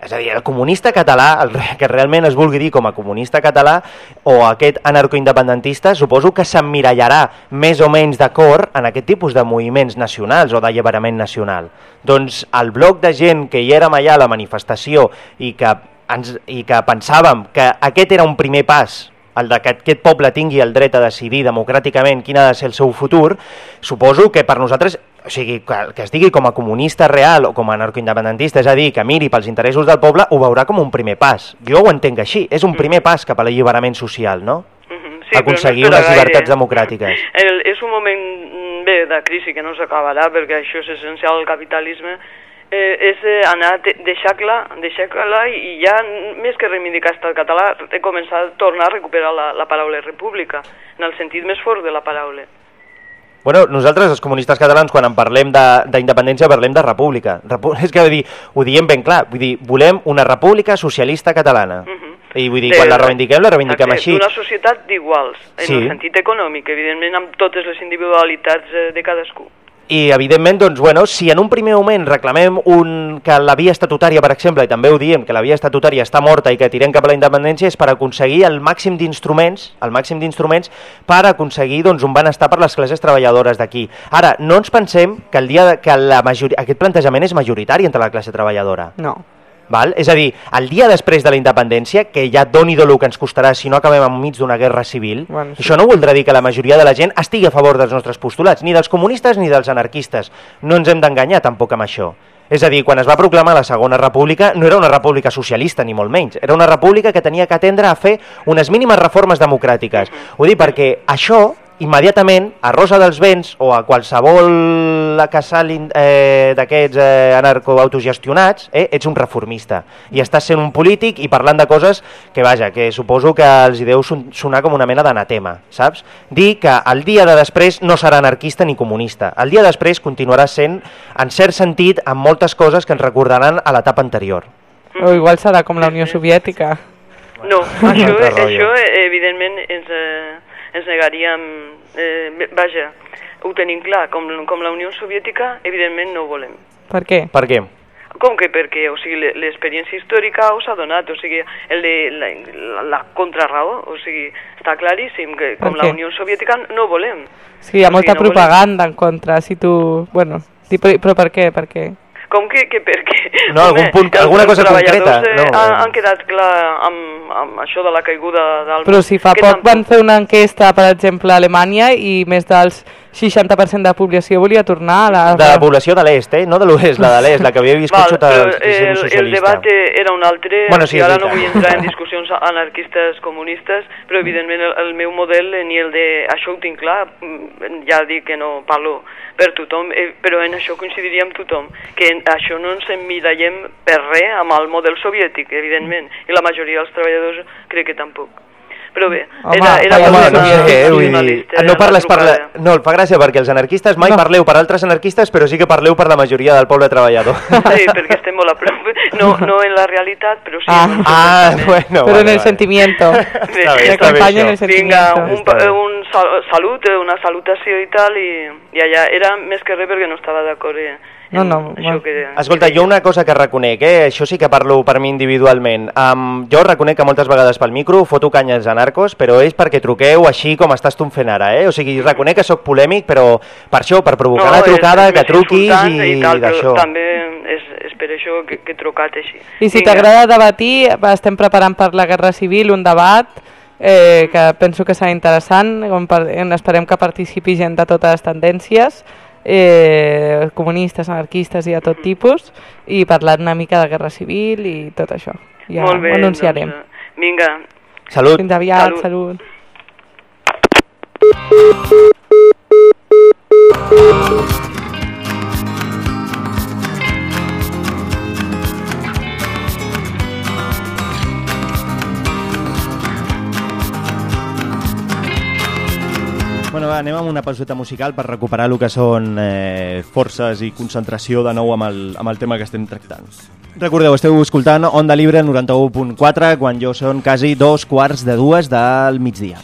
S1: és a dir, el comunista català, el que realment es vulgui dir com a comunista català, o aquest anarcoindependentista, suposo que s'emmirallarà més o menys d'acord en aquest tipus de moviments nacionals o d'alliberament nacional. Doncs el bloc de gent que hi érem allà a la manifestació i que, ens, i que pensàvem que aquest era un primer pas el de que aquest poble tingui el dret a decidir democràticament quin ha de ser el seu futur, suposo que per nosaltres, o sigui, que, que es digui com a comunista real o com a anarcoindependentista, és a dir, que miri pels interessos del poble, ho veurà com un primer pas. Jo ho entenc així, és un primer pas cap a l'alliberament social, no?
S7: Mhm,
S1: aconseguir
S7: però no
S1: unes llibertats democràtiques.
S7: El, és un moment mm, bé de crisi que no s'acabarà perquè això és essencial al capitalisme eh, és eh, anar, de- deixar clar, deixar clar i, ja més que reivindicar estat català començar a tornar a recuperar la, la paraula república en el sentit més fort de la paraula
S1: Bueno, nosaltres, els comunistes catalans, quan en parlem de- d'independència, parlem de república. Repu és que dir, ho diem ben clar, vull dir, volem una república socialista catalana.
S7: Mhm.
S1: I vull dir,
S7: De-
S1: quan la reivindiquem, la reivindiquem
S7: Exacte,
S1: així.
S7: D'una societat d'iguals, en
S1: Sí.
S7: el sentit econòmic, evidentment amb totes les individualitats eh, de cadascú.
S1: I, evidentment, doncs, bueno, si en un primer moment reclamem un, que la via estatutària, per exemple, i també ho diem, que la via estatutària està morta i que tirem cap a la independència, és per aconseguir el màxim d'instruments el màxim d'instruments per aconseguir doncs, un benestar per les classes treballadores d'aquí. Ara, no ens pensem que, el dia de, que la majori... aquest plantejament és majoritari entre la classe treballadora.
S2: No.
S1: Val? És a dir, el dia després de la independència, que ja doni de lo que ens costarà si no acabem enmig d'una guerra civil,
S2: Bueno, sí.
S1: això no voldrà dir que la majoria de la gent estigui a favor dels nostres postulats, ni dels comunistes ni dels anarquistes. No ens hem d'enganyar tampoc amb això. És a dir, quan es va proclamar la Segona República, no era una república socialista, ni molt menys. Era una república que tenia que atendre a fer unes mínimes reformes democràtiques. Ho dic perquè això, immediatament, a Rosa dels Vents o a qualsevol la casal eh, d'aquests eh, anarcoautogestionats, eh, ets un reformista i estàs sent un polític i parlant de coses que, vaja, que suposo que els hi deu son- sonar com una mena d'anatema, saps? Dir que el dia de després no serà anarquista ni comunista. El dia després continuarà sent, en cert sentit, amb moltes coses que ens recordaran a l'etapa anterior.
S2: O igual serà com la Unió Soviètica.
S7: No, això, això evidentment ens, eh, ens negaríem... Eh, vaja, ho tenim clar, com, com la Unió Soviètica, evidentment no ho volem.
S2: Per què?
S1: Per què?
S7: Com que perquè, o sigui, le- l'experiència històrica us ha donat, o sigui, el de la, la, la contraraó, o sigui, està claríssim que com la? Unió Soviètica no volem.
S2: Sí, hi ha
S7: O sigui,
S2: molta
S7: no volem-
S2: propaganda en contra, si tu... Bueno, però per què? Per què?
S7: Com que, que perquè...
S1: No, algun punt-
S7: els
S1: alguna cosa
S7: treballadors,
S1: concreta,
S7: Eh,
S1: no,
S7: han, han quedat clar amb, amb això de la caiguda del...
S2: Però si fa
S7: que
S2: poc
S7: tampoc-
S2: van fer una enquesta, per exemple, a Alemanya i més del 60% de la població volia tornar a la...
S1: De la població de l'est, eh? no de l'oest, la de l'est, la que havia viscut
S7: Val,
S1: sota el
S7: el, el debat era un altre,
S1: Bueno, sí, és
S7: ara no vull entrar en discussions anarquistes comunistes, però evidentment el, el meu model ni el de això ho tinc clar, mm, ja dic que no parlo per tothom, eh, però en això coincidiria amb tothom, que en això no ens emmirallem per res amb el model soviètic, evidentment, i la majoria dels treballadors crec que tampoc. Però bé,
S2: Home,
S7: era, era
S2: home,
S1: no eh, dir,
S7: nacionalista,
S1: no parles per la... No, el fa gràcia perquè els anarquistes mai
S2: No.
S1: parleu per altres anarquistes, però sí que parleu per la majoria del poble treballador.
S7: Sí, perquè estem molt a prop. No, no en la realitat, però sí
S2: Ah.
S7: en el
S1: Ah, bueno,
S2: Però en
S1: vale,
S2: el
S1: vale.
S2: sentimiento.
S1: Està bé, està bé
S2: en el sentimiento.
S7: Vinga, un, un sal salut, eh, una salutació i tal, i, i allà era més que res perquè no estava d'acord eh,
S2: No, no,
S7: això
S2: bueno.
S7: que...
S1: Escolta, jo una cosa que reconec, eh? això sí que parlo per mi individualment. Um, jo reconec que moltes vegades pel micro foto canya als anarcos, però és perquè truqueu així com estàs tu fent ara, eh? O sigui, reconec que sóc polèmic, però per això, per provocar la
S7: és-
S1: trucada,
S7: és
S1: que truquis i,
S7: tal, però
S1: d'això.
S7: També és, és per això que, que he trucat així.
S2: I si t'agrada debatir, va, estem preparant per la Guerra Civil un debat eh, que penso que serà interessant, on, per, on esperem que participi gent de totes les tendències, eh, comunistes, anarquistes i de tot tipus, i parlar una mica de Guerra Civil i tot això. Ja
S7: Molt bé,
S2: ho anunciarem.
S7: Doncs, vinga,
S1: Salut.
S2: Fins aviat,
S7: Salut.
S2: salut.
S1: Anem amb una pauseta musical per recuperar el que són eh, forces i concentració de nou amb el, amb el tema que estem tractant. Recordeu, esteu escoltant Onda Libre 91.4 quan jo són quasi dos quarts de dues del migdia.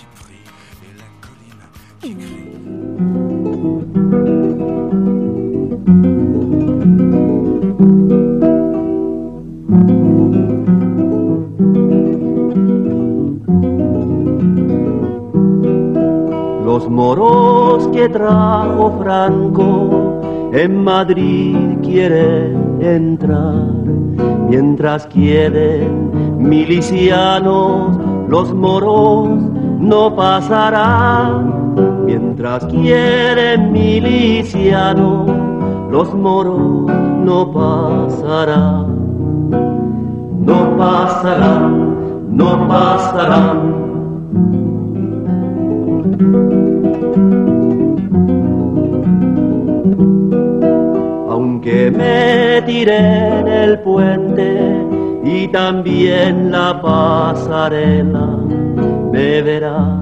S8: Los moros que trajo Franco en Madrid quieren entrar, mientras quieren milicianos, los moros no pasarán, mientras quieren milicianos, los moros no pasarán, no pasarán, no pasarán. Me tiré en el puente y también la pasarela, me verás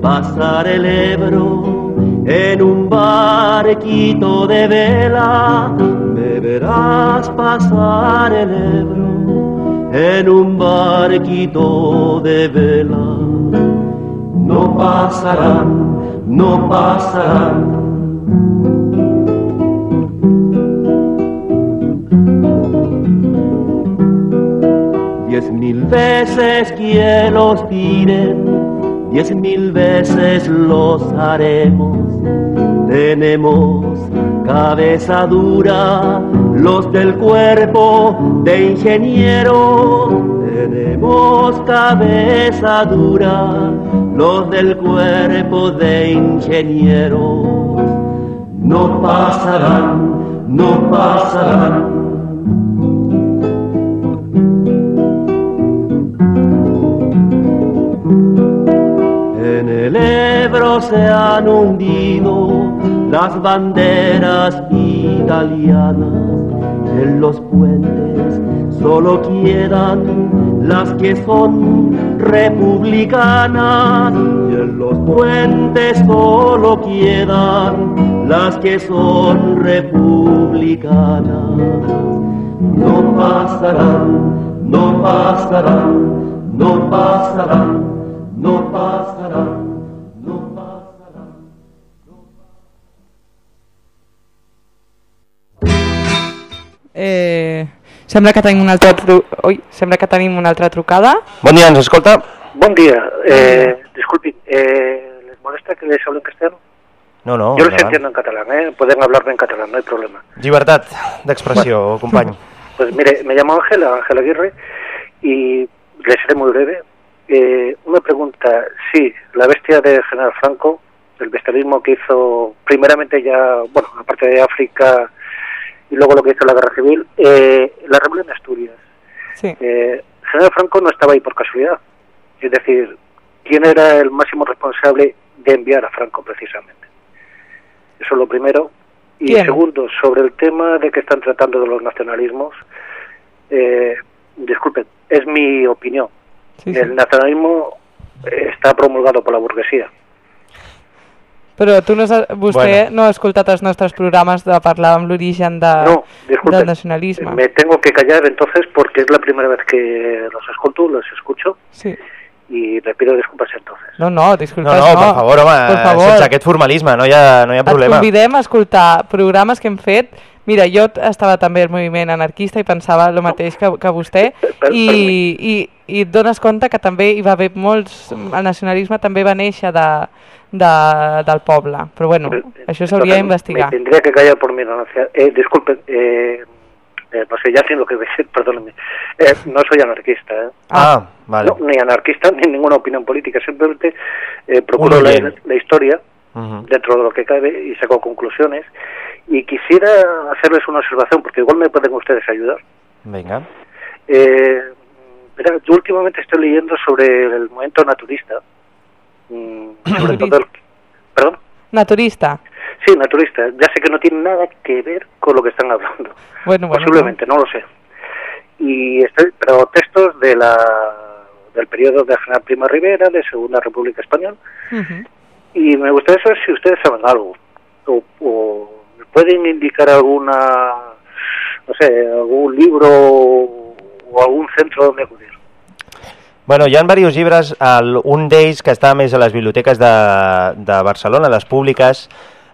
S8: pasar el Ebro en un barquito de vela, me verás pasar el Ebro en un barquito de vela. No pasarán, no pasarán. Diez mil veces que los tiren, diez mil veces los haremos. Tenemos cabeza dura, los del cuerpo de ingeniero. Tenemos cabeza dura, los del cuerpo de ingeniero. No pasarán, no pasarán. Se han hundido las banderas italianas en los puentes solo quedan las que son republicanas y en los puentes solo quedan las que son republicanas. No pasarán no pasarán no pasarán no pasarán
S2: sembla que tenim una altra tru... Ui, sembla que tenim una altra trucada.
S1: Bon dia, ens escolta?
S9: Buen día. Eh, disculpen, eh, ¿les molesta que les hable en castellano?
S1: No, no,
S9: Yo les
S1: endavant.
S9: entiendo en catalán, ¿eh? Pueden hablarme en catalán, no hay problema.
S1: Llibertat d'expressió, company.
S9: Pues mire, me llamo Ángela, Ángela Aguirre, y les seré muy breve. Eh, una pregunta, sí, la bestia de General Franco, el bestialismo que hizo primeramente ya, bueno, aparte de África y luego lo que hizo la guerra civil, eh, la rebelión de Asturias.
S2: Sí.
S9: Eh, General Franco no estaba ahí por casualidad. Es decir, ¿quién era el máximo responsable de enviar a Franco precisamente? Eso es lo primero. Y
S2: ¿Quién?
S9: segundo, sobre el tema de que están tratando de los nacionalismos, eh, disculpen, es mi opinión.
S2: Sí, sí.
S9: El nacionalismo està promulgado por la burguesía.
S2: Però tu no, has- vostè no ha escoltat els nostres programes de parlar amb l'origen de,
S9: No, disculpe.
S2: del nacionalisme.
S9: Me tengo que callar entonces porque es la primera vez que los escucho, los escucho
S2: Sí.
S9: y le pido disculpas entonces.
S2: No, no, disculpes,
S1: No, no, per favor, home,
S2: per favor.
S1: sense aquest formalisme, no hi ha, no hi ha
S2: Et
S1: problema.
S2: convidem a escoltar programes que hem fet. Mira, jo estava també al moviment anarquista i pensava el mateix que, que vostè i, i, i et dones compte que també hi va haver molts... El nacionalisme també va néixer de, de, del poble. Però bueno, això s'hauria d'investigar.
S9: Me tendría que callar por mi ignorancia. Eh, disculpen, eh, eh, no sé, ya sé lo que decir, perdónenme. Eh, no soy anarquista, ¿eh?
S1: Ah, vale.
S9: No, ni anarquista ni ninguna opinión política, simplemente eh, procuro leer
S1: oyente.
S9: la historia Dentro de lo que cabe y saco conclusiones. Y quisiera hacerles una observación, porque igual me pueden ustedes ayudar.
S1: Vinga.
S9: Eh, verá, yo últimamente estoy leyendo sobre el movimiento naturista. mm, sobre todo el- ¿Perdón?
S2: Naturista.
S9: Sí, naturista. Ya sé que no tiene nada que ver con lo que están hablando.
S2: Bueno, bueno.
S9: Posiblemente, no lo sé. Y estoy, pero textos de la del periodo de General Primo Rivera, de Segunda República Española. Y me gustaría saber si ustedes saben algo, o, o me pueden indicar alguna, no sé, algún libro o algún centro donde acudir.
S1: Bueno, hi ha diversos llibres, el, un d'ells que està més a les biblioteques de, de Barcelona, les públiques,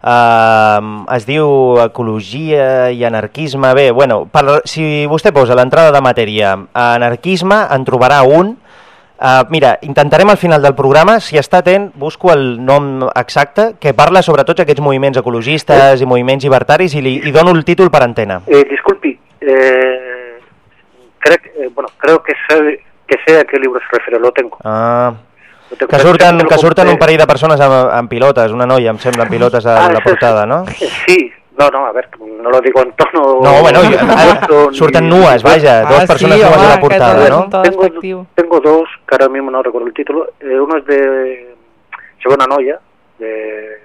S1: eh, es diu Ecologia i Anarquisme. Bé, bueno, per, si vostè posa l'entrada de matèria Anarquisme, en trobarà un. Uh, mira, intentarem al final del programa, si està atent, busco el nom exacte, que parla sobre tots aquests moviments ecologistes i moviments llibertaris i, li, i dono el títol per antena.
S9: Eh, disculpe, eh, que- eh, bueno, creo que sabe que sé a qué libro se refiere, lo tengo.
S1: Ah,
S9: Lo tengo.
S1: que surten, que surten un parell de persones amb, amb pilotes, una noia, em sembla, amb pilotes a
S9: Ah,
S1: la portada,
S9: es-
S1: no?
S9: Sí, no, no, a ver, no lo digo en tono...
S1: No, bueno,
S9: molesto, ni-
S1: surten nues, vaja,
S2: Ah,
S1: dos
S2: sí,
S1: persones nues
S2: home,
S1: a la portada, no?
S9: tengo, dos, que ahora mismo no recuerdo el título. Eh, uno es de Segona Noia, de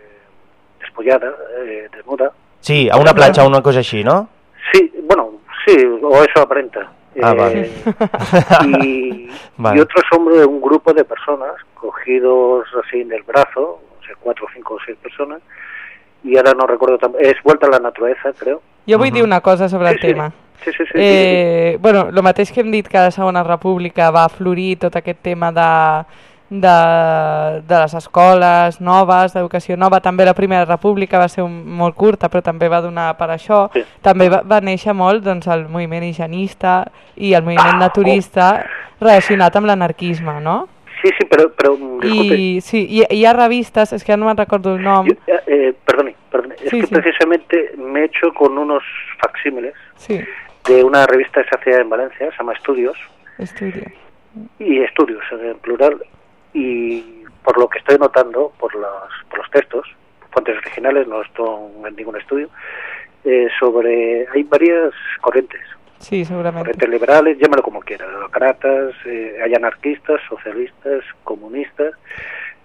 S9: despullada, eh, desnuda.
S1: Sí, a una platja, una cosa així, no?
S9: Sí, bueno, sí, o eso aparenta.
S1: Ah,
S9: Eh,
S1: vale.
S9: y,
S1: Vale.
S9: y otro es hombre, un grupo de personas cogidos así del brazo, o sea, cuatro, cinco o seis personas, y ahora no recuerdo, es Vuelta a la Naturaleza, creo.
S2: Jo vull dir una cosa sobre el
S9: Sí, sí.
S2: tema.
S9: Sí, sí, sí.
S2: Eh, bueno, el mateix que hem dit que a la Segona República va florir tot aquest tema de, de, de les escoles noves, d'educació nova, també la Primera República va ser un, molt curta, però també va donar per això.
S9: Sí.
S2: També va, va néixer molt doncs, el moviment higienista i el moviment
S9: Ah,
S2: naturista relacionat amb l'anarquisme, no?
S9: Sí, sí, pero, pero mm, disculpe.
S2: I, sí, hi, hi ha revistes, és que no me'n recordo el nom,
S9: eh, eh, es que
S2: sí.
S9: precisamente me he hecho con unos facsímiles
S2: sí,
S9: de una revista que se hacía en Valencia, se llama Estudios,
S2: estudio.
S9: y Estudios en plural, y por lo que estoy notando, por, las, por los textos, fuentes originales, no estoy en ningún estudio, eh, sobre, hay varias corrientes,
S2: Sí, segurament.
S9: corrientes liberales, llámalo como quiera, demócratas, eh, hay anarquistas, socialistas, comunistas,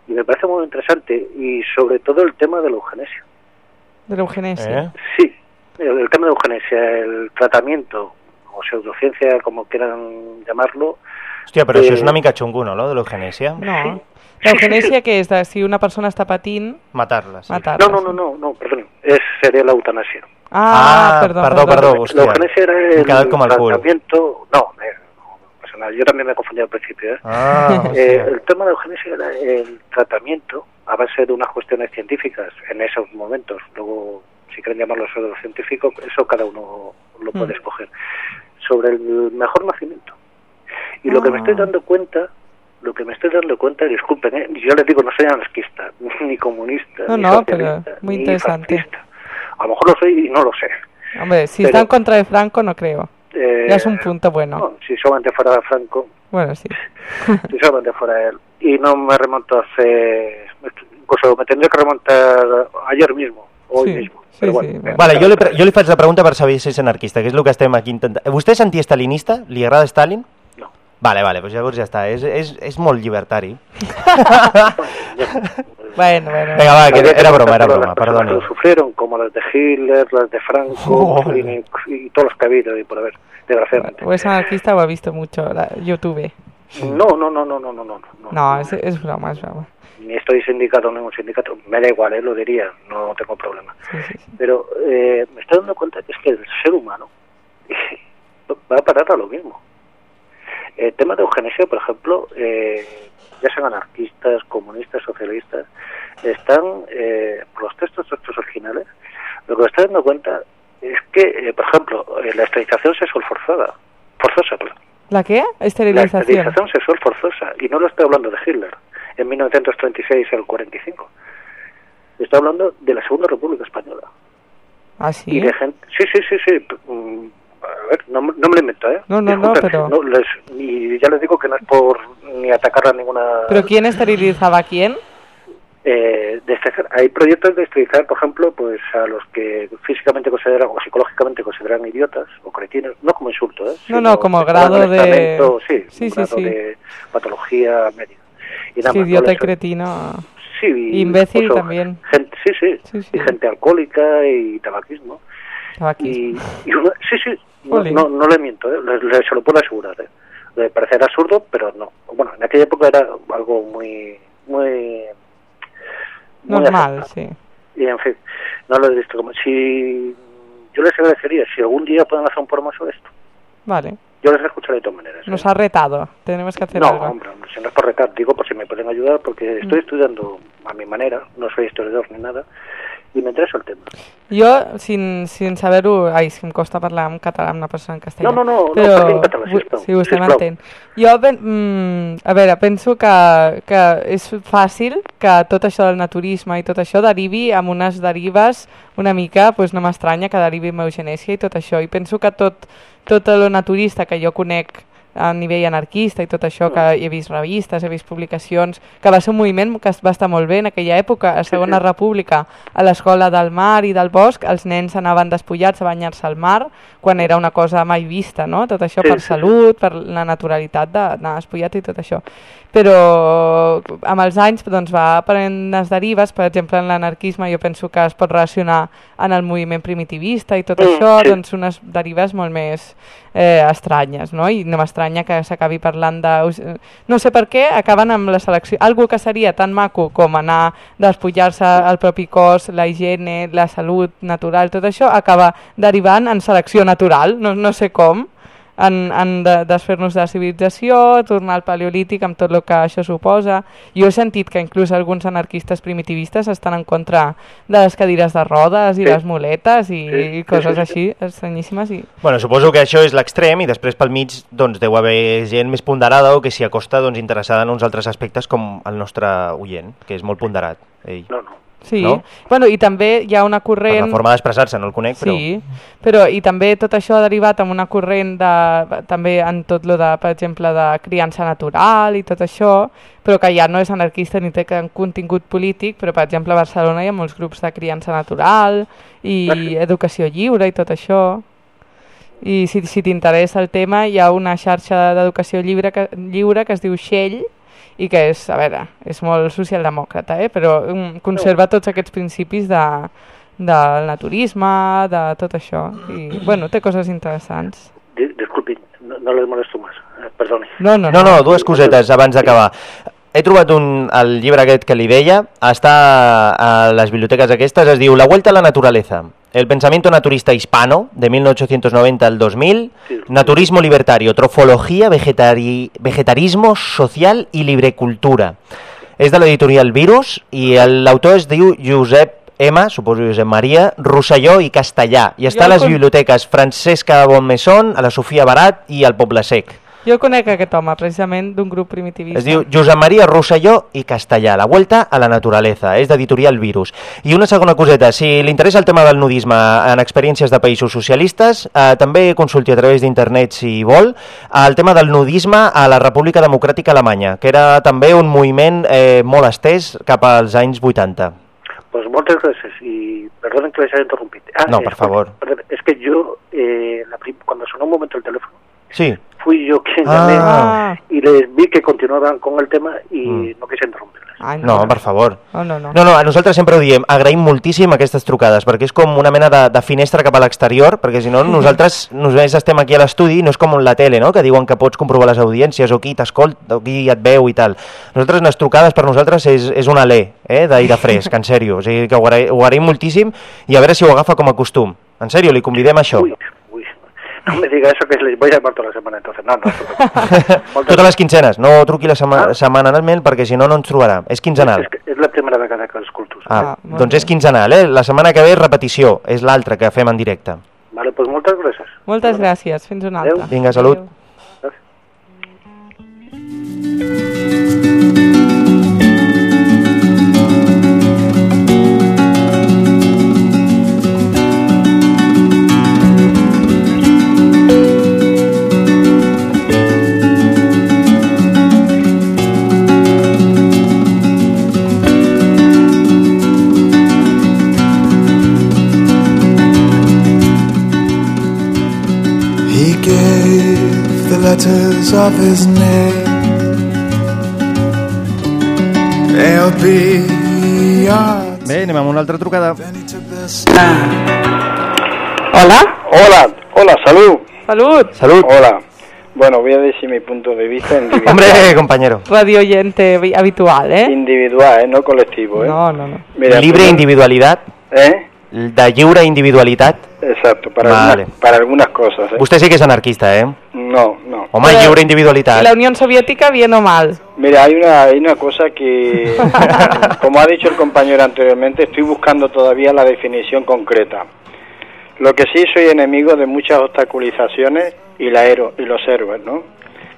S9: y me parece muy interesante, y sobre todo el tema de la eugenesia.
S2: de la eugenesia.
S1: Eh?
S9: Sí, el, el tema de eugenesia, el tratamiento o pseudociencia, como quieran llamarlo,
S1: Hòstia, però això és
S9: Eh,
S1: una mica xungo, no, de l'eugenèsia?
S2: No. L'eugenèsia que és de si una persona està patint,
S1: Matar-la, sí.
S2: matar-la.
S9: No, no, no, no, no, perdón, es, sería la eutanasia.
S2: Ah,
S1: Ah,
S2: perdó,
S1: perdó, perdó.
S2: perdó.
S1: Hostia,
S9: la eugenesia era el tratamiento... No, no pasa nada, yo también me confundí al principio. ¿eh?
S1: Ah,
S9: Eh, el tema de la eugenesia era el tratamiento a base de unas cuestiones científicas en esos momentos. Luego, si quieren llamarlo científico, eso cada uno lo puede
S2: Mm.
S9: escoger. Sobre el mejor nacimiento. Y lo que me
S2: Ah.
S9: estoy dando cuenta, lo que me estoy dando cuenta, disculpen, ¿eh? yo les digo, no soy anarquista, ni comunista,
S2: No,
S9: ni
S2: no, pero muy
S9: ni
S2: interesante.
S9: fascista. A lo mejor lo soy y no lo sé.
S2: Hombre, si
S9: Pero-
S2: está en contra de Franco, no creo.
S9: Eh,
S2: Ya es un punto bueno.
S9: no, si solamente fuera Franco,
S2: Bueno, sí.
S9: si solamente fuera él. Y no me remonto hace... Incluso me tendría que remontar ayer mismo, hoy
S2: Sí,
S9: mismo.
S2: sí,
S9: Pero
S2: sí,
S9: bueno.
S1: Vale, jo li, pre- jo li faig la pregunta per saber si és anarquista, que és el que estem aquí intentant... Vostè és antiestalinista? Li agrada Stalin? Vale, vale, doncs llavors ja està. És, és, és molt llibertari.
S2: Bueno, bueno.
S1: Vinga, va, que era broma, era broma, perdoni.
S9: lo sufrieron, como las de Hitler, las de Franco,
S1: Joder.
S9: Mussolini y todos los que ha habido y por haber, desgraciadamente.
S2: O es anarquista o ha visto mucho la YouTube.
S9: No, no, no, no, no, no, no. no.
S2: No, es, es broma, es broma.
S9: Ni estoy sindicado ni en un sindicato, me da igual, ¿eh? lo diría, no tengo problema.
S2: Sí, sí, sí.
S9: Pero eh, me estoy dando cuenta que es que el ser humano va a parar a lo mismo. El tema de eugenesia, por ejemplo, eh, ya sean anarquistas, comunistas, socialistas, están, eh, por los textos estos originales, lo que me estoy dando cuenta es que, eh, por ejemplo, eh, la esterilización sexual forzada, forzosa, perdón.
S2: ¿La qué?
S9: La
S2: Esterilización.
S9: esterilización sexual forzosa, y no lo estoy hablando de Hitler, en 1936 al 45. Estoy hablando de la Segunda República Española.
S2: Ah,
S9: Y
S2: sí.
S9: de gente... Sí, sí, sí, sí. Ver, no, me- no me lo invento, ¿eh?
S2: No, no, no,
S9: Disculpen,
S2: pero-
S9: no, les- y ya les digo que no es por ni atacar a ninguna...
S2: ¿Pero quién esterilizaba a quién?
S9: Eh, de esterilizar. Hay proyectos de esterilizar, por ejemplo, pues a los que físicamente consideran o psicológicamente consideran idiotas o cretinos, no como insulto, ¿eh?
S2: No, no, como grado de-
S9: Sí,
S2: Sí, sí,
S9: grado
S2: sí.
S9: de patología médica. Y nada
S2: Sí,
S9: más,
S2: idiota y cretino.
S9: Sí, y
S2: Imbécil
S9: incluso
S2: también.
S9: gente- sí, Sí,
S2: sí.
S9: y gente alcohólica y tabaquismo. Y, sí, sí, no, no, no le miento, ¿eh? le, le- se lo puedo asegurar. ¿eh? Le parecerá absurdo, pero no. Bueno, en aquella época era algo muy, muy, muy
S2: Normal, sí.
S9: Y en fin, no lo he visto como si yo les agradecería si algún día pueden hacer un programa sobre esto.
S2: Vale.
S9: Yo les escucharé de todas maneras. ¿eh?
S2: Nos ha retado. Tenemos que hacer
S9: no,
S2: algo.
S9: hombre, hombre, si no es por retar, digo por si me pueden ayudar, porque
S2: Mm.
S9: estoy estudiando a mi manera, no soy historiador ni nada, y me interesa el tema.
S2: Jo, sin, sin saber-ho... Ai, si em costa parlar en català amb una persona en castellà.
S9: No, no, no, no,
S2: però,
S9: parli en català, sisplau,
S2: Sí, vostè m'entén. Jo, ben, mm, a veure, penso que, que és fàcil que tot això del naturisme i tot això derivi amb unes derives una mica, doncs no m'estranya que derivi amb eugenèsia i tot això. I penso que tot, tot el naturista que jo conec a nivell anarquista i tot això, que he vist revistes, he vist publicacions, que va ser un moviment que va estar molt bé en aquella època, a Segona
S9: sí.
S2: República, a l'escola del mar i del bosc, els nens anaven despullats a banyar-se al mar, quan era una cosa mai vista, no? Tot això
S9: Sí,
S2: per
S9: sí, sí.
S2: salut, per la naturalitat d'anar despullat i tot això. Però amb els anys doncs, va prenent les derives, per exemple, en l'anarquisme jo penso que es pot relacionar en el moviment primitivista i tot
S9: Mm,
S2: això,
S9: sí.
S2: doncs unes derives molt més eh, estranyes, no? I no m'estranya que s'acabi parlant de... No sé per què acaben amb la selecció... Algo que seria tan maco com anar despullar-se el propi cos, la higiene, la salut natural, tot això, acaba derivant en selecció natural, no, no sé com, en, en de, desfer-nos de la civilització, tornar al paleolític amb tot el que això suposa. Jo he sentit que inclús alguns anarquistes primitivistes estan en contra de les cadires de rodes i
S9: Sí.
S2: les muletes i,
S9: Sí,
S2: i coses així estranyíssimes. I...
S1: Bueno, suposo que això és l'extrem i després pel mig doncs, deu haver gent més ponderada o que s'hi acosta doncs, interessada en uns altres aspectes com el nostre oient, que és molt ponderat, ell.
S9: No, no.
S2: Sí,
S1: No?
S2: bueno, i també hi ha una
S1: Per
S2: corrent...
S1: la forma d'expressar-se, no el conec, però...
S2: Sí, però i també tot això ha derivat en una corrent de, també en tot lo de, per exemple, de criança natural i tot això, però que ja no és anarquista ni té contingut polític, però per exemple a Barcelona hi ha molts grups de criança natural i
S9: Ah,
S2: educació lliure i tot això. I si, si t'interessa el tema, hi ha una xarxa d'educació lliure que, lliure que es diu Xell, i que és, a veure, és molt socialdemòcrata, eh? però um, conserva tots aquests principis de, del naturisme, de tot això. I, bueno, té coses interessants.
S9: Di- Disculpi, no, no les molesto más. Eh, Perdoni.
S2: No, no,
S1: No, no, dues cosetes abans d'acabar. He trobat un, el llibre aquest que li deia, està a les biblioteques aquestes, es diu La vuelta a la naturaleza, el pensamiento naturista hispano, de 1890 al 2000, naturismo libertario, trofología, vegetari, vegetarismo social i librecultura. És de l'editorial Virus i l'autor es diu Josep M, suposo Josep Maria, Rosselló i Castellà. I està a les biblioteques Francesca Bonmesson, a la Sofia Barat i al Poble Sec.
S2: Jo conec aquest home, precisament, d'un grup primitivista.
S1: Es diu Josep Maria Rosselló i Castellà, La vuelta a la naturaleza, és d'editorial Virus. I una segona coseta, si li interessa el tema del nudisme en experiències de països socialistes, eh, també consulti a través d'internet, si vol, el tema del nudisme a la República Democràtica Alemanya, que era també un moviment eh, molt estès cap als anys 80.
S9: Pues moltes gràcies y perdonen que les haya interrumpido. Ah,
S1: No,
S9: eh,
S1: por favor.
S9: es que yo, eh, la cuando sonó un momento el teléfono,
S1: Sí.
S9: Fui yo quien
S1: Ah.
S9: llamé
S2: Ah.
S9: y les vi que continuaban con el tema y
S1: Mm.
S9: no quise interrumpirles.
S2: Ai,
S1: No, per favor.
S2: No, no, no.
S1: No, no, a nosaltres sempre ho diem, agraïm moltíssim aquestes trucades, perquè és com una mena de, de finestra cap a l'exterior, perquè si no nosaltres nosaltres estem aquí a l'estudi, no és com en la tele, no?, que diuen que pots comprovar les audiències, o qui t'escolta, o qui et veu i tal. Nosaltres, les trucades per nosaltres és, és un alè, eh, d'aire fresc, en sèrio, o sigui que ho agraïm, ho agraïm moltíssim i a veure si ho agafa com a costum. En sèrio, li convidem a això.
S9: Uy, no me diga eso que les voy a llamar toda la semana entonces. No, no.
S1: Totes les quinzenes, no truqui la sema, setmanalment perquè si no no ens trobarà. És quinzenal.
S9: És, que és la primera vegada que els cultos.
S1: Ah,
S2: Ah,
S1: doncs
S2: bé.
S1: és quinzenal, eh? La setmana que ve és repetició, és l'altra que fem en directe.
S9: Vale, pues moltes gràcies.
S2: Moltes gràcies, fins una altra.
S1: Vinga, salut.
S2: Adéu.
S10: He letters of his name. They'll be yours.
S1: Bé, anem amb una altra trucada.
S10: Then he took this
S2: Hola,
S11: Hola, hola, salud.
S2: salut.
S1: Salut.
S11: Hola. Bueno, voy a decir mi punto de vista individual.
S1: Hombre, compañero.
S2: Radio oyente habitual, ¿eh?
S11: Individual, ¿eh? no colectivo. ¿eh?
S2: No, no, no.
S11: Mira,
S1: Libre
S11: primero-
S1: individualitat,
S11: ¿Eh?
S1: de lliure individualitat.
S11: Exacto, para,
S1: Vale.
S11: algunas, para algunas cosas. ¿eh?
S1: Vostè sí que és anarquista, eh?
S11: No, no.
S1: Home,
S2: Però-
S1: lliure
S2: ¿Y
S1: individualitat.
S2: la Unión Soviética bien o mal?
S11: Mira, hay una, hay una cosa que, como ha dicho el compañero anteriormente, estoy buscando todavía la definición concreta. Lo que sí soy enemigo de muchas obstaculizaciones y, la hero- y los héroes, ¿no?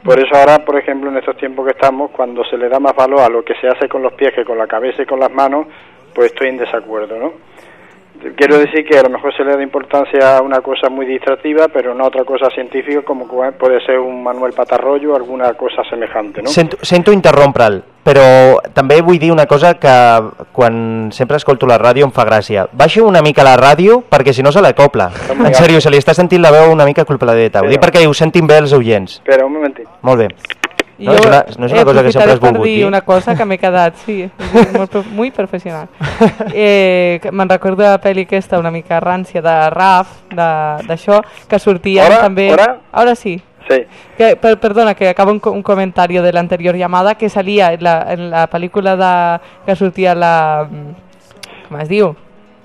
S11: Por eso ahora, por ejemplo, en estos tiempos que estamos, cuando se le da más valor a lo que se hace con los pies que con la cabeza y con las manos, pues estoy en desacuerdo, ¿no? Quiero decir que a lo mejor se le da importancia a una cosa muy distractiva, pero no a otra cosa científica como puede ser un Manuel Patarroyo o alguna cosa semejante, ¿no?
S1: Sento, sento interrompre'l, però també vull dir una cosa que quan sempre escolto la ràdio em fa gràcia. Baixo una mica la ràdio perquè si no se l'acopla.
S11: molt
S1: En sèrio, se li està sentint la veu una mica culpladeta. Ho
S11: Però-
S1: dic perquè ho sentin bé els oients.
S11: Espera, un momentito.
S1: Molt bé. No, és una- no és una cosa que sempre has volgut
S2: dir
S1: dir.
S2: una cosa que m'he quedat, sí, molt, muy professional. Eh, que me'n recordo de la pel·li aquesta una mica rància de Raf, de- d'això, que sortien
S11: Ara?
S2: també...
S11: Ara?
S2: Ahora sí.
S11: Sí.
S2: Que, per, perdona, que acabo un, un comentario de la anterior llamada que salía en la, en la pel·lícula de, que sortia la... Com es diu?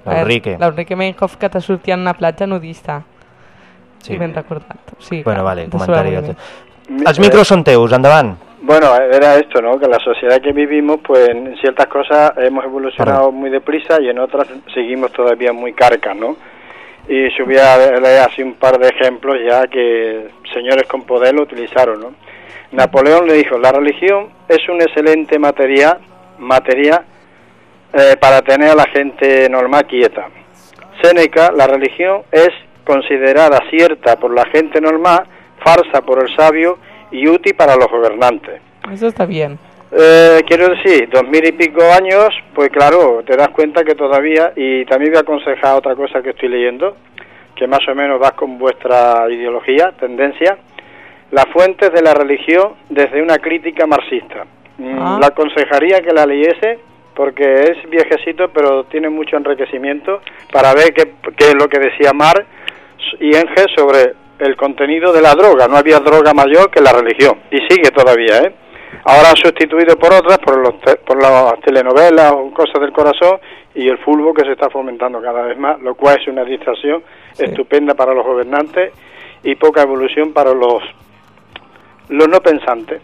S1: L'Enrique.
S2: L'Enrique Meinhof que te sortia en una platja nudista.
S1: Sí.
S2: Sí. Ben recordat. Sí,
S1: Bueno, vale, comentari.
S2: molt.
S1: Els micros són teus, endavant.
S11: Bueno, era esto, ¿no? Que la sociedad que vivimos, pues en ciertas cosas hemos evolucionado muy deprisa y en otras seguimos todavía muy carcas, ¿no? Y si voy a leer así un par de ejemplos ya que señores con poder lo utilizaron, ¿no? Napoleón le dijo, la religión es un excelente material, materia eh, para tener a la gente normal quieta. Séneca, la religión es considerada cierta por la gente normal, farsa por el sabio y útil para los gobernantes.
S2: Eso está bien.
S11: Eh, quiero decir, dos mil y pico años, pues claro, te das cuenta que todavía, y también voy a aconsejar otra cosa que estoy leyendo, que más o menos va con vuestra ideología, tendencia, las fuentes de la religión desde una crítica marxista. Mm,
S2: Ah.
S11: La aconsejaría que la leyese porque es viejecito, pero tiene mucho enriquecimiento para ver qué, qué es lo que decía Mar y Enge sobre el contenido de la droga. No había droga mayor que la religión, y sigue todavía, ¿eh? Ahora sustituido por otras, por, los te- por las telenovelas o cosas del corazón y el fútbol que se está fomentando cada vez más, lo cual es una distracción estupenda para los gobernantes y poca evolución para los, los no pensantes,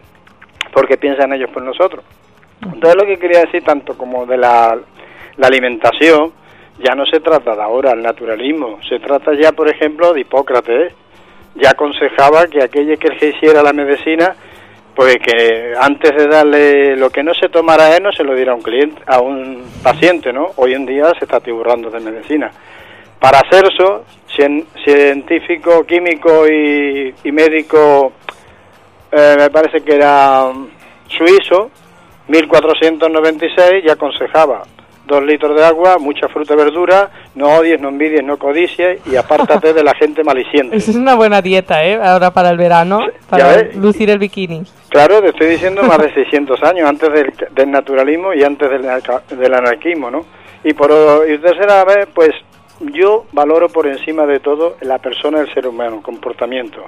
S11: porque piensan ellos por nosotros. Entonces lo que quería decir tanto como de la, la alimentación, ya no se trata de ahora el naturalismo, se trata ya, por ejemplo, de Hipócrates, ya aconsejaba que aquella que se hiciera la medicina, pues que antes de darle lo que no se tomara él, no se lo diera a un cliente, a un paciente, ¿no? Hoy en día se está tiburrando de medicina. Para Celso, cien- científico, químico y, médico, eh, me parece que era suizo, 1496, ya aconsejaba dos litros de agua, mucha fruta y verdura, no odies, no envidies, no codicies y apártate de la gente maliciente.
S2: Esa es una buena dieta, ¿eh? Ahora para el verano, para lucir el bikini.
S11: Claro, te estoy diciendo más de 600 años, antes del, del naturalismo y antes del, anarquismo, ¿no? Y por y tercera vez, pues yo valoro por encima de todo la persona del ser humano, el comportamiento.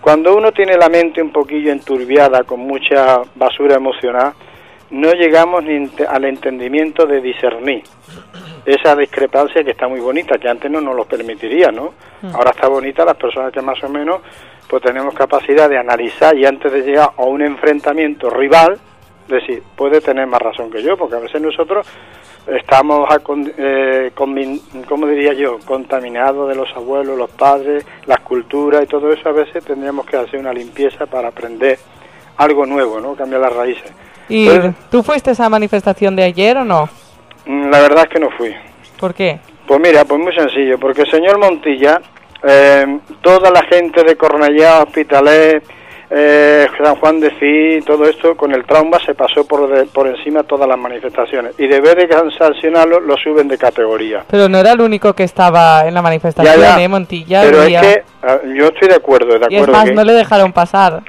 S11: Cuando uno tiene la mente un poquillo enturbiada con mucha basura emocional, no llegamos ni al entendimiento de discernir esa discrepancia que está muy bonita, que antes no nos lo permitiría, ¿no? Ahora está bonita las personas que más o menos pues tenemos capacidad de analizar y antes de llegar a un enfrentamiento rival, decir, puede tener más razón que yo, porque a veces nosotros estamos, acon- eh, conmin- ¿cómo diría yo?, contaminados de los abuelos, los padres, las culturas y todo eso, a veces tendríamos que hacer una limpieza para aprender algo nuevo, ¿no?, cambiar las raíces.
S2: ¿Y
S11: Pues-
S2: tú fuiste a esa manifestación de ayer o no?
S11: Mm, La verdad es que no fui.
S2: ¿Por qué?
S11: Pues mira, pues muy sencillo, porque el señor Montilla, eh, toda la gente de Cornellá, Hospitalet, eh, San Juan de Cí, todo esto, con el trauma se pasó por, de- por encima todas las manifestaciones. Y de vez de sancionarlo, lo suben de categoría.
S2: Pero no era el único que estaba en la manifestación,
S11: Ya, ya.
S2: ¿eh? Montilla.
S11: Pero es que ah, yo estoy de acuerdo, de
S2: Y es
S11: acuerdo.
S2: más,
S11: que-
S2: no le dejaron pasar.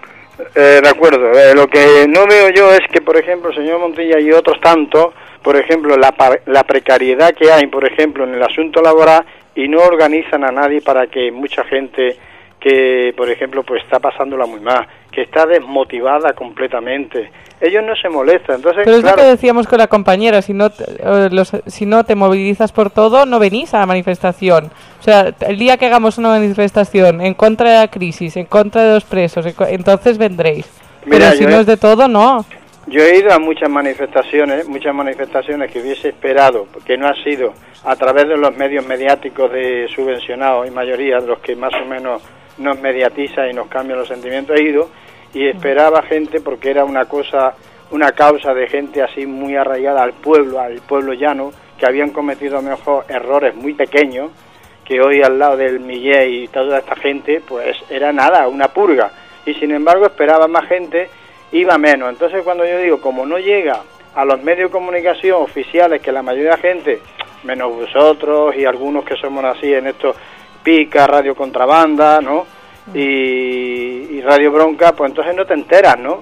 S11: Eh, de acuerdo. Eh, lo que no veo yo es que, por ejemplo, el señor Montilla y otros tantos, por ejemplo, la, la precariedad que hay, por ejemplo, en el asunto laboral y no organizan a nadie para que mucha gente que, por ejemplo, pues está pasándola muy mal, que está desmotivada completamente. Ellos no se molestan. Entonces,
S2: Pero es
S11: claro,
S2: lo que decíamos con la compañera, si no, te, eh, los- si no te movilizas por todo, no venís a la manifestación. O sea, el día que hagamos una manifestación en contra de la crisis, en contra de los presos, entonces vendréis.
S11: Mira,
S2: Pero si no
S11: he-
S2: es de todo, no.
S11: Yo he ido a muchas manifestaciones, muchas manifestaciones que hubiese esperado, que no ha sido a través de los medios mediáticos de subvencionados y mayoría de los que más o menos nos mediatizan y nos cambian los sentimientos, he ido y esperaba gente porque era una cosa, una causa de gente así muy arraigada al pueblo, al pueblo llano, que habían cometido a lo mejor errores muy pequeños, que hoy al lado del Millet y toda esta gente, pues era nada, una purga. Y sin embargo esperaba más gente, iba menos. Entonces cuando yo digo, como no llega a los medios de comunicación oficiales, que la mayoría de la gente, menos vosotros y algunos que somos así en esto, Pica, Radio Contrabanda, ¿no? Y, y Radio Bronca, pues entonces no te enteras, ¿no?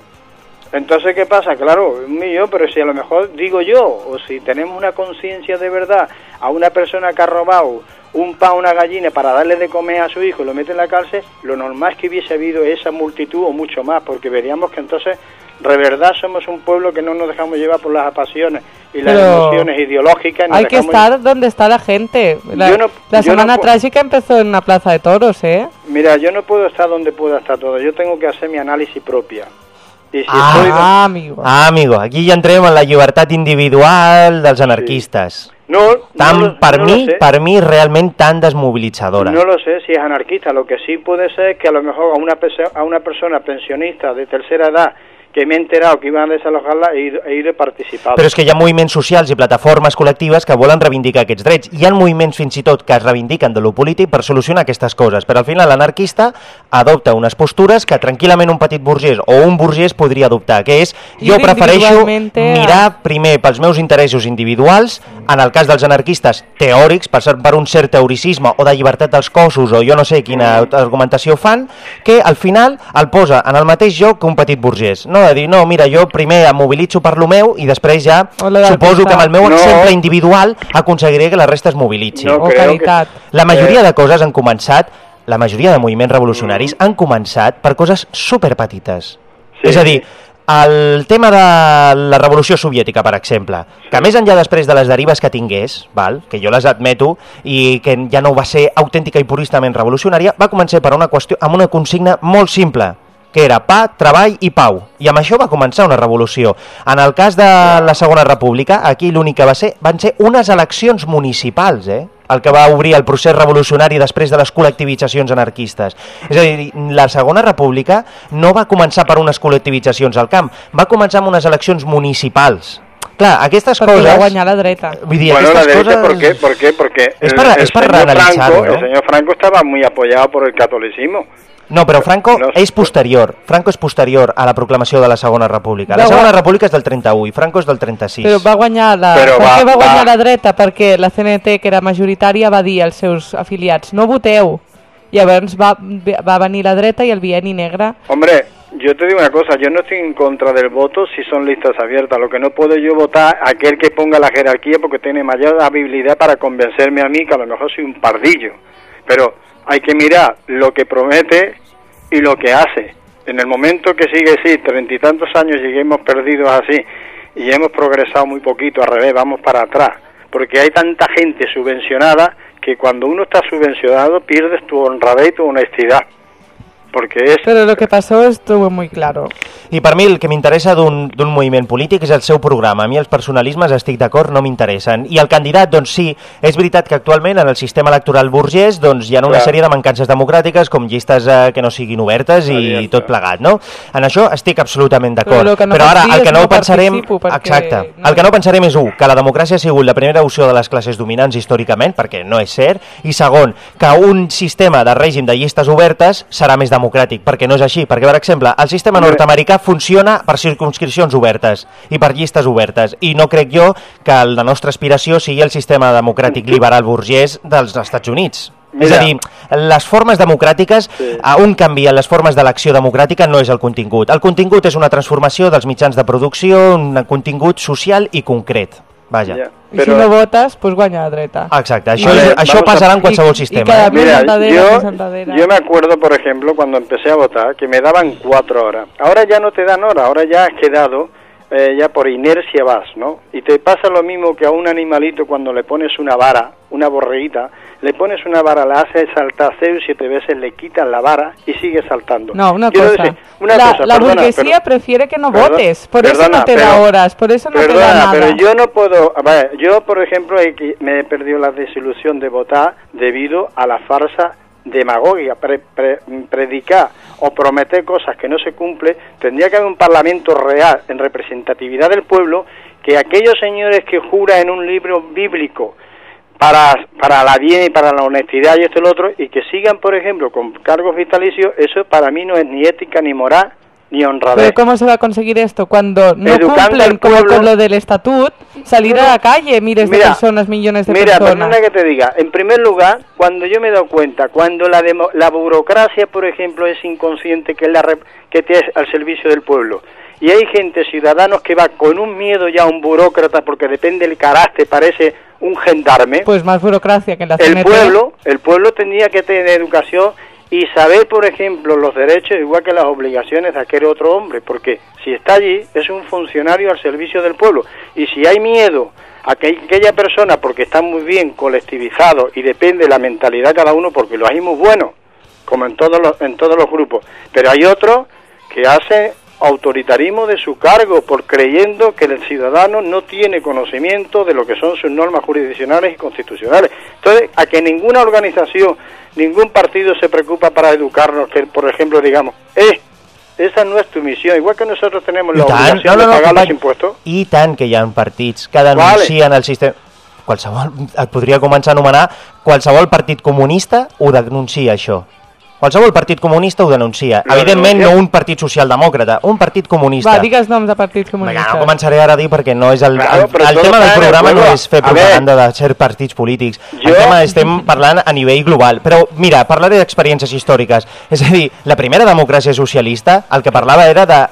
S11: Entonces, ¿qué pasa? Claro, un millón, pero si a lo mejor digo yo, o si tenemos una conciencia de verdad a una persona que ha robado un pan, una gallina para darle de comer a su hijo y lo mete en la cárcel, lo normal es que hubiese habido esa multitud o mucho más, porque veríamos que entonces de verdad somos un pueblo que no nos dejamos llevar por las pasiones y las
S2: Pero
S11: emociones ideológicas.
S2: Hay que estar donde está la gente. La,
S11: no-
S2: la
S11: no
S2: semana
S11: pu-
S2: trágica empezó en una plaza de toros, ¿eh?
S11: Mira, yo no puedo estar donde pueda estar todo, yo tengo que hacer mi análisis propia. Y si estoy
S2: Ah, amigo.
S1: Ah, amigo, aquí ja entrem en la llibertat individual dels anarquistes.
S11: No,
S1: Tan,
S11: no lo-
S1: per,
S11: no lo
S1: mi,
S11: sé.
S1: per mi, realment tan desmobilitzadora.
S11: No lo sé si es anarquista. Lo que sí puede ser es que a lo mejor a una, a una persona pensionista de tercera edad que me he enterado que iban a desalojarla he ido, he ido y participado.
S1: Però és que hi ha moviments socials i plataformes col·lectives que volen reivindicar aquests drets. Hi ha moviments fins i tot que es reivindiquen de lo polític per solucionar aquestes coses, però al final l'anarquista adopta unes postures que tranquil·lament un petit burgès o un burgès podria adoptar, que és jo prefereixo mirar primer pels meus interessos individuals en el cas dels anarquistes teòrics, per, ser- per un cert teoricisme o de llibertat dels cossos o jo no sé quina argumentació fan, que al final el posa en el mateix joc que un petit burgès. No, de dir, no, mira, jo primer em mobilitzo per lo meu i després ja
S2: O la del
S1: suposo que amb el meu
S11: No.
S1: exemple individual aconseguiré que la resta es mobilitzi.
S11: No
S2: O
S11: creo
S2: caritat.
S1: La majoria
S11: Eh.
S1: de coses han començat, la majoria de moviments revolucionaris han començat per coses superpetites.
S11: Sí.
S1: És a dir, el tema de la revolució soviètica, per exemple, que més enllà després de les derives que tingués, val, que jo les admeto, i que ja no va ser autèntica i puristament revolucionària, va començar per una qüestió amb una consigna molt simple, que era pa, treball i pau. I amb això va començar una revolució. En el cas de la Segona República, aquí l'únic que va ser van ser unes eleccions municipals, eh? El que va obrir el procés revolucionari després de les col·lectivitzacions anarquistes. És a dir, la Segona República no va començar per unes col·lectivitzacions al camp, va començar amb unes eleccions municipals. Clar, aquestes
S2: Perquè
S1: coses...
S2: va guanyar la dreta.
S1: Vull dir,
S11: Bueno, la
S1: aquestes
S11: derecha,
S1: coses...
S11: ¿por qué? ¿Por qué? Porque
S1: Es
S11: el,
S1: para-
S11: el
S1: es para
S11: señor
S1: reanalizarlo,
S11: Franco,
S1: ¿no?
S11: el señor Franco estaba muy apoyado por el catolicismo.
S1: No, però Franco
S11: No,
S1: és posterior. Franco és posterior a la proclamació de la Segona República. La Segona República és del 31 i Franco és del 36.
S2: Però va guanyar la...
S11: Però
S2: per
S11: va-
S2: què va guanyar
S11: va-
S2: la dreta? Perquè la CNT, que era majoritària, va dir als seus afiliats no voteu. Llavors va, va venir la dreta i el bieni negre.
S11: Hombre, yo te digo una cosa, yo no estoy en contra del voto si son listas abiertas. Lo que no puedo yo votar a aquel que ponga la jerarquía porque tiene mayor habilidad para convencerme a mí que a lo mejor soy un pardillo. Pero hay que mirar lo que promete y lo que hace. En el momento que sigue así, treinta y tantos años lleguemos perdidos así y hemos progresado muy poquito, al revés, vamos para atrás. Porque hay tanta gente subvencionada que cuando uno está subvencionado pierdes tu honradez y tu honestidad. Porque es
S2: Pero lo que pasó estuvo muy claro.
S1: I per mi el que m'interessa d'un d'un moviment polític és el seu programa. A mi els personalismes, estic d'acord, no m'interessen. I el candidat, doncs sí, és veritat que actualment en el sistema electoral burgès doncs, hi ha una
S11: Clar.
S1: sèrie de mancances democràtiques com llistes eh, que no siguin obertes i
S11: Exacte.
S1: tot plegat, no? En això estic absolutament
S2: Però
S1: d'acord.
S2: que no
S1: Però ara el que no
S2: no
S1: pensarem...
S2: perquè
S1: Exacte.
S2: no-
S1: El que no pensarem és, un, que la democràcia ha sigut la primera opció de les classes dominants històricament, perquè no és cert, i segon, que un sistema de règim de llistes obertes serà més democràtic, perquè no és així, perquè, per exemple, el sistema nord-americà funciona per circunscripcions obertes i per llistes obertes, i no crec jo que la nostra aspiració sigui el sistema democràtic liberal burgès dels Estats Units. És
S11: Mira.
S1: a dir, les formes democràtiques,
S11: Sí.
S1: a un canvi en les formes d'elecció democràtica no és el contingut. El contingut és una transformació dels mitjans de producció, un contingut social i concret. Vaja.
S11: Ya,
S2: I si no votes, doncs guanya la dreta.
S1: Exacte, això,
S11: Vale,
S1: és, això
S11: vamos a-
S1: en qualsevol
S2: I- i
S1: sistema.
S2: cada
S1: eh?
S11: Mira, yo, yo me acuerdo, por ejemplo, cuando empecé a votar, que me daban cuatro horas. Ahora ya no te dan horas, ahora ya has quedado, eh, ya por inercia vas, ¿no? Y te pasa lo mismo que a un animalito cuando le pones una vara, una borreguita, le pones una vara, la haces saltar seis o siete veces, le quitas la vara y sigue saltando.
S2: No, una
S11: Quiero
S2: cosa.
S11: decir, una
S2: la
S11: cosa,
S2: la
S11: perdona,
S2: burguesía
S11: pero-
S2: prefiere que no votes. Por eso no te da
S11: pero-
S2: horas, por eso no te da nada.
S11: pero yo no puedo, yo por ejemplo me he perdido la desilusión de votar debido a la farsa demagogia, pre- pre- predicar o prometer cosas que no se cumple, tendría que haber un parlamento real en representatividad del pueblo que aquellos señores que juran en un libro bíblico para, para la bien y para la honestidad y esto y lo otro, y que sigan, por ejemplo, con cargos vitalicios, eso para mí no es ni ética, ni moral, ni honradez.
S2: Pero ¿cómo se va a conseguir esto? Cuando no
S11: Educando
S2: cumplen como con lo del estatut, salir a la calle, miles de
S11: Mira,
S2: personas, millones de
S11: Mira,
S2: personas.
S11: perdona que te diga, en primer lugar, cuando yo me he dado cuenta, cuando la, demo- la burocracia, por ejemplo, es inconsciente que es la que te es al servicio del pueblo, y hay gente, ciudadanos, que va con un miedo ya a un burócrata porque depende del carácter, parece un gendarme,
S2: Pues más burocracia que la
S11: el
S2: CNT.
S11: pueblo, el pueblo tendría que tener educación y saber, por ejemplo, los derechos igual que las obligaciones de aquel otro hombre, porque si está allí es un funcionario al servicio del pueblo y si hay miedo a que aquella persona, porque está muy bien colectivizado y depende de la mentalidad de cada uno, porque lo hay muy bueno, como en todos los, en todos los grupos, pero hay otros que hacen autoritarismo de su cargo por creyendo que el ciudadano no tiene conocimiento de lo que son sus normas jurisdiccionales y constitucionales. Entonces, a que ninguna organización, ningún partido se preocupa para educarnos, que por ejemplo digamos, eh, esa no es tu misión, igual que nosotros tenemos la
S1: tant,
S11: obligación de pagar los
S1: company,
S11: impuestos.
S1: I tant que hi ha partits que
S11: Vale.
S1: denuncien el sistema... Qualsevol, et podria començar a anomenar qualsevol partit comunista ho denuncia això. Qualsevol partit comunista ho denuncia.
S11: Lo
S1: Evidentment
S11: denuncia.
S1: no un partit socialdemòcrata, un partit comunista.
S2: Va, digues noms de partit
S1: Vinga,
S2: comunista.
S1: no començaré ara a dir perquè no és el,
S11: Claro,
S1: el,
S11: però
S1: el
S11: todo
S1: tema del
S11: el
S1: programa no és fer propaganda de certs partits polítics. El
S11: Jo-
S1: tema estem parlant a nivell global. Però mira, parlaré d'experiències històriques. És a dir, la primera democràcia socialista el que parlava era de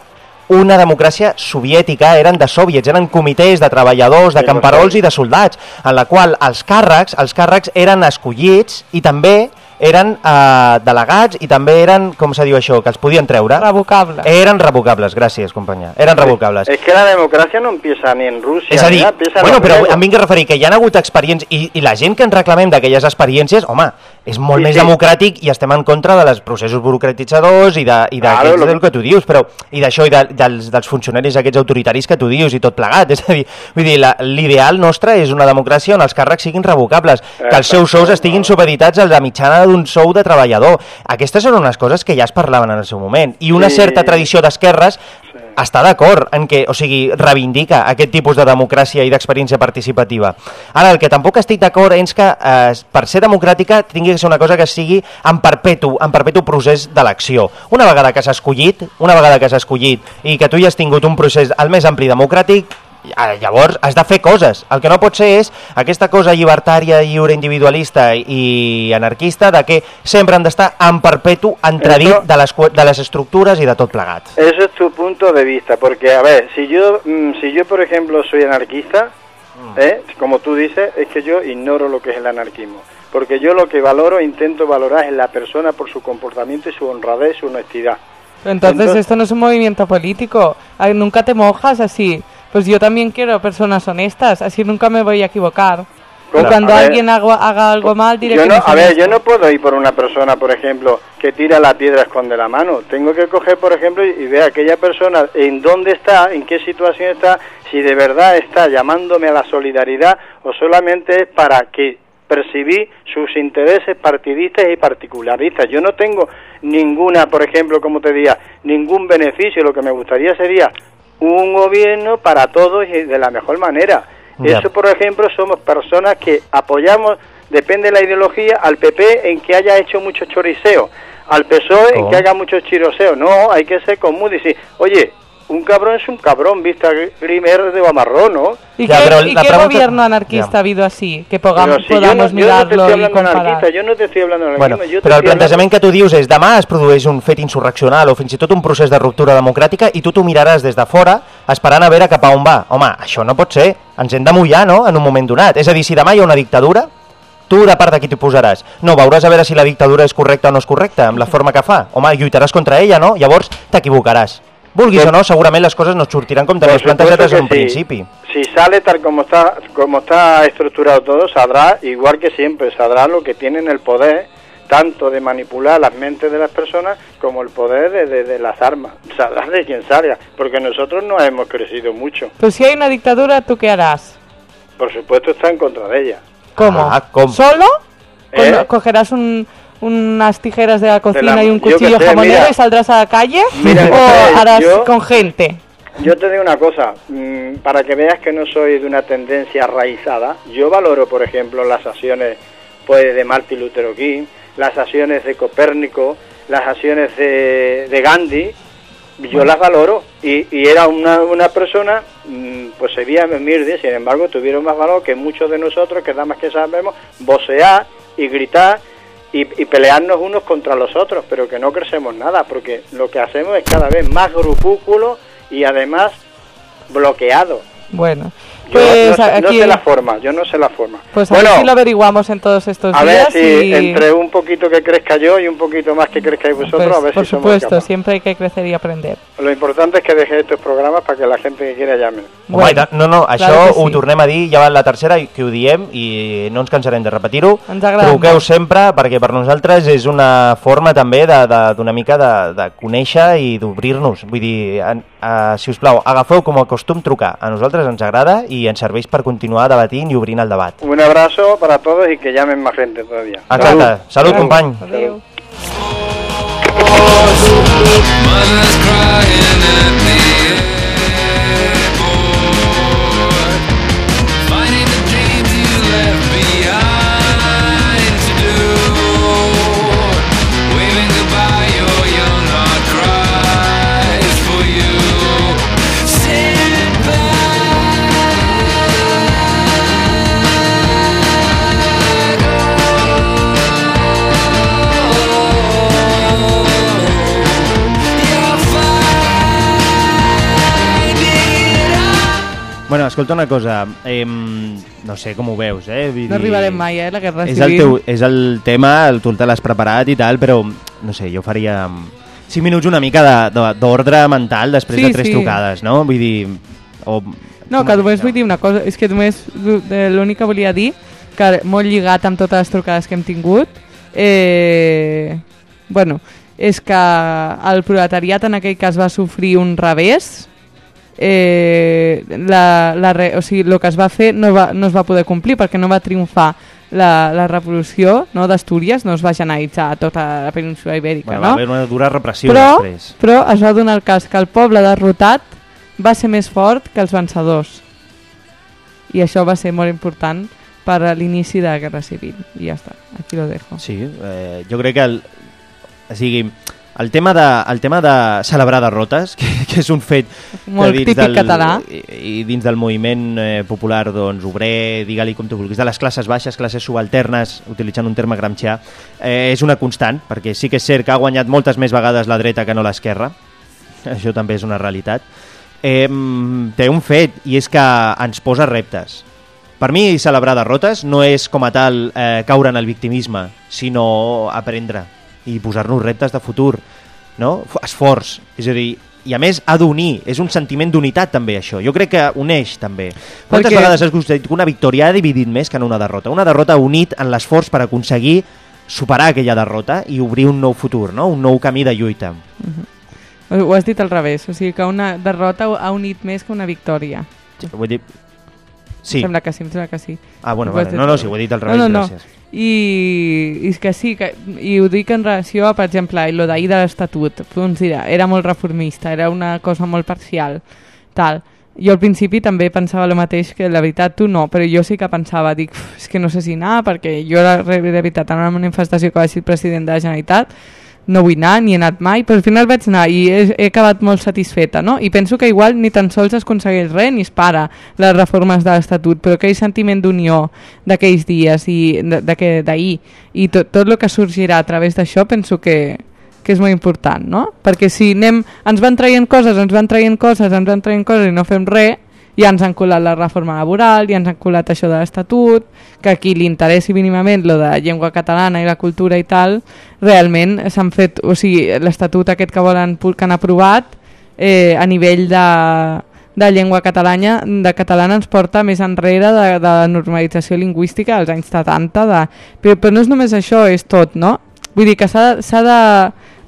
S1: una democràcia soviètica, eren de soviets, eren comitès de treballadors, de camperols i de soldats, en la qual els càrrecs, els càrrecs eren escollits i també eren eh, delegats i també eren, com se diu això, que els podien treure.
S2: Revocable.
S1: Eren revocables, gràcies, companya. Eren revocables.
S11: Es que la democracia no empieza ni en Rusia.
S1: És a dir, bueno, però em vinc a referir que hi ha hagut experiències i, i la gent que ens reclamem d'aquelles experiències, home, és molt
S11: Sí,
S1: més
S11: sí.
S1: democràtic i estem en contra de dels processos burocratitzadors i de, i
S11: Claro,
S1: d'aquests
S11: lo que-
S1: del que tu dius, però i d'això i de, dels, dels funcionaris aquests autoritaris que tu dius i tot plegat, és a dir, vull dir, l'ideal nostre és una democràcia on els càrrecs siguin revocables, que els seus sous estiguin supeditats a la mitjana d'un sou de treballador. Aquestes són unes coses que ja es parlaven en el seu moment i una
S11: Sí.
S1: certa tradició d'esquerres està d'acord en que, o sigui, reivindica aquest tipus de democràcia i d'experiència participativa. Ara, el que tampoc estic d'acord és que eh, per ser democràtica tingui que ser una cosa que sigui en perpetu, en perpetu procés d'elecció. Una vegada que s'ha escollit, una vegada que s'ha escollit i que tu ja has tingut un procés el més ampli democràtic, llavors has de fer coses. El que no pot ser és aquesta cosa llibertària, lliure, individualista i anarquista de que sempre han d'estar en perpetu entredit
S11: Eso-
S1: de les, de les estructures i de tot plegat.
S11: Eso es tu punto de vista, porque a ver, si yo, mm, si yo por ejemplo soy anarquista,
S1: Mm.
S11: ¿eh? como tú dices, es que yo ignoro lo que es el anarquismo, porque yo lo que valoro, intento valorar es la persona por su comportamiento y su honradez, su honestidad.
S2: Entonces,
S11: Entonces-
S2: esto no es un movimiento político. Ay, nunca te mojas así. Pues yo también quiero personas honestas, así nunca me voy a equivocar.
S11: ¿Cómo?
S2: cuando
S11: ver.
S2: alguien haga, haga algo mal, diré
S11: Yo no, a ver, yo no puedo ir por una persona, por ejemplo, que tira la piedra esconde la mano. Tengo que coger, por ejemplo, y ver a aquella persona en dónde está, en qué situación está, si de verdad está llamándome a la solidaridad o solamente es para que percibir sus intereses partidistas y particularistas. Yo no tengo ninguna, por ejemplo, como te diga, ningún beneficio. Lo que me gustaría sería un gobierno para todos y de la mejor manera.
S1: Ya.
S11: Eso, por ejemplo, somos personas que apoyamos, depende de la ideología, al PP en que haya hecho mucho choriceo, al PSOE en que haga mucho chiroseo. No, hay que ser común y decir, oye, un cabrón es un cabrón, vista Grimer de Bamarrón, ¿no?
S2: ¿Y
S1: Ya,
S2: qué,
S1: pero
S2: y
S1: la
S2: qué
S1: pregunta-
S2: gobierno anarquista
S1: Ya.
S2: ha habido así? Que pogam-
S11: si yo no,
S2: podamos
S11: yo no te estoy
S2: mirarlo
S11: hablando de
S2: comparar.
S11: anarquista, yo no te estoy hablando de
S1: Bueno,
S11: te
S1: però el
S11: estoy hablando-
S1: plantejament que tu dius és demà es produeix un fet insurreccional o fins i tot un procés de ruptura democràtica i tu t'ho miraràs des de fora esperant a veure cap a on va. Home, això no pot ser. Ens hem de mullar, no?, en un moment donat. És a dir, si demà hi ha una dictadura, tu de part de qui t'hi posaràs? No, veuràs a veure si la dictadura és correcta o no és correcta, amb la forma que fa. Home, lluitaràs contra ella, no? Llavors t'equivocaràs. Vulguis
S11: Pues-
S1: o no, segurament les coses no et sortiran com te
S11: Por
S1: les plantejat des d'un
S11: sí.
S1: principi.
S11: Si sale tal como está, como está estructurado todo, saldrá, igual que siempre, saldrá lo que tienen el poder, tanto de manipular las mentes de las personas como el poder de, de- de las armas. Saldrá de quien salga, porque nosotros no hemos crecido mucho.
S2: Pues si hay una dictadura, ¿tú qué harás?
S11: Por supuesto está en contra de ella.
S2: ¿Cómo?
S1: Ah, ¿cómo?
S2: ¿Solo?
S11: ¿Eh?
S2: ¿Cogerás un- unas tijeras de la cocina
S11: la-
S2: y un cuchillo
S11: sé,
S2: jamonero
S11: mira.
S2: y saldrás a la calle?
S11: Mira,
S2: ¿O harás
S11: yo-
S2: con gente?
S11: Yo te digo una cosa, mm, para que veas que no soy de una tendencia raizada, yo valoro, por ejemplo, las acciones pues, de Martin Luther King, las acciones de Copérnico, las acciones de, de Gandhi, yo las valoro. Y, y era una, una persona, mm, pues sería humilde, sin embargo, tuvieron más valor que muchos de nosotros, que nada más que sabemos, vocear y gritar y, y pelearnos unos contra los otros, pero que no crecemos nada, porque lo que hacemos es cada vez más grupúculo y además bloqueado.
S2: Bueno,
S11: Yo
S2: pues
S11: no, sé, no
S2: aquí,
S11: sé la forma, yo no sé la forma.
S2: pues a
S11: bueno,
S2: ver si lo averiguamos en todos estos
S11: a ver
S2: días
S11: si
S2: y...
S11: entre un poquito que crezca yo y un poquito más que crezcáis vosotros,
S2: pues,
S11: a ver
S2: por
S11: si somos
S2: supuesto,
S11: capaces.
S2: siempre hay que crecer y aprender.
S11: Lo importante es que dejéis estos programas para que la gente que quiera llame.
S1: Tant, no, no, això
S2: claro que
S1: ho
S2: sí.
S1: tornem a dir, ja va la tercera, i que ho diem, i no ens cansarem de repetir-ho.
S2: Ens agrada
S1: Truqueu
S2: molt.
S1: sempre, perquè per nosaltres és una forma també de- de- d'una mica de, de conèixer i d'obrir-nos. Vull dir, en, uh, si us plau, agafeu com a costum trucar. A nosaltres ens agrada i ens serveix per continuar debatint i obrint el debat.
S11: Un abrazo para todos y que llamen más gente todavía.
S1: Exacte. Salut, company.
S2: Adéu.
S12: Mothers
S1: escolta una cosa, eh, no sé com ho veus, eh? Vull
S2: No arribarem mai, eh, la guerra
S1: és
S2: civil.
S1: el, teu, és el tema, el- tu te l'has preparat i tal, però, no sé, jo faria 5 minuts una mica de- de- d'ordre mental després
S2: Sí,
S1: de tres
S2: sí.
S1: trucades, no? Vull dir... O,
S2: No, que només vull dir una cosa, és que només l'únic que volia dir, que molt lligat amb totes les trucades que hem tingut, eh, bueno, és que el proletariat en aquell cas va sofrir un revés, eh, la, la re, o sigui, el que es va fer no, va, no es va poder complir perquè no va triomfar la, la revolució no, d'Astúries, no es va generalitzar a tota la península ibèrica,
S1: bueno,
S2: no?
S1: va haver una dura repressió
S2: però,
S1: després.
S2: però es va donar el cas que el poble derrotat va ser més fort que els vencedors. I això va ser molt important per a l'inici de la Guerra Civil. I ja està, aquí lo dejo.
S1: Sí, eh, jo crec que el, o sigui, el tema de, el tema de celebrar derrotes, que, que és un fet
S2: Molt
S1: dins
S2: típic
S1: del,
S2: català.
S1: I, i dins del moviment eh, popular doncs, obrer, digue-li com tu vulguis, de les classes baixes, classes subalternes, utilitzant un terme gramscià, eh, és una constant, perquè sí que és cert que ha guanyat moltes més vegades la dreta que no l'esquerra, això també és una realitat, eh, té un fet, i és que ens posa reptes. Per mi, celebrar derrotes no és com a tal eh, caure en el victimisme, sinó aprendre i posar-nos reptes de futur, no? Esforç, és a dir, i a més ha d'unir, és un sentiment d'unitat també això, jo crec que uneix també. Quantes
S2: Perquè-
S1: vegades has constatat que una victòria ha dividit més que en una derrota? Una derrota unit en l'esforç per aconseguir superar aquella derrota i obrir un nou futur, no? un nou camí de lluita.
S2: Ho has dit al revés, o sigui que una derrota ha unit més que una victòria.
S1: Vull dir... Sí.
S2: Em sembla que sí, em sembla que sí.
S1: Ah, bueno, vale.
S2: dit
S1: No, no, si ho he dit al revés,
S2: no, no, no. I, i que sí, que, i ho dic en relació a, per exemple, lo d'ahir de l'Estatut. Doncs era, era molt reformista, era una cosa molt parcial, tal. Jo al principi també pensava el mateix que la veritat tu no, però jo sí que pensava, dic, "Uf, és que no sé si anar, perquè jo la, de veritat en una manifestació que va ser el president de la Generalitat no vull anar, ni he anat mai, però al final vaig anar i he, he acabat molt satisfeta, no? I penso que igual ni tan sols es aconsegueix res ni es para les reformes de l'Estatut, però aquell sentiment d'unió d'aquells dies i d'ahir i tot, tot el que sorgirà a través d'això penso que, que és molt important, no? Perquè si anem, ens van traient coses, ens van traient coses, ens van traient coses i no fem res, ja ens han colat la reforma laboral, ja ens han colat això de l'Estatut, que a qui li interessi mínimament lo de llengua catalana i la cultura i tal, realment s'han fet, o sigui, l'Estatut aquest que volen que han aprovat eh, a nivell de, de llengua catalana, de catalana ens porta més enrere de, de la normalització lingüística als anys 70, de, però, però no és només això, és tot, no? Vull dir que s'ha de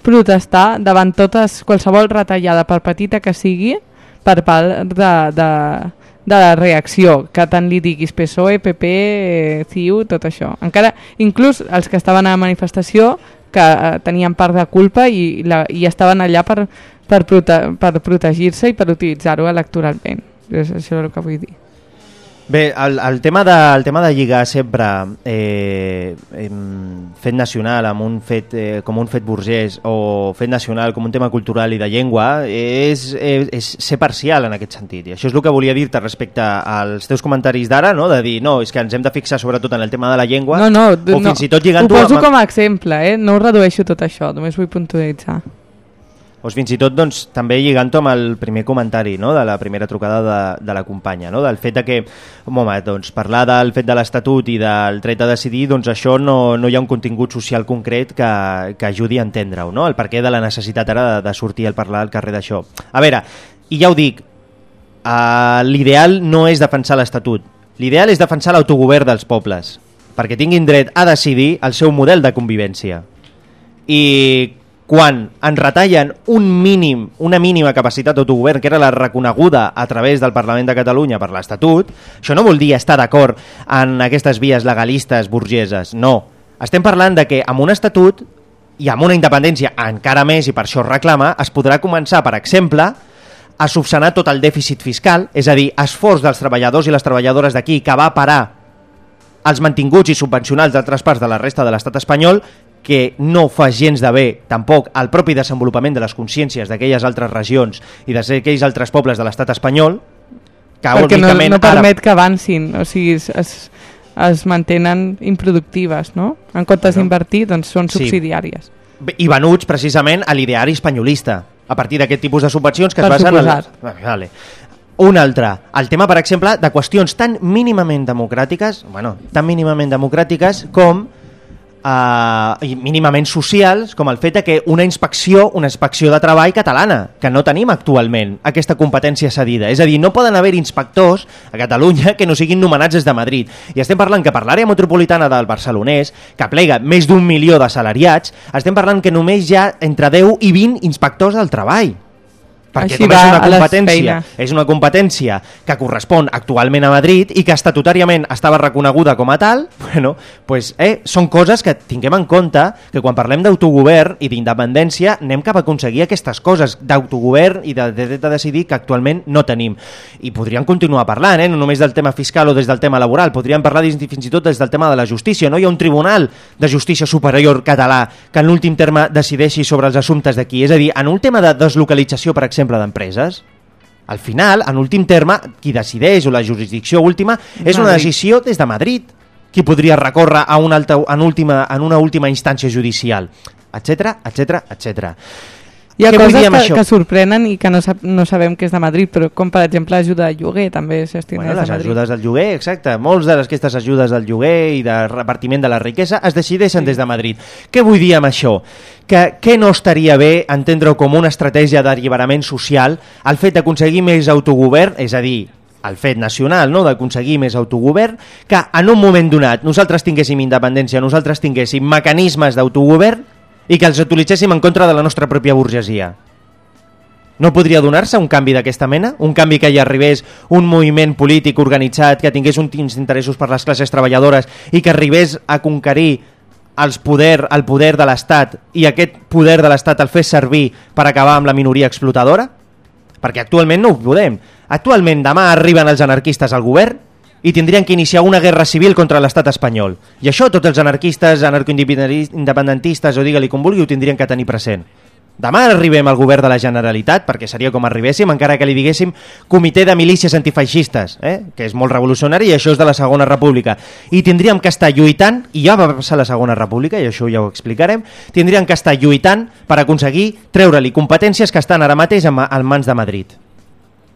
S2: protestar davant totes, qualsevol retallada, per petita que sigui, per part de, de, de la reacció, que tant li diguis PSOE, PP, CiU, tot això. Encara, inclús els que estaven a la manifestació, que eh, tenien part de culpa i, la, i estaven allà per, per, prote per protegir-se i per utilitzar-ho electoralment. És això és el que vull dir.
S1: Bé, el, el, tema de, el tema de lligar sempre eh, fet nacional amb un fet, eh, com un fet burgès o fet nacional com un tema cultural i de llengua és, és, és ser parcial en aquest sentit. I això és el que volia dir-te respecte als teus comentaris d'ara, no? de dir, no, és que ens hem de fixar sobretot en el tema de la llengua
S2: No, no,
S1: o
S2: no,
S1: fins i tot
S2: ho
S1: lligant-ho
S2: poso
S1: amb...
S2: com a exemple, eh? no ho redueixo tot això, només vull puntualitzar.
S1: O fins i tot doncs, també lligant-ho amb el primer comentari no? de la primera trucada de, de la companya, no? del fet de que home, doncs, parlar del fet de l'Estatut i del dret a decidir, doncs això no, no hi ha un contingut social concret que, que ajudi a entendre-ho, no? el perquè de la necessitat ara de, de sortir al parlar al carrer d'això. A veure, i ja ho dic, uh, l'ideal no és defensar l'Estatut, l'ideal és defensar l'autogovern dels pobles, perquè tinguin dret a decidir el seu model de convivència. I quan ens retallen un mínim, una mínima capacitat d'autogovern, que era la reconeguda a través del Parlament de Catalunya per l'Estatut, això no vol dir estar d'acord en aquestes vies legalistes burgeses, no. Estem parlant de que amb un estatut i amb una independència encara més, i per això reclama, es podrà començar, per exemple, a subsanar tot el dèficit fiscal, és a dir, esforç dels treballadors i les treballadores d'aquí que va parar els mantinguts i subvencionals d'altres parts de la resta de l'estat espanyol que no fa gens de bé tampoc al propi desenvolupament de les consciències d'aquelles altres regions i d'aquells altres pobles de l'estat espanyol que
S2: Perquè no, no permet
S1: ara...
S2: que avancin, o sigui, es, es, es mantenen improductives, no? En comptes d'invertir, doncs són
S1: Sí.
S2: subsidiàries.
S1: i venuts precisament a l'ideari espanyolista a partir d'aquest tipus de subvencions que
S2: Per
S1: es basen en... Ah, Vale. Un altre, el tema, per exemple, de qüestions tan mínimament democràtiques, bueno, tan mínimament democràtiques com eh, mínimament socials, com el fet que una inspecció, una inspecció de treball catalana, que no tenim actualment aquesta competència cedida. És a dir, no poden haver inspectors a Catalunya que no siguin nomenats des de Madrid. I estem parlant que per l'àrea metropolitana del Barcelonès, que plega més d'un milió de salariats, estem parlant que només hi ha entre 10 i 20 inspectors del treball perquè
S2: Així
S1: com és una competència, és una competència que correspon actualment a Madrid i que estatutàriament estava reconeguda com a tal, bueno, pues, eh, són coses que tinguem en compte que quan parlem d'autogovern i d'independència anem cap a aconseguir aquestes coses d'autogovern i de de dret a decidir que actualment no tenim. I podríem continuar parlant, eh, no només del tema fiscal o des del tema laboral, podríem parlar fins i tot des del tema de la justícia. No hi ha un tribunal de justícia superior català que en l'últim terme decideixi sobre els assumptes d'aquí. És a dir, en un tema de deslocalització, per exemple, d'empreses, al final, en últim terme, qui decideix o la jurisdicció última és una
S2: Madrid.
S1: decisió des de Madrid qui podria recórrer a una, alta, en, última, en una última instància judicial, etc etc etc.
S2: Hi ha
S1: Què
S2: coses que,
S1: això?
S2: que sorprenen i que no, sap, no sabem que és de Madrid, però com per exemple ajuda de lloguer també s'estima
S1: Bueno, les
S2: de Madrid.
S1: ajudes al lloguer, exacte. Molts d'aquestes ajudes al lloguer i de repartiment de la riquesa es decideixen sí. des de Madrid. Què vull dir amb això? Que, que no estaria bé entendre-ho com una estratègia d'alliberament social el fet d'aconseguir més autogovern, és a dir, el fet nacional no? d'aconseguir més autogovern, que en un moment donat nosaltres tinguéssim independència, nosaltres tinguéssim mecanismes d'autogovern i que els utilitzéssim en contra de la nostra pròpia burgesia. No podria donar-se un canvi d'aquesta mena? Un canvi que hi arribés un moviment polític organitzat que tingués uns interessos per les classes treballadores i que arribés a conquerir els poder, el poder de l'Estat i aquest poder de l'Estat el fes servir per acabar amb la minoria explotadora? Perquè actualment no ho podem. Actualment demà arriben els anarquistes al govern i tindrien que iniciar una guerra civil contra l'estat espanyol. I això tots els anarquistes, anarcoindependentistes o digue-li com vulgui ho tindrien que tenir present. Demà arribem al govern de la Generalitat, perquè seria com arribéssim, encara que li diguéssim comitè de milícies antifeixistes, eh? que és molt revolucionari i això és de la Segona República. I tindríem que estar lluitant, i ja va passar la Segona República, i això ja ho explicarem, tindríem que estar lluitant per aconseguir treure-li competències que estan ara mateix en, ma- en mans de Madrid.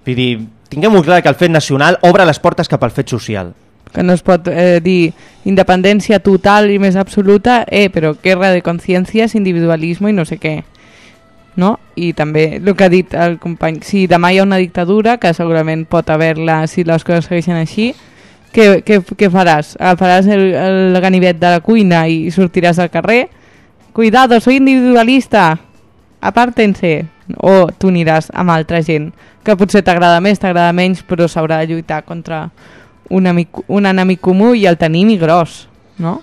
S1: Vull dir, tinguem-ho clar que el fet nacional obre les portes cap al fet social.
S2: que no es pot eh, dir independència total i més absoluta, eh, però guerra de consciències, individualisme i no sé què. No? I també el que ha dit el company, si demà hi ha una dictadura, que segurament pot haver-la si les coses segueixen així, què, què, què faràs? Agafaràs el, el ganivet de la cuina i sortiràs al carrer? Cuidado, soy individualista! Apártense! O tu aniràs amb altra gent, que potser t'agrada més, t'agrada menys, però s'haurà de lluitar contra un, amic, un enemic comú i el tenim i gros, no?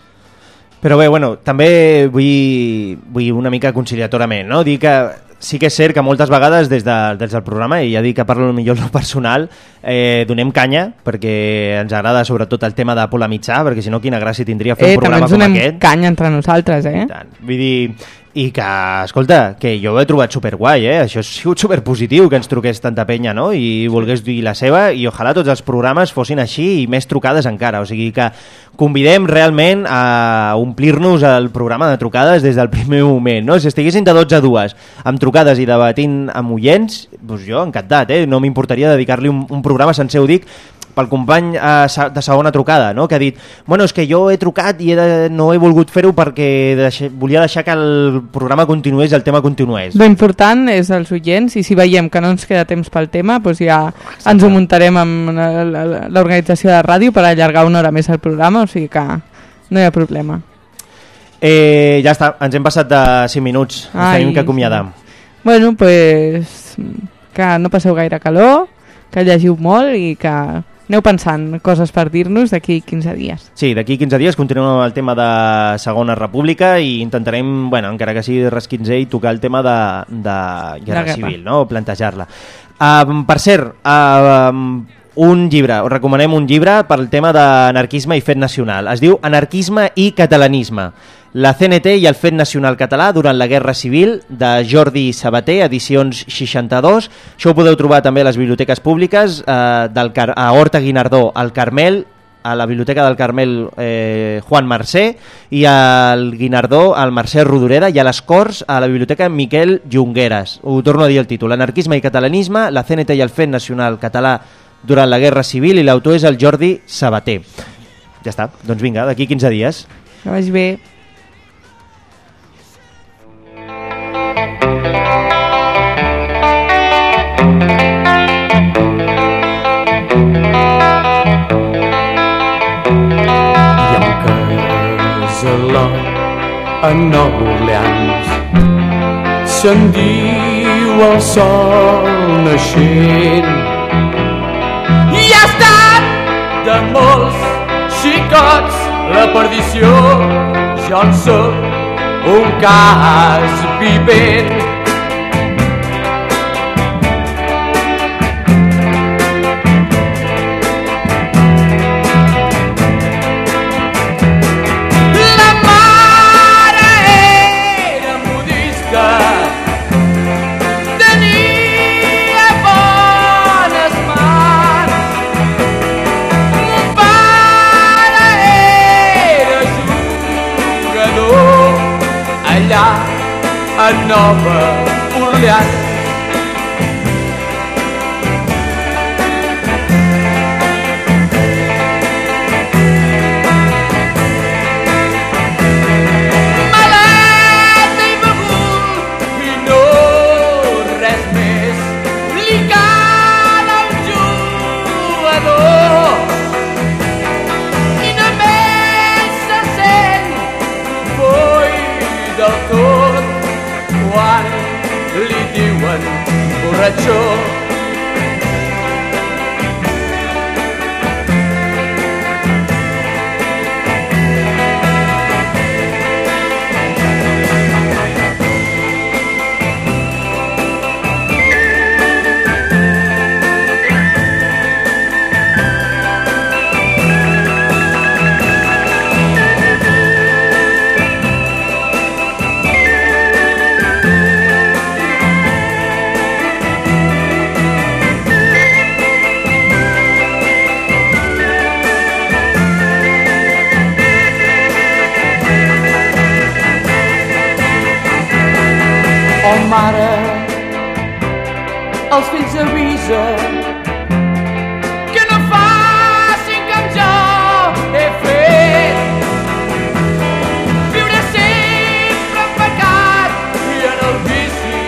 S1: Però bé, bueno, també vull, vull una mica conciliatorament, no? Dir que sí que és cert que moltes vegades des, de, des del programa, i ja dic que parlo millor lo personal, eh, donem canya, perquè ens agrada sobretot el tema de polemitzar, perquè si no quina gràcia tindria fer
S2: Eh,
S1: un
S2: també
S1: programa
S2: ens
S1: com
S2: donem
S1: aquest.
S2: canya entre nosaltres, eh?
S1: Vull dir, i que, escolta, que jo ho he trobat superguai, eh? Això ha sigut superpositiu que ens truqués tanta penya, no? I volgués dir la seva, i ojalà tots els programes fossin així i més trucades encara. O sigui que convidem realment a omplir-nos el programa de trucades des del primer moment, no? Si estiguessin de 12 a 2 amb trucades i debatint amb oients, doncs jo encantat, eh? No m'importaria dedicar-li un, un programa sencer, ho dic, pel company eh, de segona trucada, no? que ha dit bueno, és que jo he trucat i he de, no he volgut fer-ho perquè deixe, volia deixar que el programa continués i el tema continués.
S2: Lo important és els oients i si veiem que no ens queda temps pel tema doncs ja ens ho muntarem amb l'organització de ràdio per allargar una hora més el programa, o sigui que no hi ha problema.
S1: Eh, ja està, ens hem passat de 5 minuts, ens
S2: Ai,
S1: tenim que acomiadar.
S2: Bueno, pues que no passeu gaire calor, que llegiu molt i que aneu pensant coses per dir-nos d'aquí 15 dies.
S1: Sí, d'aquí 15 dies continuem amb el tema de Segona República i intentarem, bueno, encara que sigui resquinzell, tocar el tema de, de guerra,
S2: guerra.
S1: civil, no? o plantejar-la. Um, per cert, um, un llibre, us recomanem un llibre per al tema d'anarquisme i fet nacional. Es diu Anarquisme i catalanisme. La CNT i el fet nacional català durant la Guerra Civil de Jordi Sabater, edicions 62. Això ho podeu trobar també a les biblioteques públiques eh, del Car a Horta Guinardó, al Carmel, a la Biblioteca del Carmel eh, Juan Mercè i al Guinardó al Mercè Rodoreda i a les Corts a la Biblioteca Miquel Jungueras. Ho torno a dir el títol. Anarquisme i catalanisme, la CNT i el Fet Nacional Català durant la Guerra Civil i l'autor és el Jordi Sabater. Ja està, doncs vinga, d'aquí 15 dies.
S2: Que vagi bé.
S13: A Nova Orleans se'n diu el sol naixent. I ha estat de molts xicots la perdició. Jo en soc un cas vivent Nova Orleans. Malet braccio avisa que no facin com jo he fet. Viure sempre en pecat i en el vici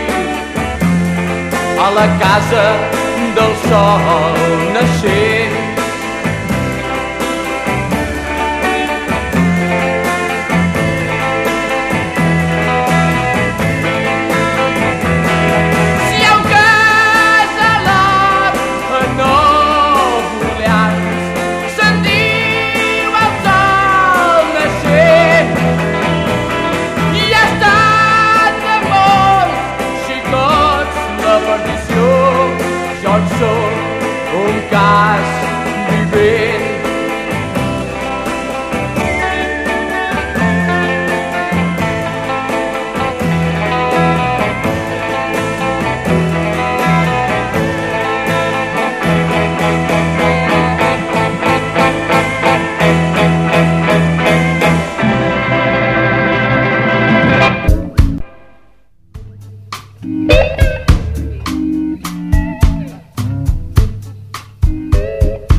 S13: a la casa del sol naixent.